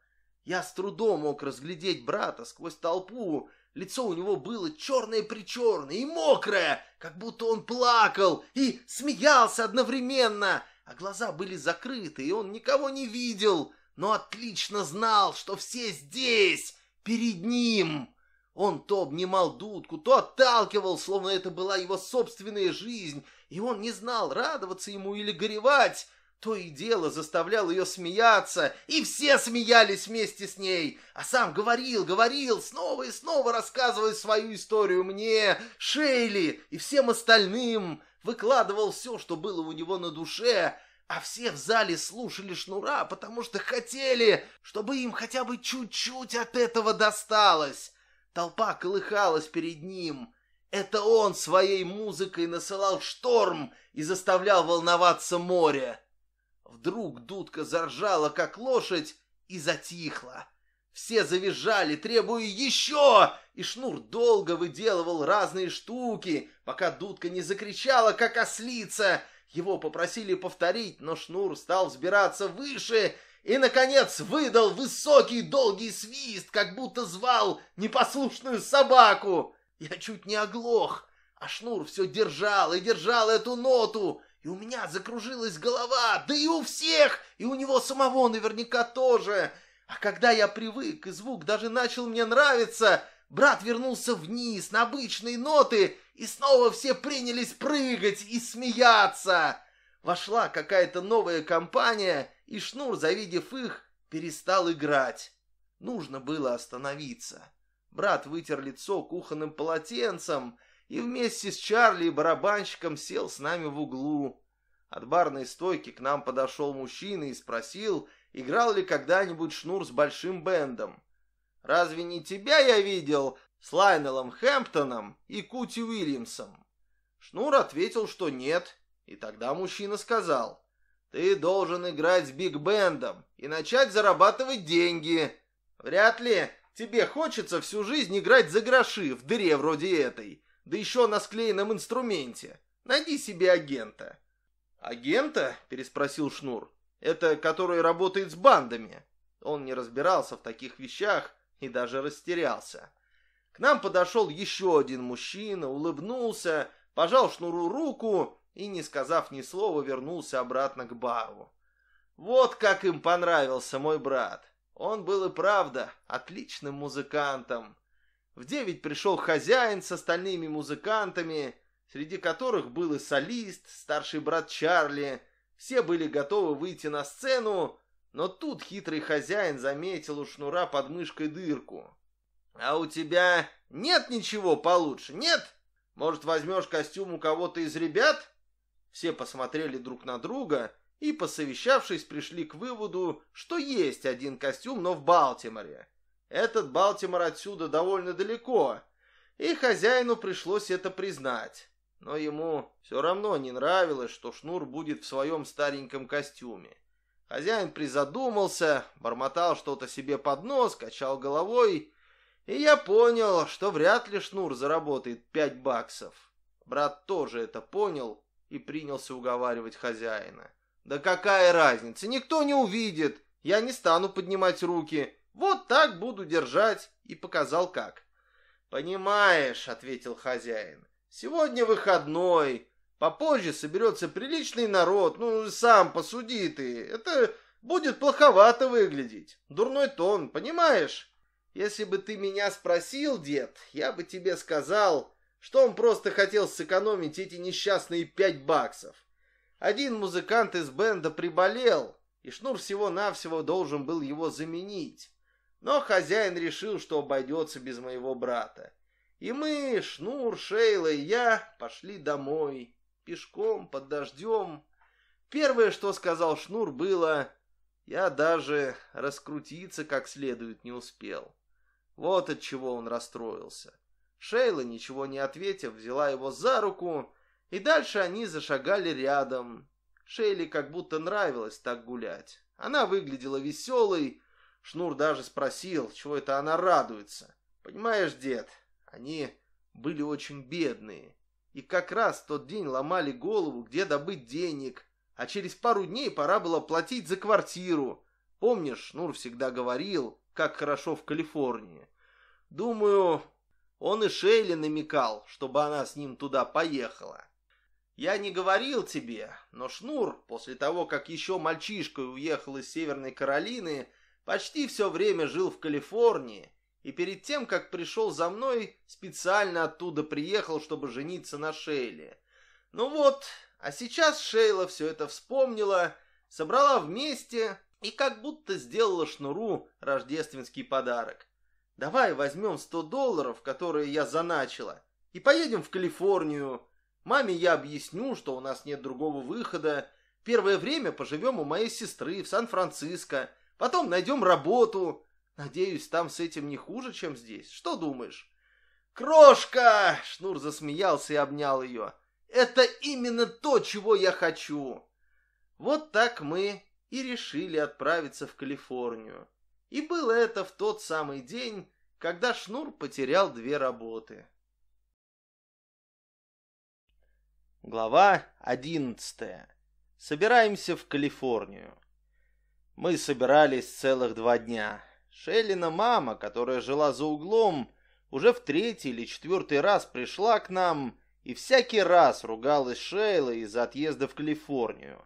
Я с трудом мог разглядеть брата сквозь толпу. Лицо у него было черное-причерное и мокрое, как будто он плакал и смеялся одновременно, а глаза были закрыты, и он никого не видел, но отлично знал, что все здесь, перед ним. Он то обнимал дудку, то отталкивал, словно это была его собственная жизнь, и он не знал, радоваться ему или горевать. То и дело заставлял ее смеяться, и все смеялись вместе с ней, а сам говорил, говорил, снова и снова рассказывая свою историю мне, Шейли и всем остальным, выкладывал все, что было у него на душе, а все в зале слушали шнура, потому что хотели, чтобы им хотя бы чуть-чуть от этого досталось. Толпа колыхалась перед ним. Это он своей музыкой насылал шторм и заставлял волноваться море. Вдруг дудка заржала, как лошадь, и затихла. Все завизжали, требуя еще, и Шнур долго выделывал разные штуки, пока дудка не закричала, как ослица. Его попросили повторить, но Шнур стал взбираться выше и, наконец, выдал высокий долгий свист, как будто звал непослушную собаку. Я чуть не оглох, а Шнур все держал и держал эту ноту, и у меня закружилась голова, да и у всех, и у него самого наверняка тоже. А когда я привык, и звук даже начал мне нравиться, брат вернулся вниз на обычные ноты, и снова все принялись прыгать и смеяться. Вошла какая-то новая компания, и Шнур, завидев их, перестал играть. Нужно было остановиться. Брат вытер лицо кухонным полотенцем и вместе с Чарли и барабанщиком сел с нами в углу. От барной стойки к нам подошел мужчина и спросил, играл ли когда-нибудь Шнур с большим бендом. «Разве не тебя я видел с Лайнелом Хэмптоном и Кути Уильямсом?» Шнур ответил, что нет, и тогда мужчина сказал, «Ты должен играть с биг-бендом и начать зарабатывать деньги. Вряд ли тебе хочется всю жизнь играть за гроши в дыре вроде этой, да еще на склеенном инструменте. Найди себе агента». «Агента?» – переспросил Шнур. «Это который работает с бандами». Он не разбирался в таких вещах и даже растерялся. К нам подошел еще один мужчина, улыбнулся, пожал Шнуру руку и, не сказав ни слова, вернулся обратно к бару. Вот как им понравился мой брат. Он был и правда отличным музыкантом. В девять пришел хозяин с остальными музыкантами, среди которых был и солист, старший брат Чарли. Все были готовы выйти на сцену, но тут хитрый хозяин заметил у шнура под мышкой дырку. «А у тебя нет ничего получше, нет? Может, возьмешь костюм у кого-то из ребят?» Все посмотрели друг на друга и, посовещавшись, пришли к выводу, что есть один костюм, но в Балтиморе. Этот Балтимор отсюда довольно далеко, и хозяину пришлось это признать. Но ему все равно не нравилось, что Шнур будет в своем стареньком костюме. Хозяин призадумался, бормотал что-то себе под нос, качал головой, и я понял, что вряд ли Шнур заработает пять баксов. Брат тоже это понял и принялся уговаривать хозяина. «Да какая разница, никто не увидит, я не стану поднимать руки, вот так буду держать», и показал как. «Понимаешь», — ответил хозяин, — «сегодня выходной, попозже соберется приличный народ, ну, сам посуди ты, это будет плоховато выглядеть, дурной тон, понимаешь?» «Если бы ты меня спросил, дед, я бы тебе сказал, что он просто хотел сэкономить эти несчастные пять баксов. Один музыкант из бенда приболел, и Шнур всего-навсего должен был его заменить. Но хозяин решил, что обойдется без моего брата. И мы, Шнур, Шейла и я, пошли домой, пешком, под дождем. Первое, что сказал Шнур, было, я даже раскрутиться как следует не успел. Вот от чего он расстроился. Шейла, ничего не ответив, взяла его за руку и дальше они зашагали рядом. Шейли как будто нравилось так гулять. Она выглядела веселой. Шнур даже спросил, чего это она радуется. Понимаешь, дед, они были очень бедные. И как раз в тот день ломали голову, где добыть денег. А через пару дней пора было платить за квартиру. Помнишь, Шнур всегда говорил, как хорошо в Калифорнии. Думаю, он и Шейли намекал, чтобы она с ним туда поехала. Я не говорил тебе, но Шнур, после того, как еще мальчишкой уехал из Северной Каролины, почти все время жил в Калифорнии, и перед тем, как пришел за мной, специально оттуда приехал, чтобы жениться на Шейле. Ну вот, а сейчас Шейла все это вспомнила, собрала вместе и как будто сделала Шнуру рождественский подарок. Давай возьмем сто долларов, которые я заначила, и поедем в Калифорнию, Маме я объясню, что у нас нет другого выхода. Первое время поживем у моей сестры в Сан-Франциско. Потом найдем работу. Надеюсь, там с этим не хуже, чем здесь. Что думаешь? «Крошка!» — Шнур засмеялся и обнял ее. «Это именно то, чего я хочу!» Вот так мы и решили отправиться в Калифорнию. И было это в тот самый день, когда Шнур потерял две работы. Глава 11. Собираемся в Калифорнию. Мы собирались целых два дня. Шеллина мама, которая жила за углом, уже в третий или четвертый раз пришла к нам и всякий раз ругалась Шейлой из-за отъезда в Калифорнию.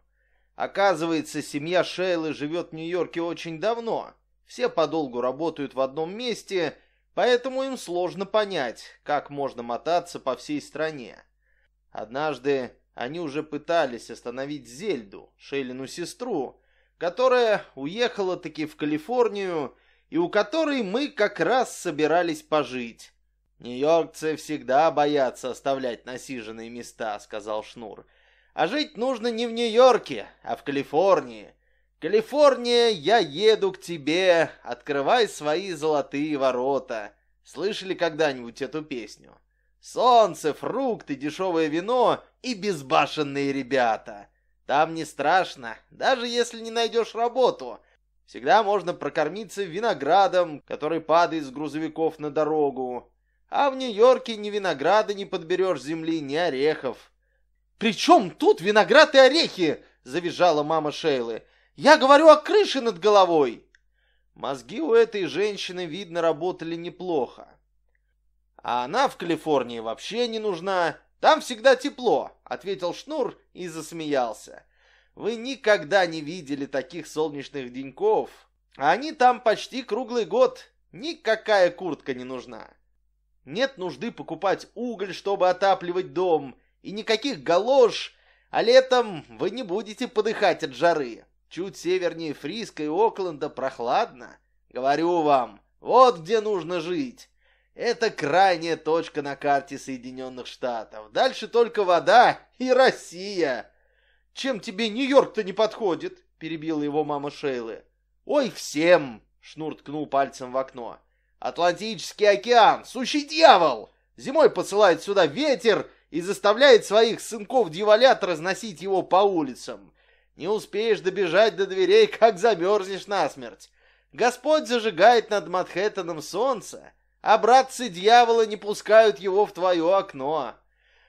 Оказывается, семья Шейлы живет в Нью-Йорке очень давно. Все подолгу работают в одном месте, поэтому им сложно понять, как можно мотаться по всей стране. Однажды они уже пытались остановить Зельду, Шейлину сестру, которая уехала таки в Калифорнию и у которой мы как раз собирались пожить. «Нью-Йоркцы всегда боятся оставлять насиженные места», — сказал Шнур. «А жить нужно не в Нью-Йорке, а в Калифорнии. Калифорния, я еду к тебе, открывай свои золотые ворота». Слышали когда-нибудь эту песню? Солнце, фрукты, дешевое вино и безбашенные ребята. Там не страшно, даже если не найдешь работу. Всегда можно прокормиться виноградом, который падает с грузовиков на дорогу. А в Нью-Йорке ни винограда не подберешь земли, ни орехов. «При чем тут виноград и орехи?» — завизжала мама Шейлы. «Я говорю о крыше над головой!» Мозги у этой женщины, видно, работали неплохо. А она в Калифорнии вообще не нужна. Там всегда тепло, ответил Шнур и засмеялся. Вы никогда не видели таких солнечных деньков. Они там почти круглый год. Никакая куртка не нужна. Нет нужды покупать уголь, чтобы отапливать дом, и никаких галош, а летом вы не будете подыхать от жары. Чуть севернее Фриска и Окленда прохладно. Говорю вам, вот где нужно жить. Это крайняя точка на карте Соединенных Штатов. Дальше только вода и Россия. Чем тебе Нью-Йорк-то не подходит? Перебила его мама Шейлы. Ой, всем! Шнур ткнул пальцем в окно. Атлантический океан, сущий дьявол! Зимой посылает сюда ветер и заставляет своих сынков-дьяволят разносить его по улицам. Не успеешь добежать до дверей, как замерзнешь насмерть. Господь зажигает над Манхэттеном солнце, а братцы дьявола не пускают его в твое окно.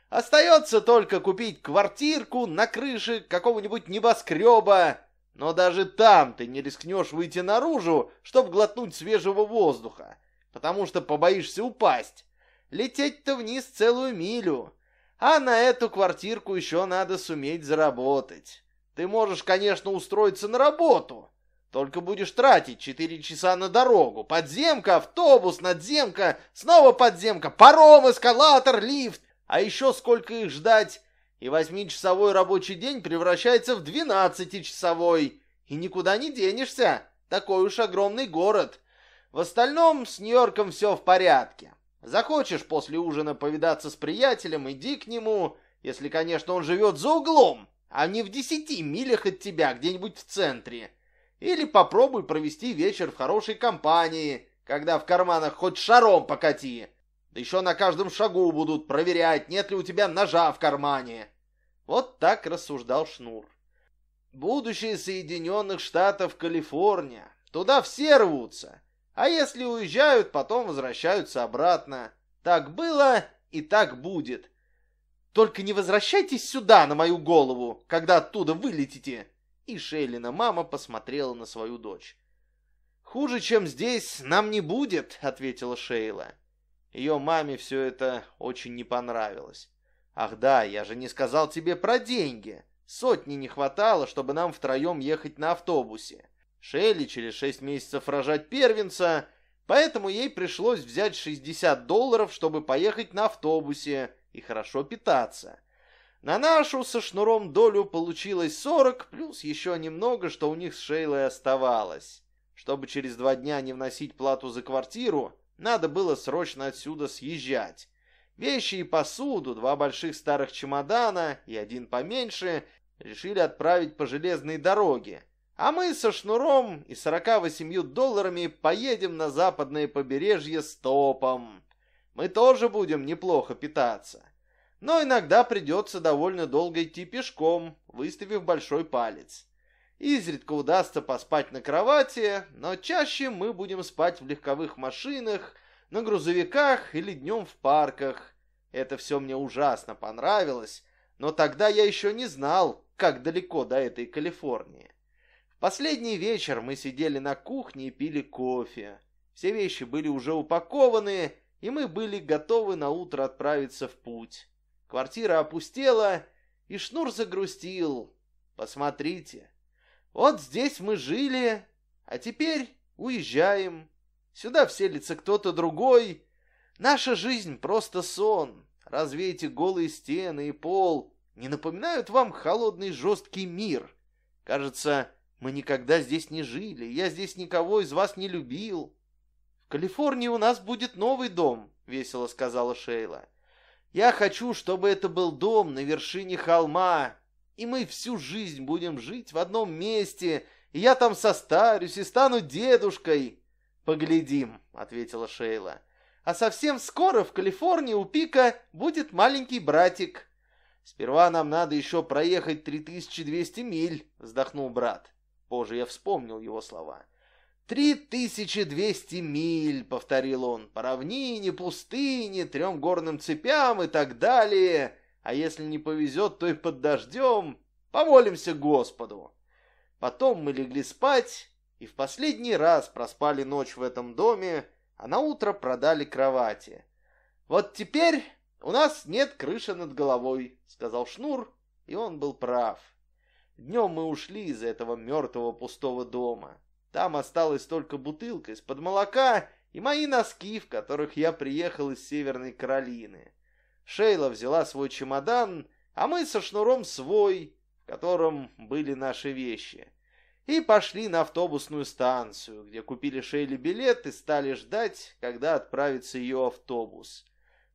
Остается только купить квартирку на крыше какого-нибудь небоскреба, но даже там ты не рискнешь выйти наружу, чтобы глотнуть свежего воздуха, потому что побоишься упасть. Лететь-то вниз целую милю, а на эту квартирку еще надо суметь заработать. Ты можешь, конечно, устроиться на работу, только будешь тратить 4 часа на дорогу. Подземка, автобус, надземка, снова подземка, паром, эскалатор, лифт. А еще сколько их ждать? И восьмичасовой рабочий день превращается в двенадцатичасовой. И никуда не денешься. Такой уж огромный город. В остальном с Нью-Йорком все в порядке. Захочешь после ужина повидаться с приятелем, иди к нему, если, конечно, он живет за углом, а не в десяти милях от тебя, где-нибудь в центре. Или попробуй провести вечер в хорошей компании, когда в карманах хоть шаром покати. Да еще на каждом шагу будут проверять, нет ли у тебя ножа в кармане. Вот так рассуждал Шнур. Будущее Соединенных Штатов Калифорния. Туда все рвутся. А если уезжают, потом возвращаются обратно. Так было и так будет. Только не возвращайтесь сюда на мою голову, когда оттуда вылетите. И Шейлина мама посмотрела на свою дочь. «Хуже, чем здесь, нам не будет», — ответила Шейла. Ее маме все это очень не понравилось. «Ах да, я же не сказал тебе про деньги. Сотни не хватало, чтобы нам втроем ехать на автобусе. Шейли через шесть месяцев рожать первенца, поэтому ей пришлось взять 60 долларов, чтобы поехать на автобусе и хорошо питаться. На нашу со шнуром долю получилось 40, плюс еще немного, что у них с Шейлой оставалось. Чтобы через два дня не вносить плату за квартиру, надо было срочно отсюда съезжать. Вещи и посуду, два больших старых чемодана и один поменьше, решили отправить по железной дороге. А мы со шнуром и 48 долларами поедем на западное побережье стопом. Мы тоже будем неплохо питаться но иногда придется довольно долго идти пешком, выставив большой палец. Изредка удастся поспать на кровати, но чаще мы будем спать в легковых машинах, на грузовиках или днем в парках. Это все мне ужасно понравилось, но тогда я еще не знал, как далеко до этой Калифорнии. В последний вечер мы сидели на кухне и пили кофе. Все вещи были уже упакованы, и мы были готовы на утро отправиться в путь. Квартира опустела, и Шнур загрустил. Посмотрите, вот здесь мы жили, а теперь уезжаем. Сюда вселится кто-то другой. Наша жизнь просто сон. Разве эти голые стены и пол не напоминают вам холодный жесткий мир? Кажется, мы никогда здесь не жили, я здесь никого из вас не любил. В Калифорнии у нас будет новый дом, весело сказала Шейла. Я хочу, чтобы это был дом на вершине холма, и мы всю жизнь будем жить в одном месте, и я там состарюсь и стану дедушкой. Поглядим, ответила Шейла. А совсем скоро в Калифорнии у Пика будет маленький братик. Сперва нам надо еще проехать 3200 миль, вздохнул брат. Позже я вспомнил его слова. «Три тысячи двести миль», — повторил он, — «по равнине, пустыне, трем горным цепям и так далее. А если не повезет, то и под дождем. Помолимся Господу». Потом мы легли спать и в последний раз проспали ночь в этом доме, а на утро продали кровати. Вот теперь у нас нет крыши над головой, сказал Шнур, и он был прав. Днем мы ушли из этого мертвого пустого дома. Там осталась только бутылка из-под молока и мои носки, в которых я приехал из Северной Каролины. Шейла взяла свой чемодан, а мы со Шнуром свой, в котором были наши вещи и пошли на автобусную станцию, где купили Шейли билет и стали ждать, когда отправится ее автобус.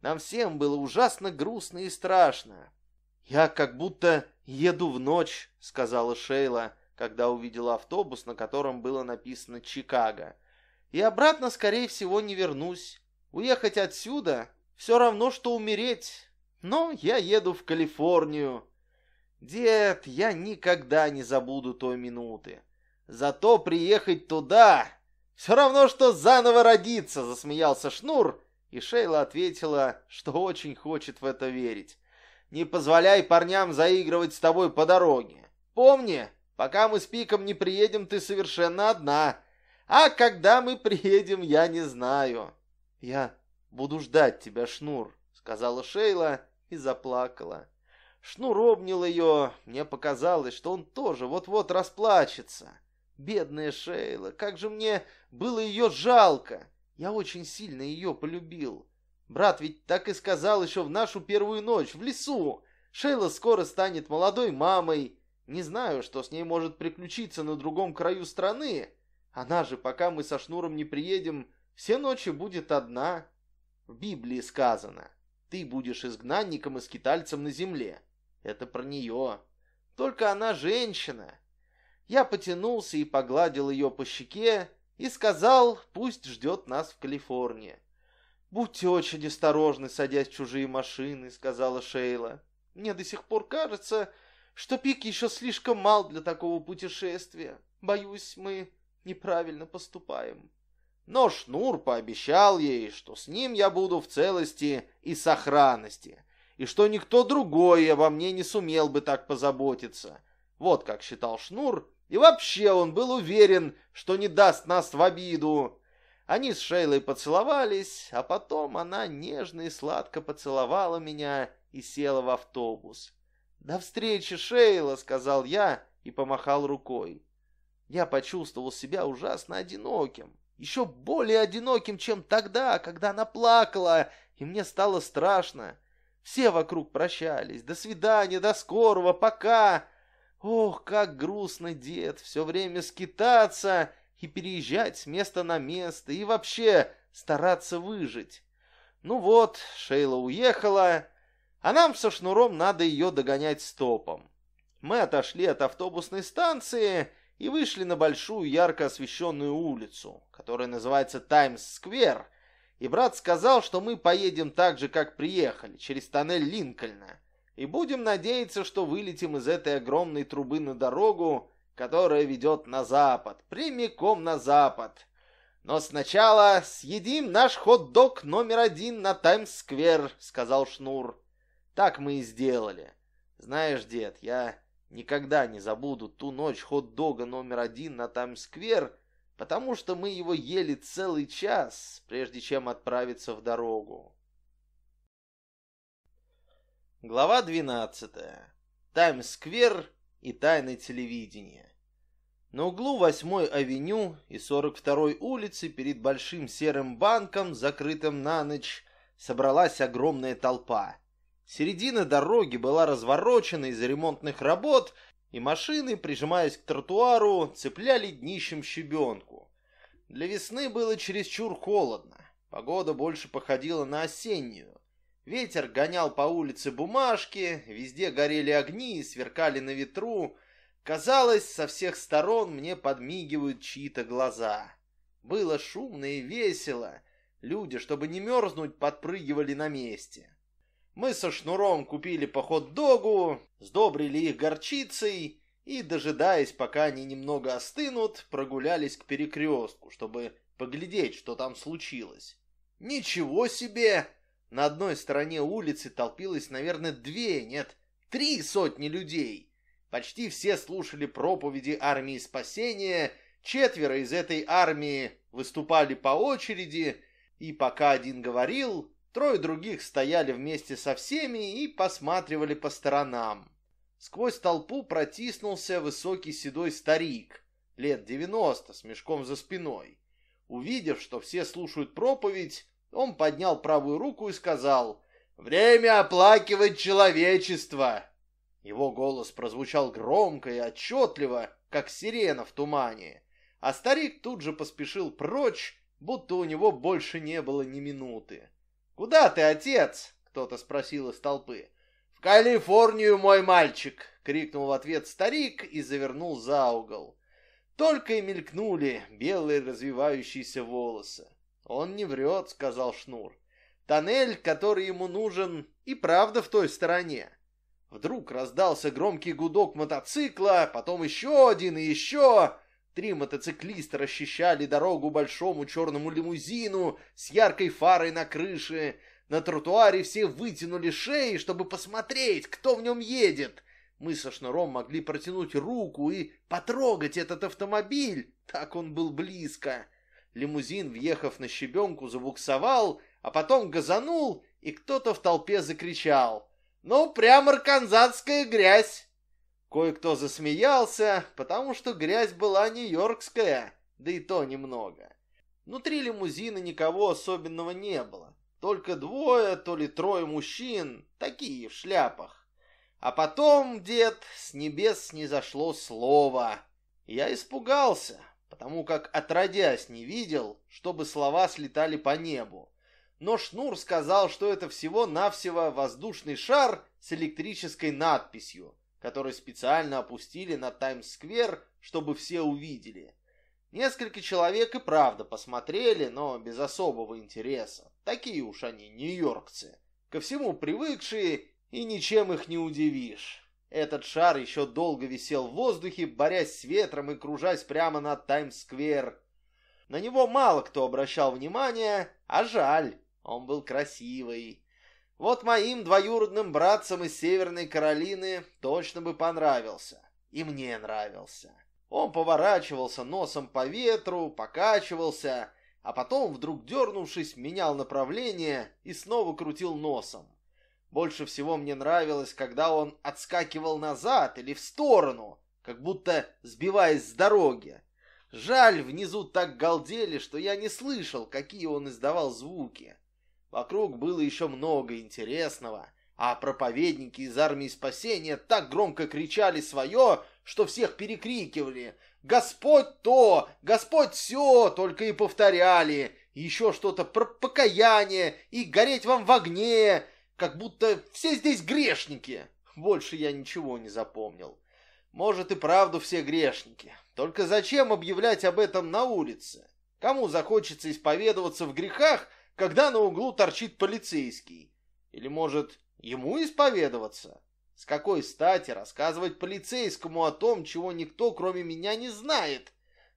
Нам всем было ужасно грустно и страшно. «Я как будто еду в ночь», — сказала Шейла, когда увидела автобус, на котором было написано «Чикаго». «И обратно, скорее всего, не вернусь. Уехать отсюда все равно, что умереть. Но я еду в Калифорнию». Дед, я никогда не забуду той минуты. Зато приехать туда все равно, что заново родиться, засмеялся Шнур, и Шейла ответила, что очень хочет в это верить. Не позволяй парням заигрывать с тобой по дороге. Помни, пока мы с Пиком не приедем, ты совершенно одна. А когда мы приедем, я не знаю. Я буду ждать тебя, Шнур, сказала Шейла и заплакала. Шнур обнял ее. Мне показалось, что он тоже вот-вот расплачется. Бедная Шейла, как же мне было ее жалко. Я очень сильно ее полюбил. Брат ведь так и сказал еще в нашу первую ночь в лесу. Шейла скоро станет молодой мамой. Не знаю, что с ней может приключиться на другом краю страны. Она же, пока мы со Шнуром не приедем, все ночи будет одна. В Библии сказано, ты будешь изгнанником и скитальцем на земле. Это про нее. Только она женщина. Я потянулся и погладил ее по щеке и сказал, пусть ждет нас в Калифорнии. «Будьте очень осторожны, садясь в чужие машины», — сказала Шейла. «Мне до сих пор кажется, что Пик еще слишком мал для такого путешествия. Боюсь, мы неправильно поступаем». Но Шнур пообещал ей, что с ним я буду в целости и сохранности, и что никто другой обо мне не сумел бы так позаботиться. Вот как считал Шнур, и вообще он был уверен, что не даст нас в обиду. Они с Шейлой поцеловались, а потом она нежно и сладко поцеловала меня и села в автобус. «До встречи, Шейла!» — сказал я и помахал рукой. Я почувствовал себя ужасно одиноким. Еще более одиноким, чем тогда, когда она плакала, и мне стало страшно. Все вокруг прощались. До свидания, до скорого, пока. Ох, как грустно, дед, все время скитаться и переезжать с места на место, и вообще стараться выжить. Ну вот, Шейла уехала, а нам со шнуром надо ее догонять стопом. Мы отошли от автобусной станции и вышли на большую ярко освещенную улицу, которая называется Таймс-сквер, и брат сказал, что мы поедем так же, как приехали, через тоннель Линкольна и будем надеяться, что вылетим из этой огромной трубы на дорогу, которая ведет на запад, прямиком на запад. Но сначала съедим наш хот-дог номер один на Таймс-сквер, сказал Шнур. Так мы и сделали. Знаешь, дед, я никогда не забуду ту ночь хот-дога номер один на Таймс-сквер, потому что мы его ели целый час, прежде чем отправиться в дорогу. Глава 12. Таймс-сквер и тайны телевидения. На углу 8-й авеню и 42-й улицы перед большим серым банком, закрытым на ночь, собралась огромная толпа. Середина дороги была разворочена из-за ремонтных работ, и машины, прижимаясь к тротуару, цепляли днищем щебенку. Для весны было чересчур холодно. Погода больше походила на осеннюю. Ветер гонял по улице бумажки, везде горели огни и сверкали на ветру. Казалось, со всех сторон мне подмигивают чьи-то глаза. Было шумно и весело. Люди, чтобы не мерзнуть, подпрыгивали на месте. Мы со Шнуром купили по хот-догу, сдобрили их горчицей и, дожидаясь, пока они немного остынут, прогулялись к перекрестку, чтобы поглядеть, что там случилось. Ничего себе! На одной стороне улицы толпилось, наверное, две, нет, три сотни людей. Почти все слушали проповеди армии спасения, четверо из этой армии выступали по очереди, и пока один говорил, трое других стояли вместе со всеми и посматривали по сторонам. Сквозь толпу протиснулся высокий седой старик, лет девяносто, с мешком за спиной. Увидев, что все слушают проповедь, он поднял правую руку и сказал «Время оплакивать человечество!» Его голос прозвучал громко и отчетливо, как сирена в тумане, а старик тут же поспешил прочь, будто у него больше не было ни минуты. «Куда ты, отец?» — кто-то спросил из толпы. «Калифорнию, мой мальчик!» — крикнул в ответ старик и завернул за угол. Только и мелькнули белые развивающиеся волосы. «Он не врет», — сказал Шнур. «Тоннель, который ему нужен, и правда в той стороне». Вдруг раздался громкий гудок мотоцикла, потом еще один и еще. Три мотоциклиста расчищали дорогу большому черному лимузину с яркой фарой на крыше. На тротуаре все вытянули шеи, чтобы посмотреть, кто в нем едет. Мы со Шнуром могли протянуть руку и потрогать этот автомобиль. Так он был близко. Лимузин, въехав на щебенку, забуксовал, а потом газанул, и кто-то в толпе закричал. «Ну, прямо арканзатская грязь!» Кое-кто засмеялся, потому что грязь была нью-йоркская, да и то немного. Внутри лимузина никого особенного не было. Только двое, то ли трое мужчин, такие в шляпах. А потом, дед, с небес не зашло слово. Я испугался, потому как отродясь не видел, чтобы слова слетали по небу. Но Шнур сказал, что это всего-навсего воздушный шар с электрической надписью, который специально опустили на Таймс-сквер, чтобы все увидели. Несколько человек и правда посмотрели, но без особого интереса. Такие уж они, нью-йоркцы. Ко всему привыкшие, и ничем их не удивишь. Этот шар еще долго висел в воздухе, борясь с ветром и кружась прямо над Таймс-сквер. На него мало кто обращал внимание, а жаль, он был красивый. Вот моим двоюродным братцам из Северной Каролины точно бы понравился. И мне нравился. Он поворачивался носом по ветру, покачивался, а потом, вдруг дернувшись, менял направление и снова крутил носом. Больше всего мне нравилось, когда он отскакивал назад или в сторону, как будто сбиваясь с дороги. Жаль, внизу так галдели, что я не слышал, какие он издавал звуки. Вокруг было еще много интересного, а проповедники из армии спасения так громко кричали свое, что всех перекрикивали. «Господь то! Господь все!» только и повторяли. еще что-то про покаяние и гореть вам в огне, как будто все здесь грешники. Больше я ничего не запомнил. Может и правду все грешники. Только зачем объявлять об этом на улице? Кому захочется исповедоваться в грехах, когда на углу торчит полицейский? Или, может, ему исповедоваться? С какой стати рассказывать полицейскому о том, чего никто, кроме меня, не знает?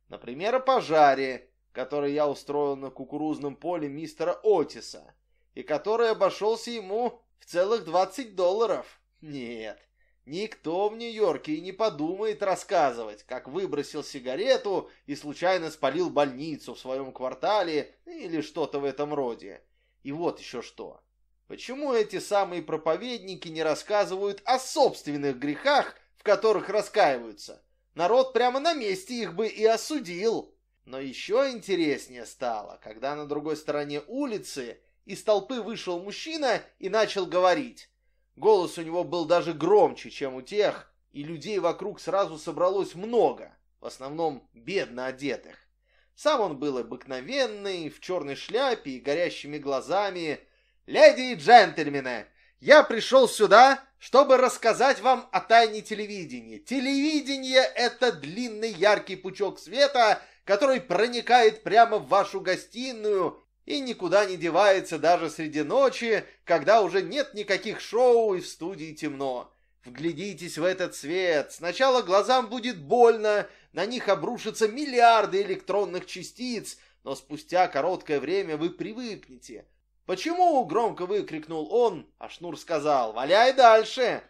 Например, о пожаре, который я устроил на кукурузном поле мистера Отиса, и который обошелся ему в целых 20 долларов. Нет, никто в Нью-Йорке и не подумает рассказывать, как выбросил сигарету и случайно спалил больницу в своем квартале или что-то в этом роде. И вот еще что. Почему эти самые проповедники не рассказывают о собственных грехах, в которых раскаиваются? Народ прямо на месте их бы и осудил. Но еще интереснее стало, когда на другой стороне улицы из толпы вышел мужчина и начал говорить. Голос у него был даже громче, чем у тех, и людей вокруг сразу собралось много, в основном бедно одетых. Сам он был обыкновенный, в черной шляпе и горящими глазами, «Леди и джентльмены, я пришел сюда, чтобы рассказать вам о тайне телевидения. Телевидение — это длинный яркий пучок света, который проникает прямо в вашу гостиную и никуда не девается даже среди ночи, когда уже нет никаких шоу и в студии темно. Вглядитесь в этот свет. Сначала глазам будет больно, на них обрушатся миллиарды электронных частиц, но спустя короткое время вы привыкнете. «Почему?» — громко выкрикнул он, а Шнур сказал «Валяй дальше!»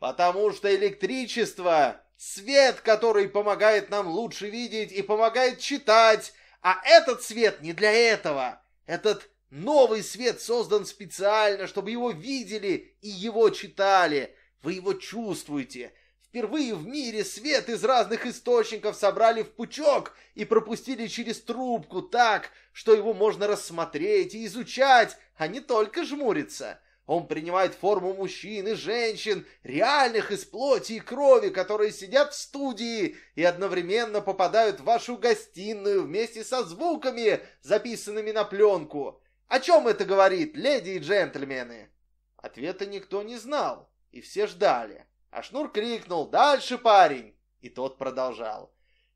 «Потому что электричество — свет, который помогает нам лучше видеть и помогает читать, а этот свет не для этого. Этот новый свет создан специально, чтобы его видели и его читали. Вы его чувствуете. Впервые в мире свет из разных источников собрали в пучок и пропустили через трубку так, что его можно рассмотреть и изучать, а не только жмуриться. Он принимает форму мужчин и женщин, реальных из плоти и крови, которые сидят в студии и одновременно попадают в вашу гостиную вместе со звуками, записанными на пленку. О чем это говорит, леди и джентльмены? Ответа никто не знал, и все ждали. А Шнур крикнул «Дальше, парень!» И тот продолжал.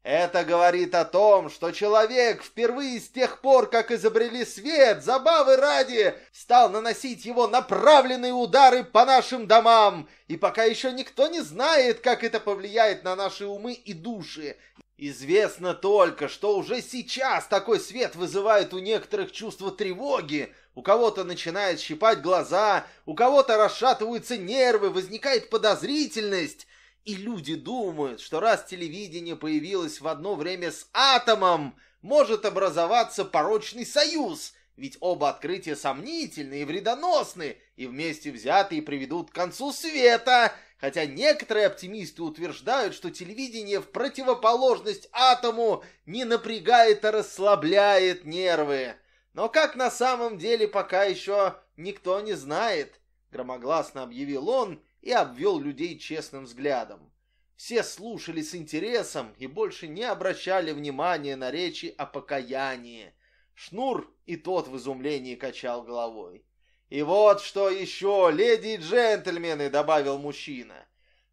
Это говорит о том, что человек впервые с тех пор, как изобрели свет, забавы ради, стал наносить его направленные удары по нашим домам. И пока еще никто не знает, как это повлияет на наши умы и души. Известно только, что уже сейчас такой свет вызывает у некоторых чувство тревоги, у кого-то начинает щипать глаза, у кого-то расшатываются нервы, возникает подозрительность. И люди думают, что раз телевидение появилось в одно время с атомом, может образоваться порочный союз, ведь оба открытия сомнительны и вредоносны, и вместе взятые приведут к концу света, хотя некоторые оптимисты утверждают, что телевидение в противоположность атому не напрягает, а расслабляет нервы. Но как на самом деле пока еще никто не знает, громогласно объявил он и обвел людей честным взглядом. Все слушали с интересом и больше не обращали внимания на речи о покаянии. Шнур и тот в изумлении качал головой. «И вот что еще, леди и джентльмены!» — добавил мужчина.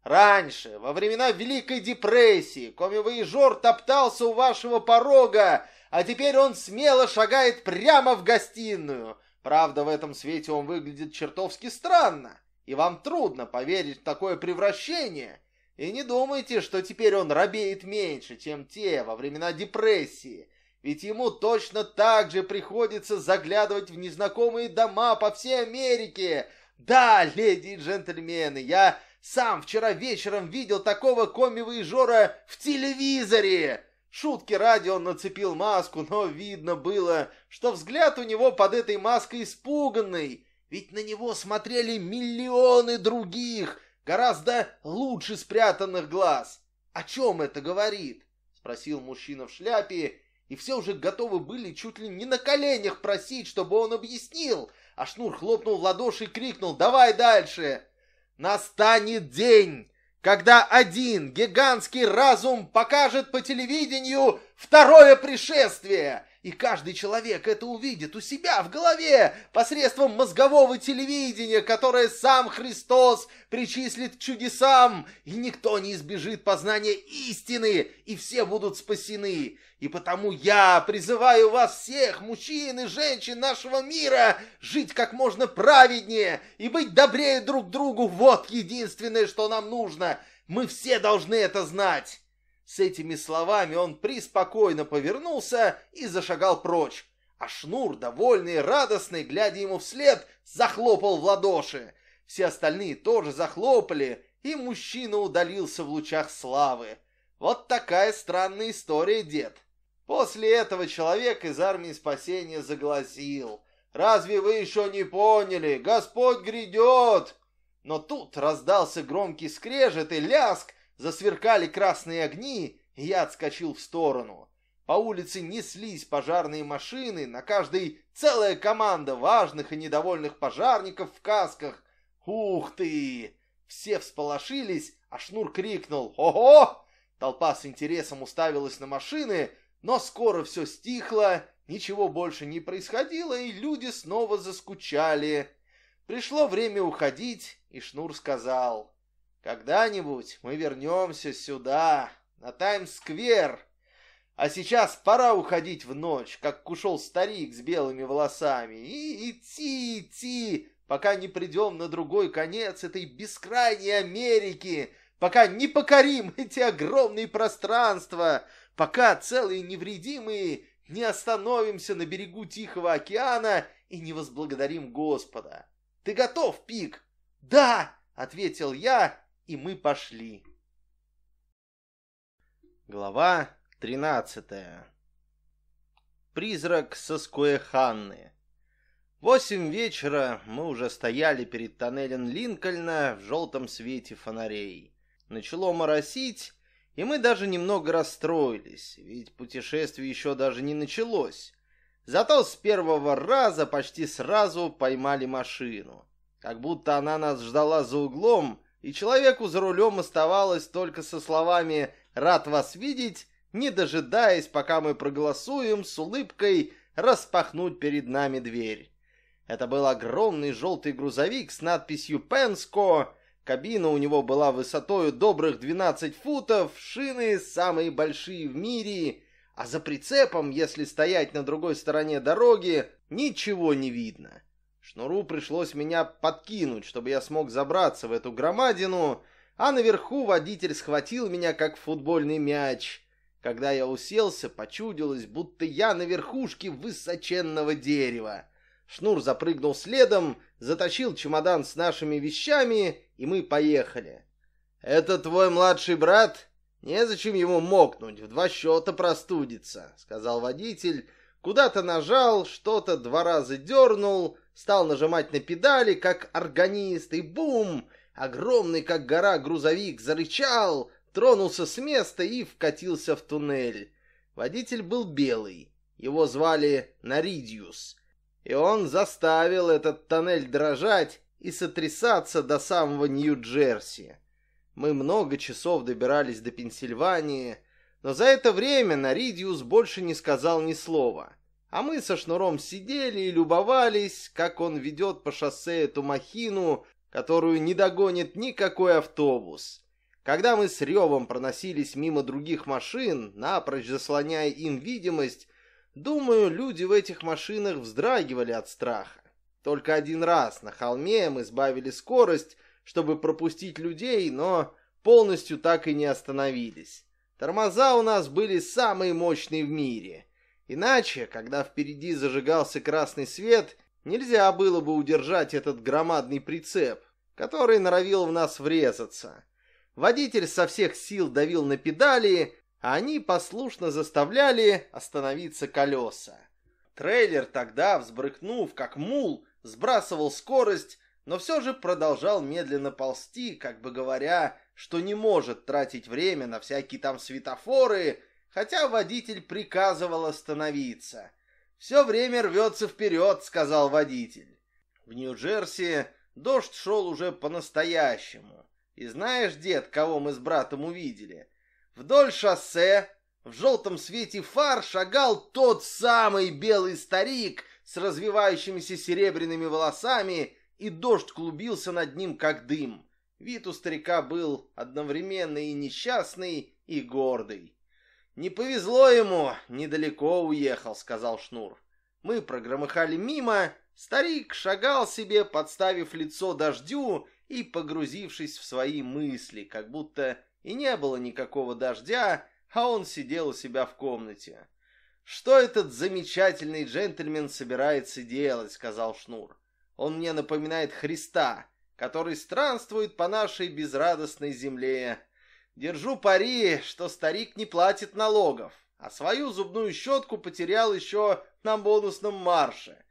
«Раньше, во времена Великой депрессии, комивоежор топтался у вашего порога, а теперь он смело шагает прямо в гостиную. Правда, в этом свете он выглядит чертовски странно, и вам трудно поверить в такое превращение. И не думайте, что теперь он робеет меньше, чем те во времена депрессии, ведь ему точно так же приходится заглядывать в незнакомые дома по всей Америке. Да, леди и джентльмены, я сам вчера вечером видел такого коми-воежора в телевизоре. Шутки ради он нацепил маску, но видно было, что взгляд у него под этой маской испуганный. Ведь на него смотрели миллионы других, гораздо лучше спрятанных глаз. О чем это говорит? Спросил мужчина в шляпе, и все уже готовы были чуть ли не на коленях просить, чтобы он объяснил. А Шнур хлопнул в ладоши и крикнул «Давай дальше!» «Настанет день!» когда один гигантский разум покажет по телевидению второе пришествие, и каждый человек это увидит у себя в голове посредством мозгового телевидения, которое сам Христос причислит к чудесам, и никто не избежит познания истины, и все будут спасены. И потому я призываю вас всех, мужчин и женщин нашего мира, жить как можно праведнее и быть добрее друг другу. Вот единственное, что нам нужно. Мы все должны это знать. С этими словами он приспокойно повернулся и зашагал прочь. А Шнур, довольный и радостный, глядя ему вслед, захлопал в ладоши. Все остальные тоже захлопали, и мужчина удалился в лучах славы. Вот такая странная история, дед. После этого человек из армии спасения загласил. «Разве вы еще не поняли? Господь грядет!» Но тут раздался громкий скрежет и ляск, засверкали красные огни, и я отскочил в сторону. По улице неслись пожарные машины, на каждой целая команда важных и недовольных пожарников в касках. «Ух ты!» Все всполошились, а Шнур крикнул «Ого!» Толпа с интересом уставилась на машины, но скоро все стихло, ничего больше не происходило, и люди снова заскучали. Пришло время уходить, и Шнур сказал, «Когда-нибудь мы вернемся сюда, на Таймс-сквер, а сейчас пора уходить в ночь, как ушел старик с белыми волосами, и идти, идти пока не придем на другой конец этой бескрайней Америки, пока не покорим эти огромные пространства, пока целые невредимые не остановимся на берегу Тихого океана и не возблагодарим Господа. Ты готов, Пик? Да, ответил я, и мы пошли. Глава тринадцатая. Призрак Соскуэханны. Восемь вечера мы уже стояли перед тоннелем Линкольна в желтом свете фонарей. Начало моросить, и мы даже немного расстроились, ведь путешествие еще даже не началось. Зато с первого раза почти сразу поймали машину. Как будто она нас ждала за углом, и человеку за рулем оставалось только со словами «Рад вас видеть», не дожидаясь, пока мы проголосуем, с улыбкой распахнуть перед нами дверь. Это был огромный желтый грузовик с надписью «Пенско». Кабина у него была высотой добрых 12 футов, шины самые большие в мире, а за прицепом, если стоять на другой стороне дороги, ничего не видно. Шнуру пришлось меня подкинуть, чтобы я смог забраться в эту громадину, а наверху водитель схватил меня, как футбольный мяч. Когда я уселся, почудилось, будто я на верхушке высоченного дерева. Шнур запрыгнул следом, затащил чемодан с нашими вещами, и мы поехали. «Это твой младший брат? Незачем ему мокнуть, в два счета простудится», — сказал водитель. Куда-то нажал, что-то два раза дернул, стал нажимать на педали, как органист, и бум! Огромный, как гора, грузовик зарычал, тронулся с места и вкатился в туннель. Водитель был белый. Его звали Наридиус. И он заставил этот тоннель дрожать и сотрясаться до самого Нью-Джерси. Мы много часов добирались до Пенсильвании, но за это время Наридиус больше не сказал ни слова. А мы со Шнуром сидели и любовались, как он ведет по шоссе эту махину, которую не догонит никакой автобус. Когда мы с ревом проносились мимо других машин, напрочь заслоняя им видимость, Думаю, люди в этих машинах вздрагивали от страха. Только один раз на холме мы сбавили скорость, чтобы пропустить людей, но полностью так и не остановились. Тормоза у нас были самые мощные в мире. Иначе, когда впереди зажигался красный свет, нельзя было бы удержать этот громадный прицеп, который норовил в нас врезаться. Водитель со всех сил давил на педали, а они послушно заставляли остановиться колеса. Трейлер тогда, взбрыкнув, как мул, сбрасывал скорость, но все же продолжал медленно ползти, как бы говоря, что не может тратить время на всякие там светофоры, хотя водитель приказывал остановиться. «Все время рвется вперед», — сказал водитель. В Нью-Джерси дождь шел уже по-настоящему. И знаешь, дед, кого мы с братом увидели? Вдоль шоссе в желтом свете фар шагал тот самый белый старик с развивающимися серебряными волосами, и дождь клубился над ним, как дым. Вид у старика был одновременно и несчастный, и гордый. «Не повезло ему, недалеко уехал», — сказал Шнур. Мы прогромыхали мимо, старик шагал себе, подставив лицо дождю и погрузившись в свои мысли, как будто и не было никакого дождя, а он сидел у себя в комнате. «Что этот замечательный джентльмен собирается делать?» — сказал Шнур. «Он мне напоминает Христа, который странствует по нашей безрадостной земле. Держу пари, что старик не платит налогов, а свою зубную щетку потерял еще на бонусном марше.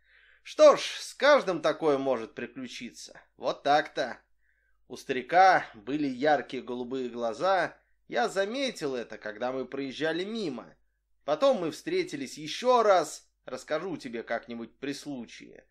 Что ж, с каждым такое может приключиться. Вот так-то». У старика были яркие голубые глаза. Я заметил это, когда мы проезжали мимо. Потом мы встретились еще раз. Расскажу тебе как-нибудь при случае.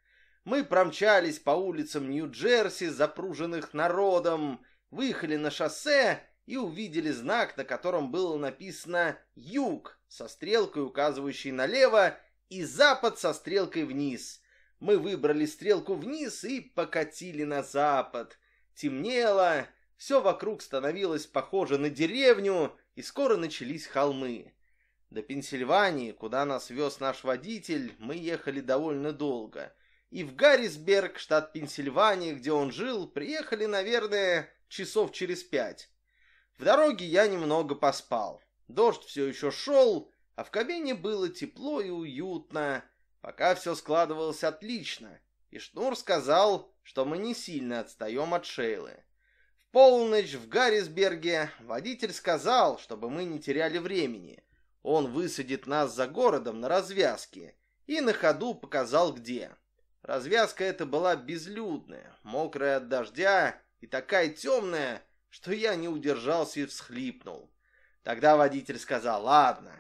Мы промчались по улицам Нью-Джерси, запруженных народом, выехали на шоссе и увидели знак, на котором было написано «Юг» со стрелкой, указывающей налево, и «Запад» со стрелкой вниз. Мы выбрали стрелку вниз и покатили на запад. Темнело, все вокруг становилось похоже на деревню, и скоро начались холмы. До Пенсильвании, куда нас вез наш водитель, мы ехали довольно долго. и в Гаррисберг, штат Пенсильвания, где он жил, приехали, наверное, часов через пять. В дороге я немного поспал. Дождь все еще шел, а в кабине было тепло и уютно. Пока все складывалось отлично, и Шнур сказал, что мы не сильно отстаем от Шейлы. В полночь в Гаррисберге водитель сказал, чтобы мы не теряли времени. Он высадит нас за городом на развязке и на ходу показал где. Развязка эта была безлюдная, мокрая от дождя и такая темная, что я не удержался и всхлипнул. Тогда водитель сказал, ладно,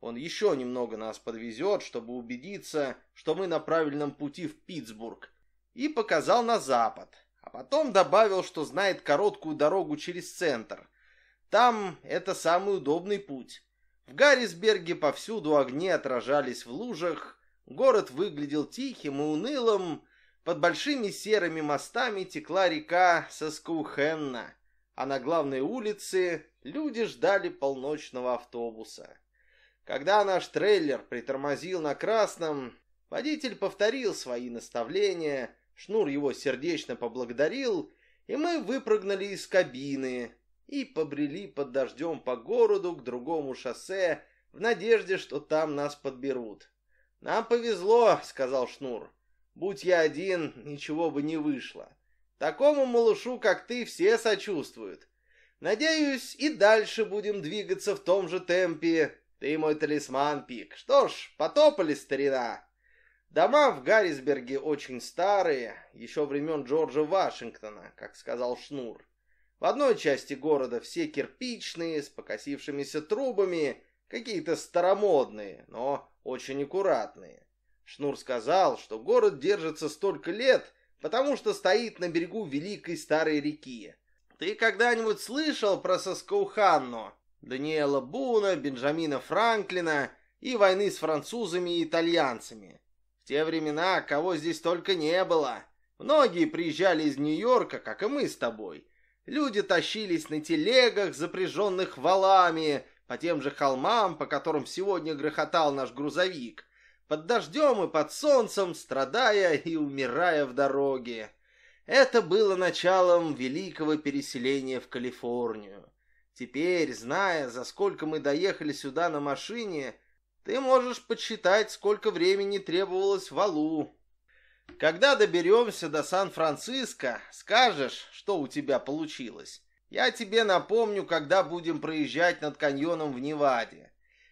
он еще немного нас подвезет, чтобы убедиться, что мы на правильном пути в Питтсбург, и показал на запад, а потом добавил, что знает короткую дорогу через центр. Там это самый удобный путь. В Гаррисберге повсюду огни отражались в лужах, город выглядел тихим и унылым, под большими серыми мостами текла река Соскоухенна, а на главной улице люди ждали полночного автобуса. Когда наш трейлер притормозил на красном, водитель повторил свои наставления, Шнур его сердечно поблагодарил, и мы выпрыгнули из кабины и побрели под дождем по городу к другому шоссе в надежде, что там нас подберут. «Нам повезло», — сказал Шнур. «Будь я один, ничего бы не вышло. Такому малышу, как ты, все сочувствуют. Надеюсь, и дальше будем двигаться в том же темпе, ты мой талисман, Пик. Что ж, потопали, старина. Дома в Гаррисберге очень старые, еще времен Джорджа Вашингтона, как сказал Шнур. В одной части города все кирпичные, с покосившимися трубами, какие-то старомодные, но очень аккуратные. Шнур сказал, что город держится столько лет, потому что стоит на берегу великой старой реки. Ты когда-нибудь слышал про Соскоуханно? Даниэла Буна, Бенджамина Франклина и войны с французами и итальянцами. В те времена кого здесь только не было. Многие приезжали из Нью-Йорка, как и мы с тобой. Люди тащились на телегах, запряженных валами, по тем же холмам, по которым сегодня грохотал наш грузовик, под дождем и под солнцем, страдая и умирая в дороге. Это было началом великого переселения в Калифорнию. Теперь, зная, за сколько мы доехали сюда на машине, ты можешь подсчитать, сколько времени требовалось валу. Когда доберемся до Сан-Франциско, скажешь, что у тебя получилось. Я тебе напомню, когда будем проезжать над каньоном в Неваде.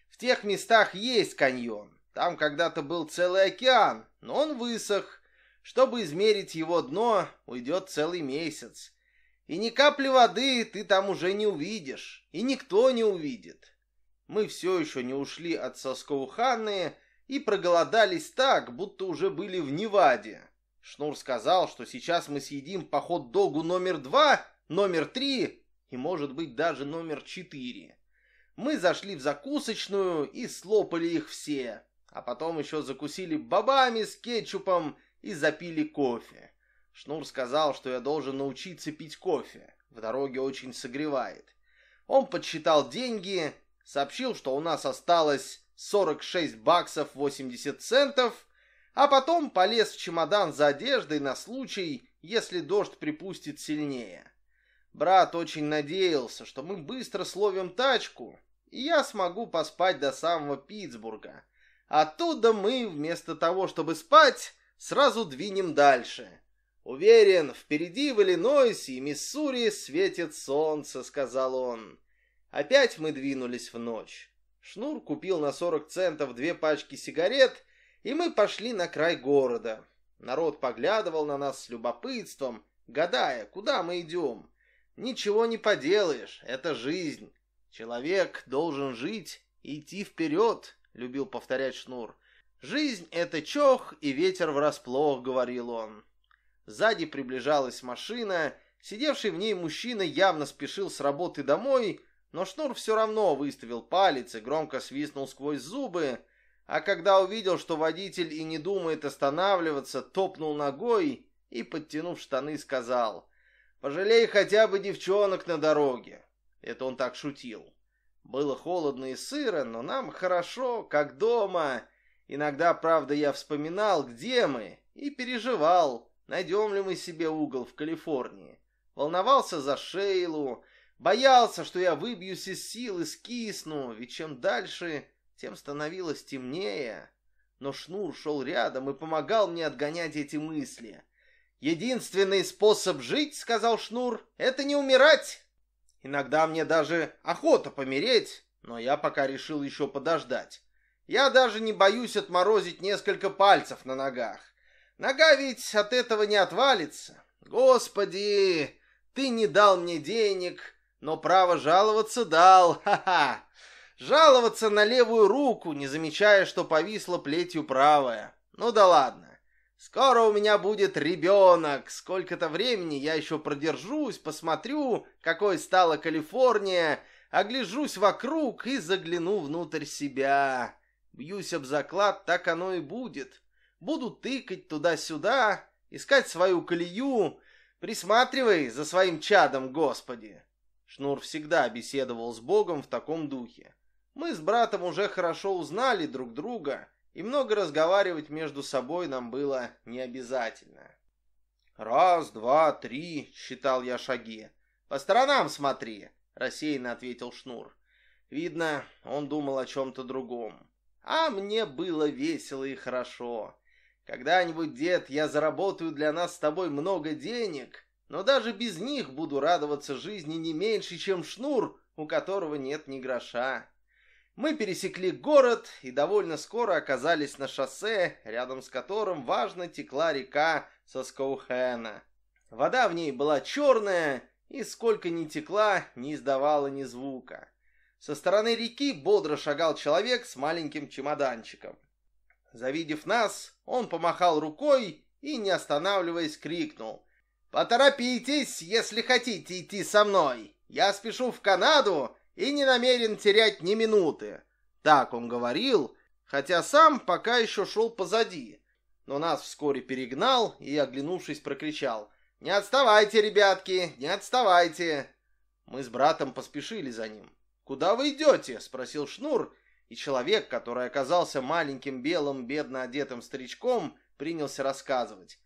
В тех местах есть каньон. Там когда-то был целый океан, но он высох. Чтобы измерить его дно, уйдет целый месяц. И ни капли воды ты там уже не увидишь, и никто не увидит. Мы все еще не ушли от Соскоуханы и проголодались так, будто уже были в Неваде. Шнур сказал, что сейчас мы съедим поход догу номер два, номер три и, может быть, даже номер четыре. Мы зашли в закусочную и слопали их все, а потом еще закусили бобами с кетчупом и запили кофе. Шнур сказал, что я должен научиться пить кофе. В дороге очень согревает. Он подсчитал деньги, сообщил, что у нас осталось 46 баксов 80 центов, а потом полез в чемодан за одеждой на случай, если дождь припустит сильнее. Брат очень надеялся, что мы быстро словим тачку, и я смогу поспать до самого Питтсбурга. Оттуда мы, вместо того, чтобы спать, сразу двинем дальше. «Уверен, впереди в Иллинойсе и Миссури светит солнце», — сказал он. Опять мы двинулись в ночь. Шнур купил на 40 центов две пачки сигарет, и мы пошли на край города. Народ поглядывал на нас с любопытством, гадая, куда мы идем. Ничего не поделаешь, это жизнь. Человек должен жить и идти вперед, любил повторять Шнур. Жизнь — это чох и ветер врасплох, говорил он. Сзади приближалась машина, сидевший в ней мужчина явно спешил с работы домой, но Шнур все равно выставил палец и громко свистнул сквозь зубы, а когда увидел, что водитель и не думает останавливаться, топнул ногой и, подтянув штаны, сказал «Пожалей хотя бы девчонок на дороге». Это он так шутил. Было холодно и сыро, но нам хорошо, как дома. Иногда, правда, я вспоминал, где мы, и переживал, найдем ли мы себе угол в Калифорнии. Волновался за Шейлу, боялся, что я выбьюсь из сил и скисну, ведь чем дальше, тем становилось темнее. Но Шнур шел рядом и помогал мне отгонять эти мысли. «Единственный способ жить, — сказал Шнур, — это не умирать. Иногда мне даже охота помереть, но я пока решил еще подождать. Я даже не боюсь отморозить несколько пальцев на ногах. Нога ведь от этого не отвалится. Господи, ты не дал мне денег, но право жаловаться дал, ха-ха. Жаловаться на левую руку, не замечая, что повисла плетью правая. Ну да ладно. Скоро у меня будет ребенок. Сколько-то времени я еще продержусь, посмотрю, какой стала Калифорния, огляжусь вокруг и загляну внутрь себя. Бьюсь об заклад, так оно и будет. Буду тыкать туда-сюда, искать свою колею. Присматривай за своим чадом, Господи. Шнур всегда беседовал с Богом в таком духе. Мы с братом уже хорошо узнали друг друга, и много разговаривать между собой нам было не обязательно. «Раз, два, три», — считал я шаги. «По сторонам смотри», — рассеянно ответил Шнур. Видно, он думал о чем-то другом. А мне было весело и хорошо. Когда-нибудь, дед, я заработаю для нас с тобой много денег, но даже без них буду радоваться жизни не меньше, чем Шнур, у которого нет ни гроша. Мы пересекли город и довольно скоро оказались на шоссе, рядом с которым важно текла река Соскоухена. Вода в ней была черная и сколько ни текла, не издавала ни звука. Со стороны реки бодро шагал человек с маленьким чемоданчиком. Завидев нас, он помахал рукой и, не останавливаясь, крикнул. «Поторопитесь, если хотите идти со мной. Я спешу в Канаду и не намерен терять ни минуты. Так он говорил, хотя сам пока еще шел позади. Но нас вскоре перегнал и, оглянувшись, прокричал. «Не отставайте, ребятки, не отставайте!» Мы с братом поспешили за ним. «Куда вы идете?» — спросил Шнур, и человек, который оказался маленьким белым бедно одетым старичком, принялся рассказывать.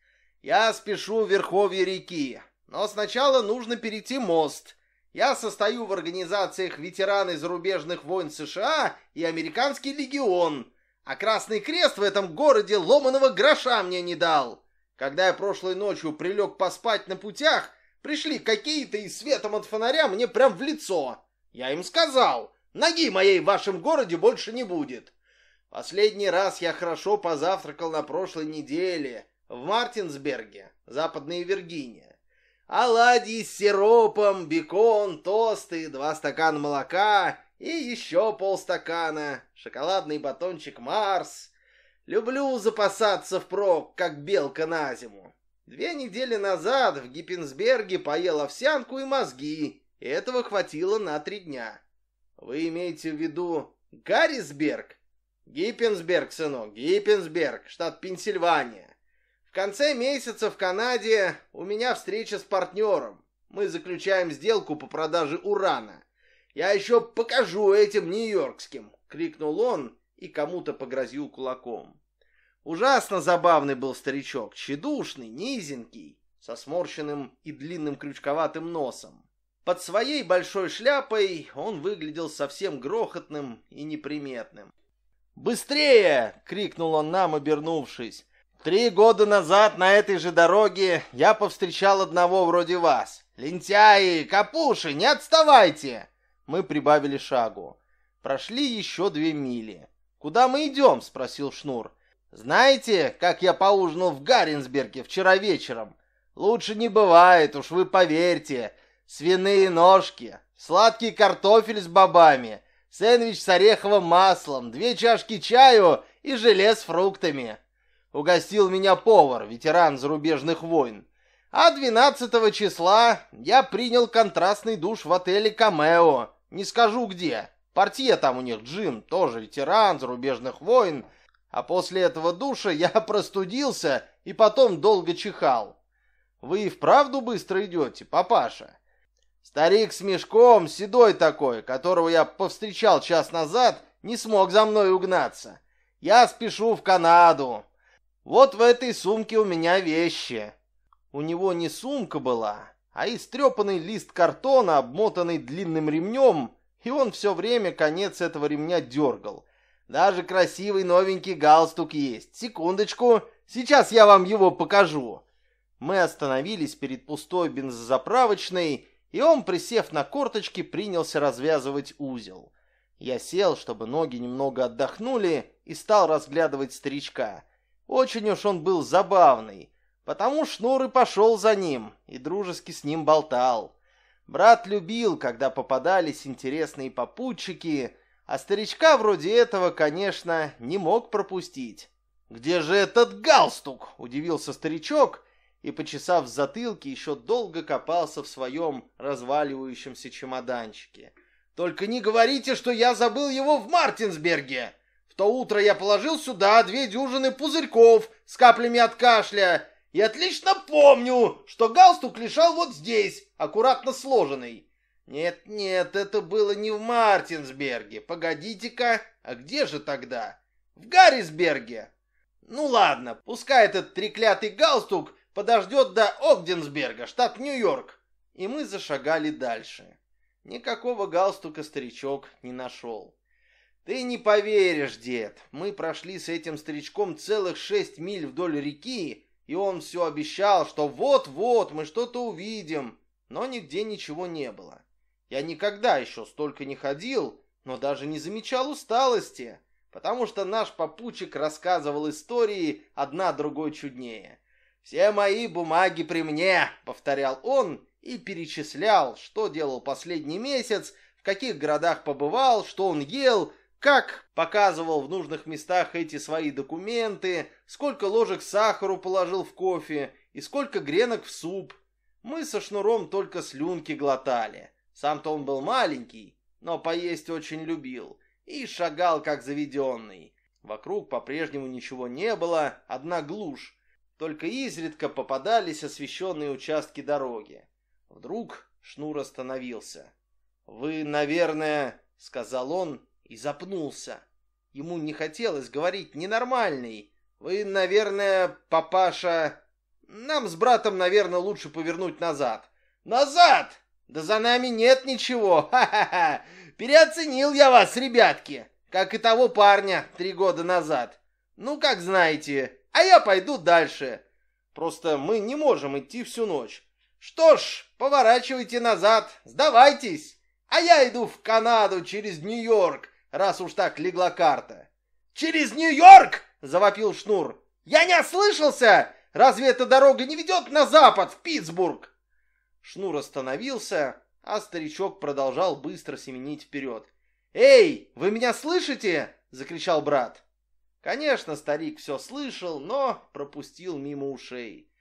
«Я спешу в верховье реки, но сначала нужно перейти мост». Я состою в организациях ветераны зарубежных войн США и Американский легион, а Красный Крест в этом городе ломаного гроша мне не дал. Когда я прошлой ночью прилег поспать на путях, пришли какие-то и светом от фонаря мне прям в лицо. Я им сказал, ноги моей в вашем городе больше не будет. Последний раз я хорошо позавтракал на прошлой неделе в Мартинсберге, Западная Виргиния оладьи с сиропом, бекон, тосты, два стакана молока и еще полстакана, шоколадный батончик Марс. Люблю запасаться впрок, как белка на зиму. Две недели назад в Гиппенсберге поел овсянку и мозги, и этого хватило на три дня. Вы имеете в виду Гаррисберг? Гиппенсберг, сынок, Гиппенсберг, штат Пенсильвания. В конце месяца в Канаде у меня встреча с партнером. Мы заключаем сделку по продаже урана. Я еще покажу этим нью-йоркским!» — крикнул он и кому-то погрозил кулаком. Ужасно забавный был старичок, тщедушный, низенький, со сморщенным и длинным крючковатым носом. Под своей большой шляпой он выглядел совсем грохотным и неприметным. «Быстрее!» — крикнул он нам, обернувшись. Три года назад на этой же дороге я повстречал одного вроде вас. Лентяи, капуши, не отставайте!» Мы прибавили шагу. Прошли еще две мили. «Куда мы идем?» — спросил Шнур. «Знаете, как я поужинал в Гаринсберге вчера вечером? Лучше не бывает, уж вы поверьте. Свиные ножки, сладкий картофель с бобами, сэндвич с ореховым маслом, две чашки чаю и желе с фруктами». Угостил меня повар, ветеран зарубежных войн. А 12 числа я принял контрастный душ в отеле Камео. Не скажу где. Портье там у них Джим, тоже ветеран зарубежных войн. А после этого душа я простудился и потом долго чихал. Вы и вправду быстро идете, папаша? Старик с мешком, седой такой, которого я повстречал час назад, не смог за мной угнаться. Я спешу в Канаду. Вот в этой сумке у меня вещи. У него не сумка была, а истрепанный лист картона, обмотанный длинным ремнем, и он все время конец этого ремня дергал. Даже красивый новенький галстук есть. Секундочку, сейчас я вам его покажу. Мы остановились перед пустой бензозаправочной, и он, присев на корточки, принялся развязывать узел. Я сел, чтобы ноги немного отдохнули, и стал разглядывать старичка. Очень уж он был забавный, потому Шнур и пошел за ним, и дружески с ним болтал. Брат любил, когда попадались интересные попутчики, а старичка вроде этого, конечно, не мог пропустить. «Где же этот галстук?» — удивился старичок, и, почесав в затылке, еще долго копался в своем разваливающемся чемоданчике. «Только не говорите, что я забыл его в Мартинсберге! В то утро я положил сюда две дюжины пузырьков с каплями от кашля, и отлично помню, что галстук лежал вот здесь, аккуратно сложенный. Нет-нет, это было не в Мартинсберге. Погодите-ка, а где же тогда? В Гаррисберге. Ну ладно, пускай этот треклятый галстук подождет до Огденсберга, штат Нью-Йорк. И мы зашагали дальше. Никакого галстука старичок не нашел. Ты не поверишь, дед, мы прошли с этим старичком целых шесть миль вдоль реки, и он все обещал, что вот-вот мы что-то увидим, но нигде ничего не было. Я никогда еще столько не ходил, но даже не замечал усталости, потому что наш попутчик рассказывал истории одна другой чуднее. «Все мои бумаги при мне», — повторял он и перечислял, что делал последний месяц, в каких городах побывал, что он ел, как показывал в нужных местах эти свои документы, сколько ложек сахару положил в кофе и сколько гренок в суп. Мы со Шнуром только слюнки глотали. Сам-то он был маленький, но поесть очень любил и шагал как заведенный. Вокруг по-прежнему ничего не было, одна глушь. Только изредка попадались освещенные участки дороги. Вдруг Шнур остановился. «Вы, наверное...» — сказал он и запнулся. Ему не хотелось говорить «ненормальный». «Вы, наверное, папаша...» «Нам с братом, наверное, лучше повернуть назад». «Назад!» Да за нами нет ничего. Ха-ха-ха. Переоценил я вас, ребятки, как и того парня три года назад. Ну, как знаете. А я пойду дальше. Просто мы не можем идти всю ночь. Что ж, поворачивайте назад, сдавайтесь. А я иду в Канаду через Нью-Йорк, раз уж так легла карта. Через Нью-Йорк? Завопил Шнур. Я не ослышался? Разве эта дорога не ведет на запад, в Питтсбург? Шнур остановился, а старичок продолжал быстро семенить вперед. «Эй, вы меня слышите?» — закричал брат. Конечно, старик все слышал, но пропустил мимо ушей.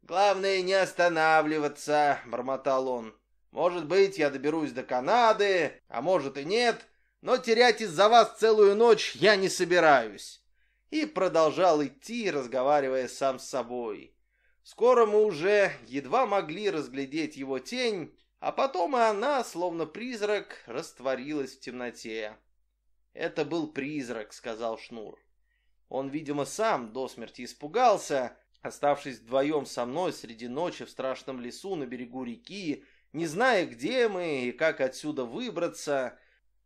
«Главное не останавливаться», — бормотал он. «Может быть, я доберусь до Канады, а может и нет, но терять из-за вас целую ночь я не собираюсь». И продолжал идти, разговаривая сам с собой. Скоро мы уже едва могли разглядеть его тень, а потом и она, словно призрак, растворилась в темноте. «Это был призрак», — сказал Шнур. Он, видимо, сам до смерти испугался, оставшись вдвоем со мной среди ночи в страшном лесу на берегу реки, не зная, где мы и как отсюда выбраться.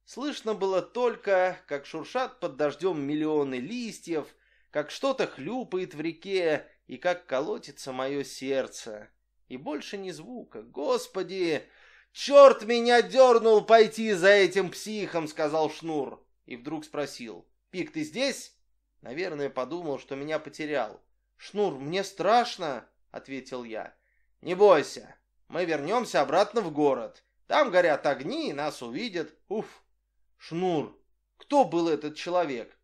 Слышно было только, как шуршат под дождем миллионы листьев, как что-то хлюпает в реке, и как колотится мое сердце. И больше ни звука. Господи! Черт меня дернул пойти за этим психом, сказал Шнур. И вдруг спросил. Пик, ты здесь? Наверное, подумал, что меня потерял. Шнур, мне страшно, ответил я. Не бойся, мы вернемся обратно в город. Там горят огни, и нас увидят. Уф. Шнур, кто был этот человек?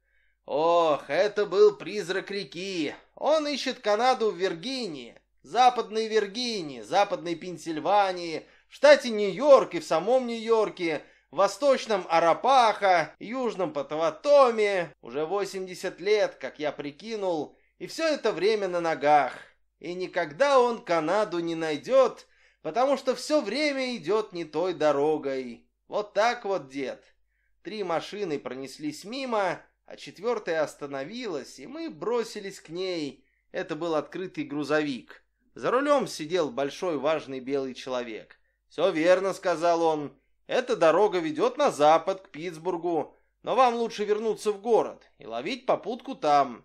Ох, это был призрак реки. Он ищет Канаду в Виргинии, Западной Виргинии, Западной Пенсильвании, в штате Нью-Йорк и в самом Нью-Йорке, в Восточном Арапаха, Южном Потаватоме. Уже 80 лет, как я прикинул, и все это время на ногах. И никогда он Канаду не найдет, потому что все время идет не той дорогой. Вот так вот, дед. Три машины пронеслись мимо, а четвертая остановилась, и мы бросились к ней. Это был открытый грузовик. За рулем сидел большой важный белый человек. «Все верно», — сказал он. «Эта дорога ведет на запад, к Питтсбургу, но вам лучше вернуться в город и ловить попутку там».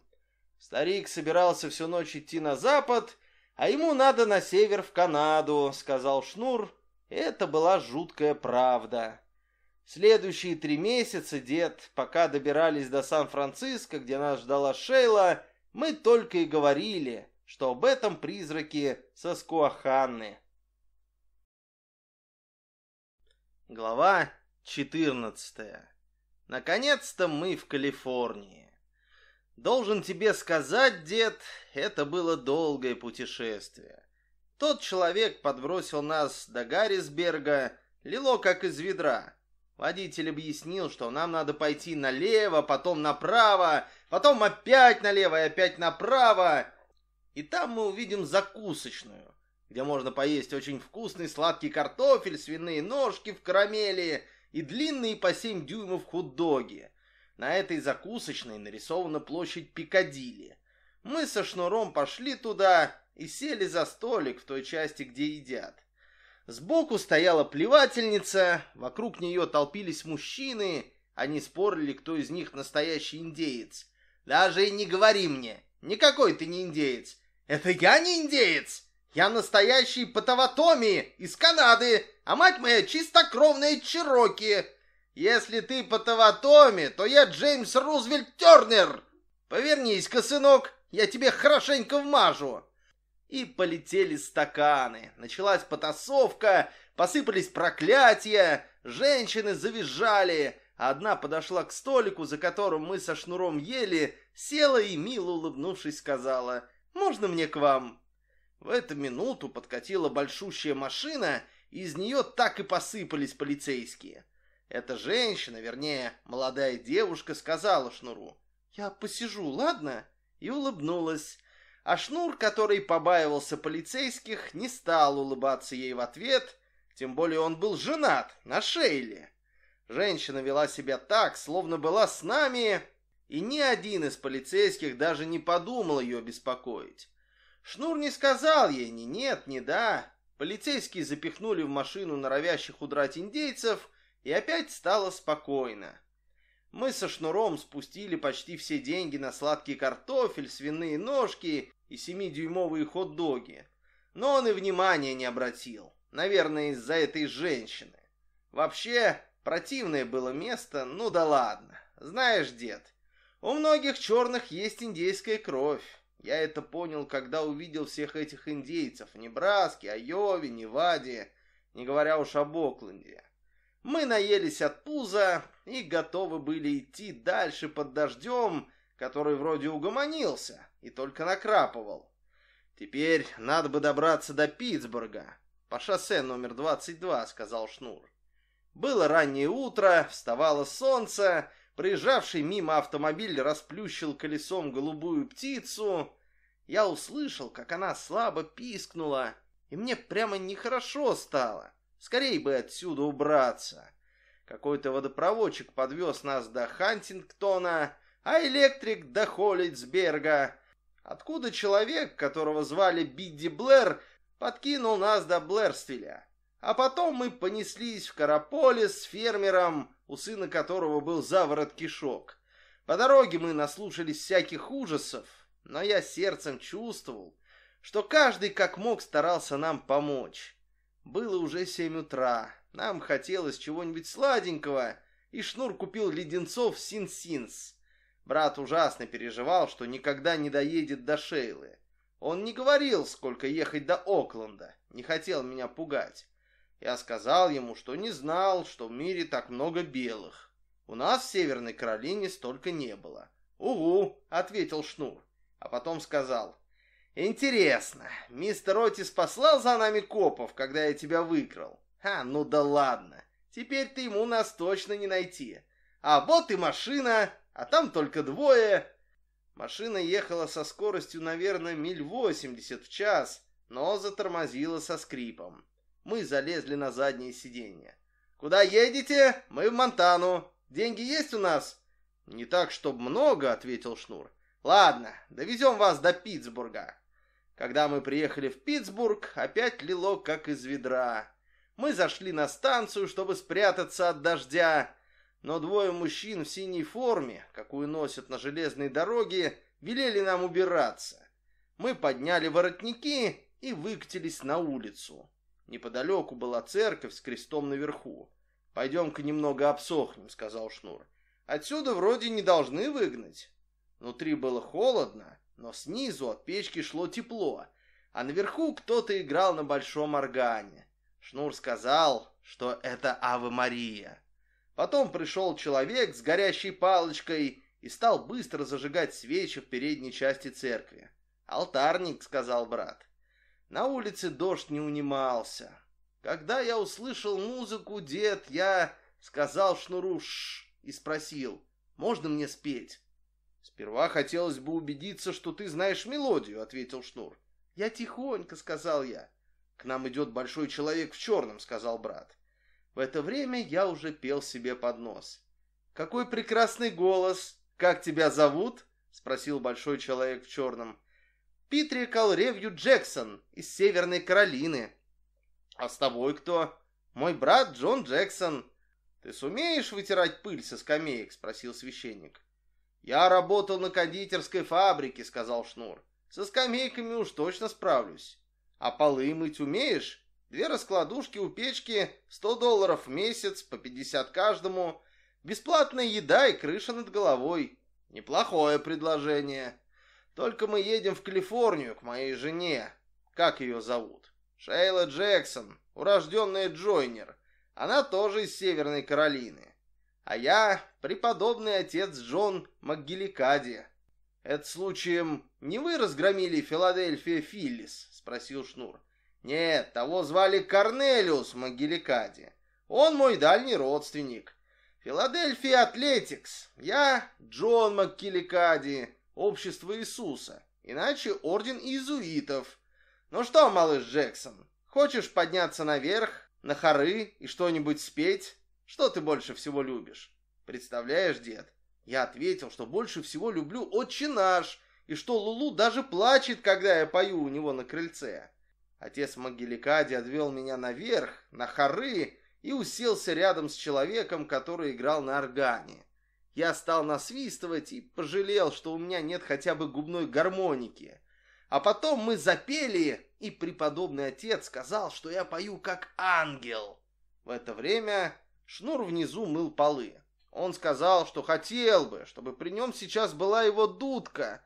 Старик собирался всю ночь идти на запад, а ему надо на север в Канаду, сказал Шнур. Это была жуткая правда. Следующие три месяца, дед, пока добирались до Сан-Франциско, где нас ждала Шейла, мы только и говорили, что об этом призраке со Скуаханны. Глава 14. Наконец-то мы в Калифорнии. Должен тебе сказать, дед, это было долгое путешествие. Тот человек подбросил нас до Гаррисберга, лило как из ведра. Водитель объяснил, что нам надо пойти налево, потом направо, потом опять налево и опять направо. И там мы увидим закусочную, где можно поесть очень вкусный сладкий картофель, свиные ножки в карамели и длинные по 7 дюймов хот-доги. На этой закусочной нарисована площадь Пикадилли. Мы со Шнуром пошли туда и сели за столик в той части, где едят. Сбоку стояла плевательница, вокруг нее толпились мужчины, они спорили, кто из них настоящий индеец. «Даже и не говори мне, никакой ты не индеец. Это я не индеец, я настоящий Потаватоми из Канады, а мать моя чистокровная Чироки. Если ты Потаватоми, то я Джеймс Рузвельт Тернер. Повернись-ка, сынок, я тебе хорошенько вмажу. И полетели стаканы. Началась потасовка, посыпались проклятия, женщины завизжали. Одна подошла к столику, за которым мы со шнуром ели, села и, мило улыбнувшись, сказала «Можно мне к вам?» В эту минуту подкатила большущая машина, и из нее так и посыпались полицейские. Эта женщина, вернее, молодая девушка, сказала Шнуру, «Я посижу, ладно?» и улыбнулась. А Шнур, который побаивался полицейских, не стал улыбаться ей в ответ, тем более он был женат на Шейле. Женщина вела себя так, словно была с нами, и ни один из полицейских даже не подумал ее беспокоить. Шнур не сказал ей ни нет, ни да. Полицейские запихнули в машину норовящих удрать индейцев, и опять стало спокойно. Мы со Шнуром спустили почти все деньги на сладкий картофель, свиные ножки и семидюймовые хот-доги. Но он и внимания не обратил. Наверное, из-за этой женщины. Вообще, противное было место, ну да ладно. Знаешь, дед, у многих черных есть индейская кровь. Я это понял, когда увидел всех этих индейцев в Небраске, Айове, Неваде, не говоря уж об Окленде. Мы наелись от пуза и готовы были идти дальше под дождем, который вроде угомонился и только накрапывал. Теперь надо бы добраться до Питтсбурга. По шоссе номер 22, сказал Шнур. Было раннее утро, вставало солнце, проезжавший мимо автомобиль расплющил колесом голубую птицу. Я услышал, как она слабо пискнула, и мне прямо нехорошо стало. Скорей бы отсюда убраться. Какой-то водопроводчик подвез нас до Хантингтона, а электрик до Холлицберга. Откуда человек, которого звали Бидди Блэр, подкинул нас до Блэрстиля. А потом мы понеслись в Караполис с фермером, у сына которого был заворот кишок. По дороге мы наслушались всяких ужасов, но я сердцем чувствовал, что каждый как мог старался нам помочь. Было уже семь утра. Нам хотелось чего-нибудь сладенького, и Шнур купил леденцов Син-Синс. Брат ужасно переживал, что никогда не доедет до Шейлы. Он не говорил, сколько ехать до Окленда, не хотел меня пугать. Я сказал ему, что не знал, что в мире так много белых. У нас в Северной Каролине столько не было. «Угу», — ответил Шнур, а потом сказал, Интересно, мистер Отис послал за нами копов, когда я тебя выкрал? А, ну да ладно. Теперь-то ему нас точно не найти. А вот и машина, а там только двое. Машина ехала со скоростью, наверное, миль восемьдесят в час, но затормозила со скрипом. Мы залезли на заднее сиденье. «Куда едете? Мы в Монтану. Деньги есть у нас?» «Не так, чтоб много», — ответил Шнур. «Ладно, довезем вас до Питтсбурга». Когда мы приехали в Питтсбург, опять лило, как из ведра. Мы зашли на станцию, чтобы спрятаться от дождя, но двое мужчин в синей форме, какую носят на железной дороге, велели нам убираться. Мы подняли воротники и выкатились на улицу. Неподалеку была церковь с крестом наверху. «Пойдем-ка немного обсохнем», — сказал Шнур. «Отсюда вроде не должны выгнать». Внутри было холодно, но снизу от печки шло тепло, а наверху кто-то играл на большом органе. Шнур сказал, что это Ава Мария. Потом пришел человек с горящей палочкой и стал быстро зажигать свечи в передней части церкви. «Алтарник», — сказал брат. На улице дождь не унимался. Когда я услышал музыку, дед, я сказал Шнуру «шш» и спросил, «Можно мне спеть?» «Сперва хотелось бы убедиться, что ты знаешь мелодию», — ответил Шнур. «Я тихонько», — сказал я. «К нам идет большой человек в черном», — сказал брат. В это время я уже пел себе под нос. «Какой прекрасный голос! Как тебя зовут?» — спросил большой человек в черном. «Питрикал Ревью Джексон из Северной Каролины». «А с тобой кто?» «Мой брат Джон Джексон». «Ты сумеешь вытирать пыль со скамеек?» — спросил священник. «Я работал на кондитерской фабрике», — сказал Шнур. «Со скамейками уж точно справлюсь». «А полы мыть умеешь?» Две раскладушки у печки, 100 долларов в месяц, по 50 каждому. Бесплатная еда и крыша над головой. Неплохое предложение. Только мы едем в Калифорнию к моей жене. Как ее зовут? Шейла Джексон, урожденная Джойнер. Она тоже из Северной Каролины. А я преподобный отец Джон МакГилликади. Это случаем не вы разгромили Филадельфия Филлис? Спросил Шнур. Нет, того звали Корнелиус Магиликади. Он мой дальний родственник. Филадельфия Атлетикс. Я Джон МакКиликади, Общество Иисуса. Иначе Орден Иезуитов. Ну что, малыш Джексон, хочешь подняться наверх, на хоры и что-нибудь спеть? Что ты больше всего любишь? Представляешь, дед? Я ответил, что больше всего люблю «Отче наш», и что Лулу даже плачет, когда я пою у него на крыльце. Отец Магеликади отвел меня наверх, на хоры, и уселся рядом с человеком, который играл на органе. Я стал насвистывать и пожалел, что у меня нет хотя бы губной гармоники. А потом мы запели, и преподобный отец сказал, что я пою как ангел. В это время Шнур внизу мыл полы. Он сказал, что хотел бы, чтобы при нем сейчас была его дудка.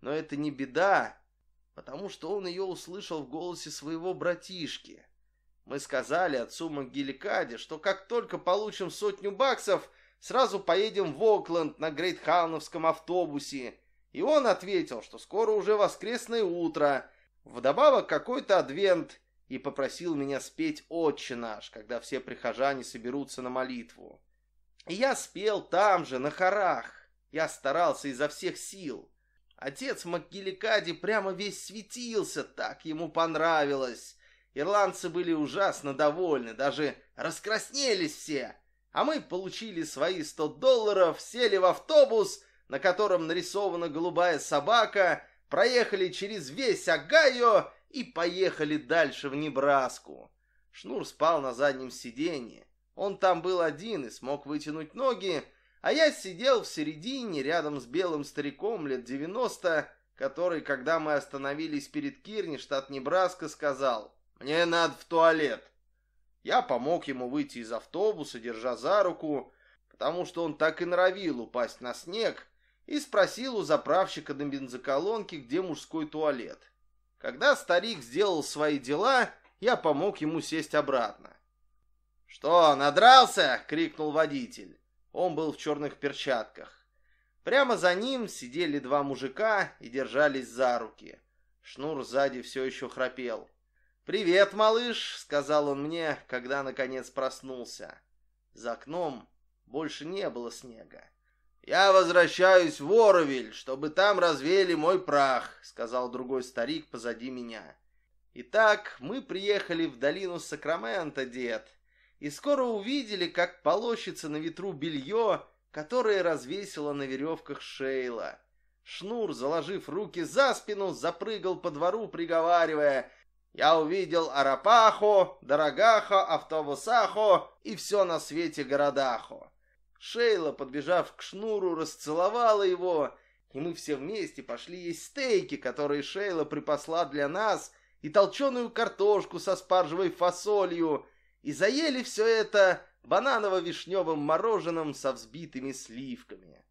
Но это не беда, потому что он ее услышал в голосе своего братишки. Мы сказали отцу Магиликаде, что как только получим сотню баксов, сразу поедем в Окленд на Грейтхауновском автобусе. И он ответил, что скоро уже воскресное утро, вдобавок какой-то адвент, и попросил меня спеть «Отче наш», когда все прихожане соберутся на молитву. И я спел там же, на хорах. Я старался изо всех сил. Отец Макгиликади прямо весь светился, так ему понравилось. Ирландцы были ужасно довольны, даже раскраснелись все. А мы получили свои сто долларов, сели в автобус, на котором нарисована голубая собака, проехали через весь Огайо и поехали дальше в Небраску. Шнур спал на заднем сиденье. Он там был один и смог вытянуть ноги, а я сидел в середине, рядом с белым стариком лет 90, который, когда мы остановились перед Кирни, штат Небраска, сказал «Мне надо в туалет». Я помог ему выйти из автобуса, держа за руку, потому что он так и норовил упасть на снег, и спросил у заправщика на бензоколонке, где мужской туалет. Когда старик сделал свои дела, я помог ему сесть обратно. «Что, надрался?» — крикнул водитель. Он был в черных перчатках. Прямо за ним сидели два мужика и держались за руки. Шнур сзади все еще храпел. «Привет, малыш!» — сказал он мне, когда наконец проснулся. За окном больше не было снега. «Я возвращаюсь в Оровель, чтобы там развеяли мой прах», — сказал другой старик позади меня. Итак, мы приехали в долину Сакрамента, дед, и скоро увидели, как полощется на ветру белье которые развесила на веревках Шейла. Шнур, заложив руки за спину, запрыгал по двору, приговаривая «Я увидел Арапахо, Дорогахо, Автобусахо и все на свете городахо». Шейла, подбежав к Шнуру, расцеловала его, и мы все вместе пошли есть стейки, которые Шейла припасла для нас, и толченую картошку со спаржевой фасолью, и заели все это бананово-вишневым мороженым со взбитыми сливками.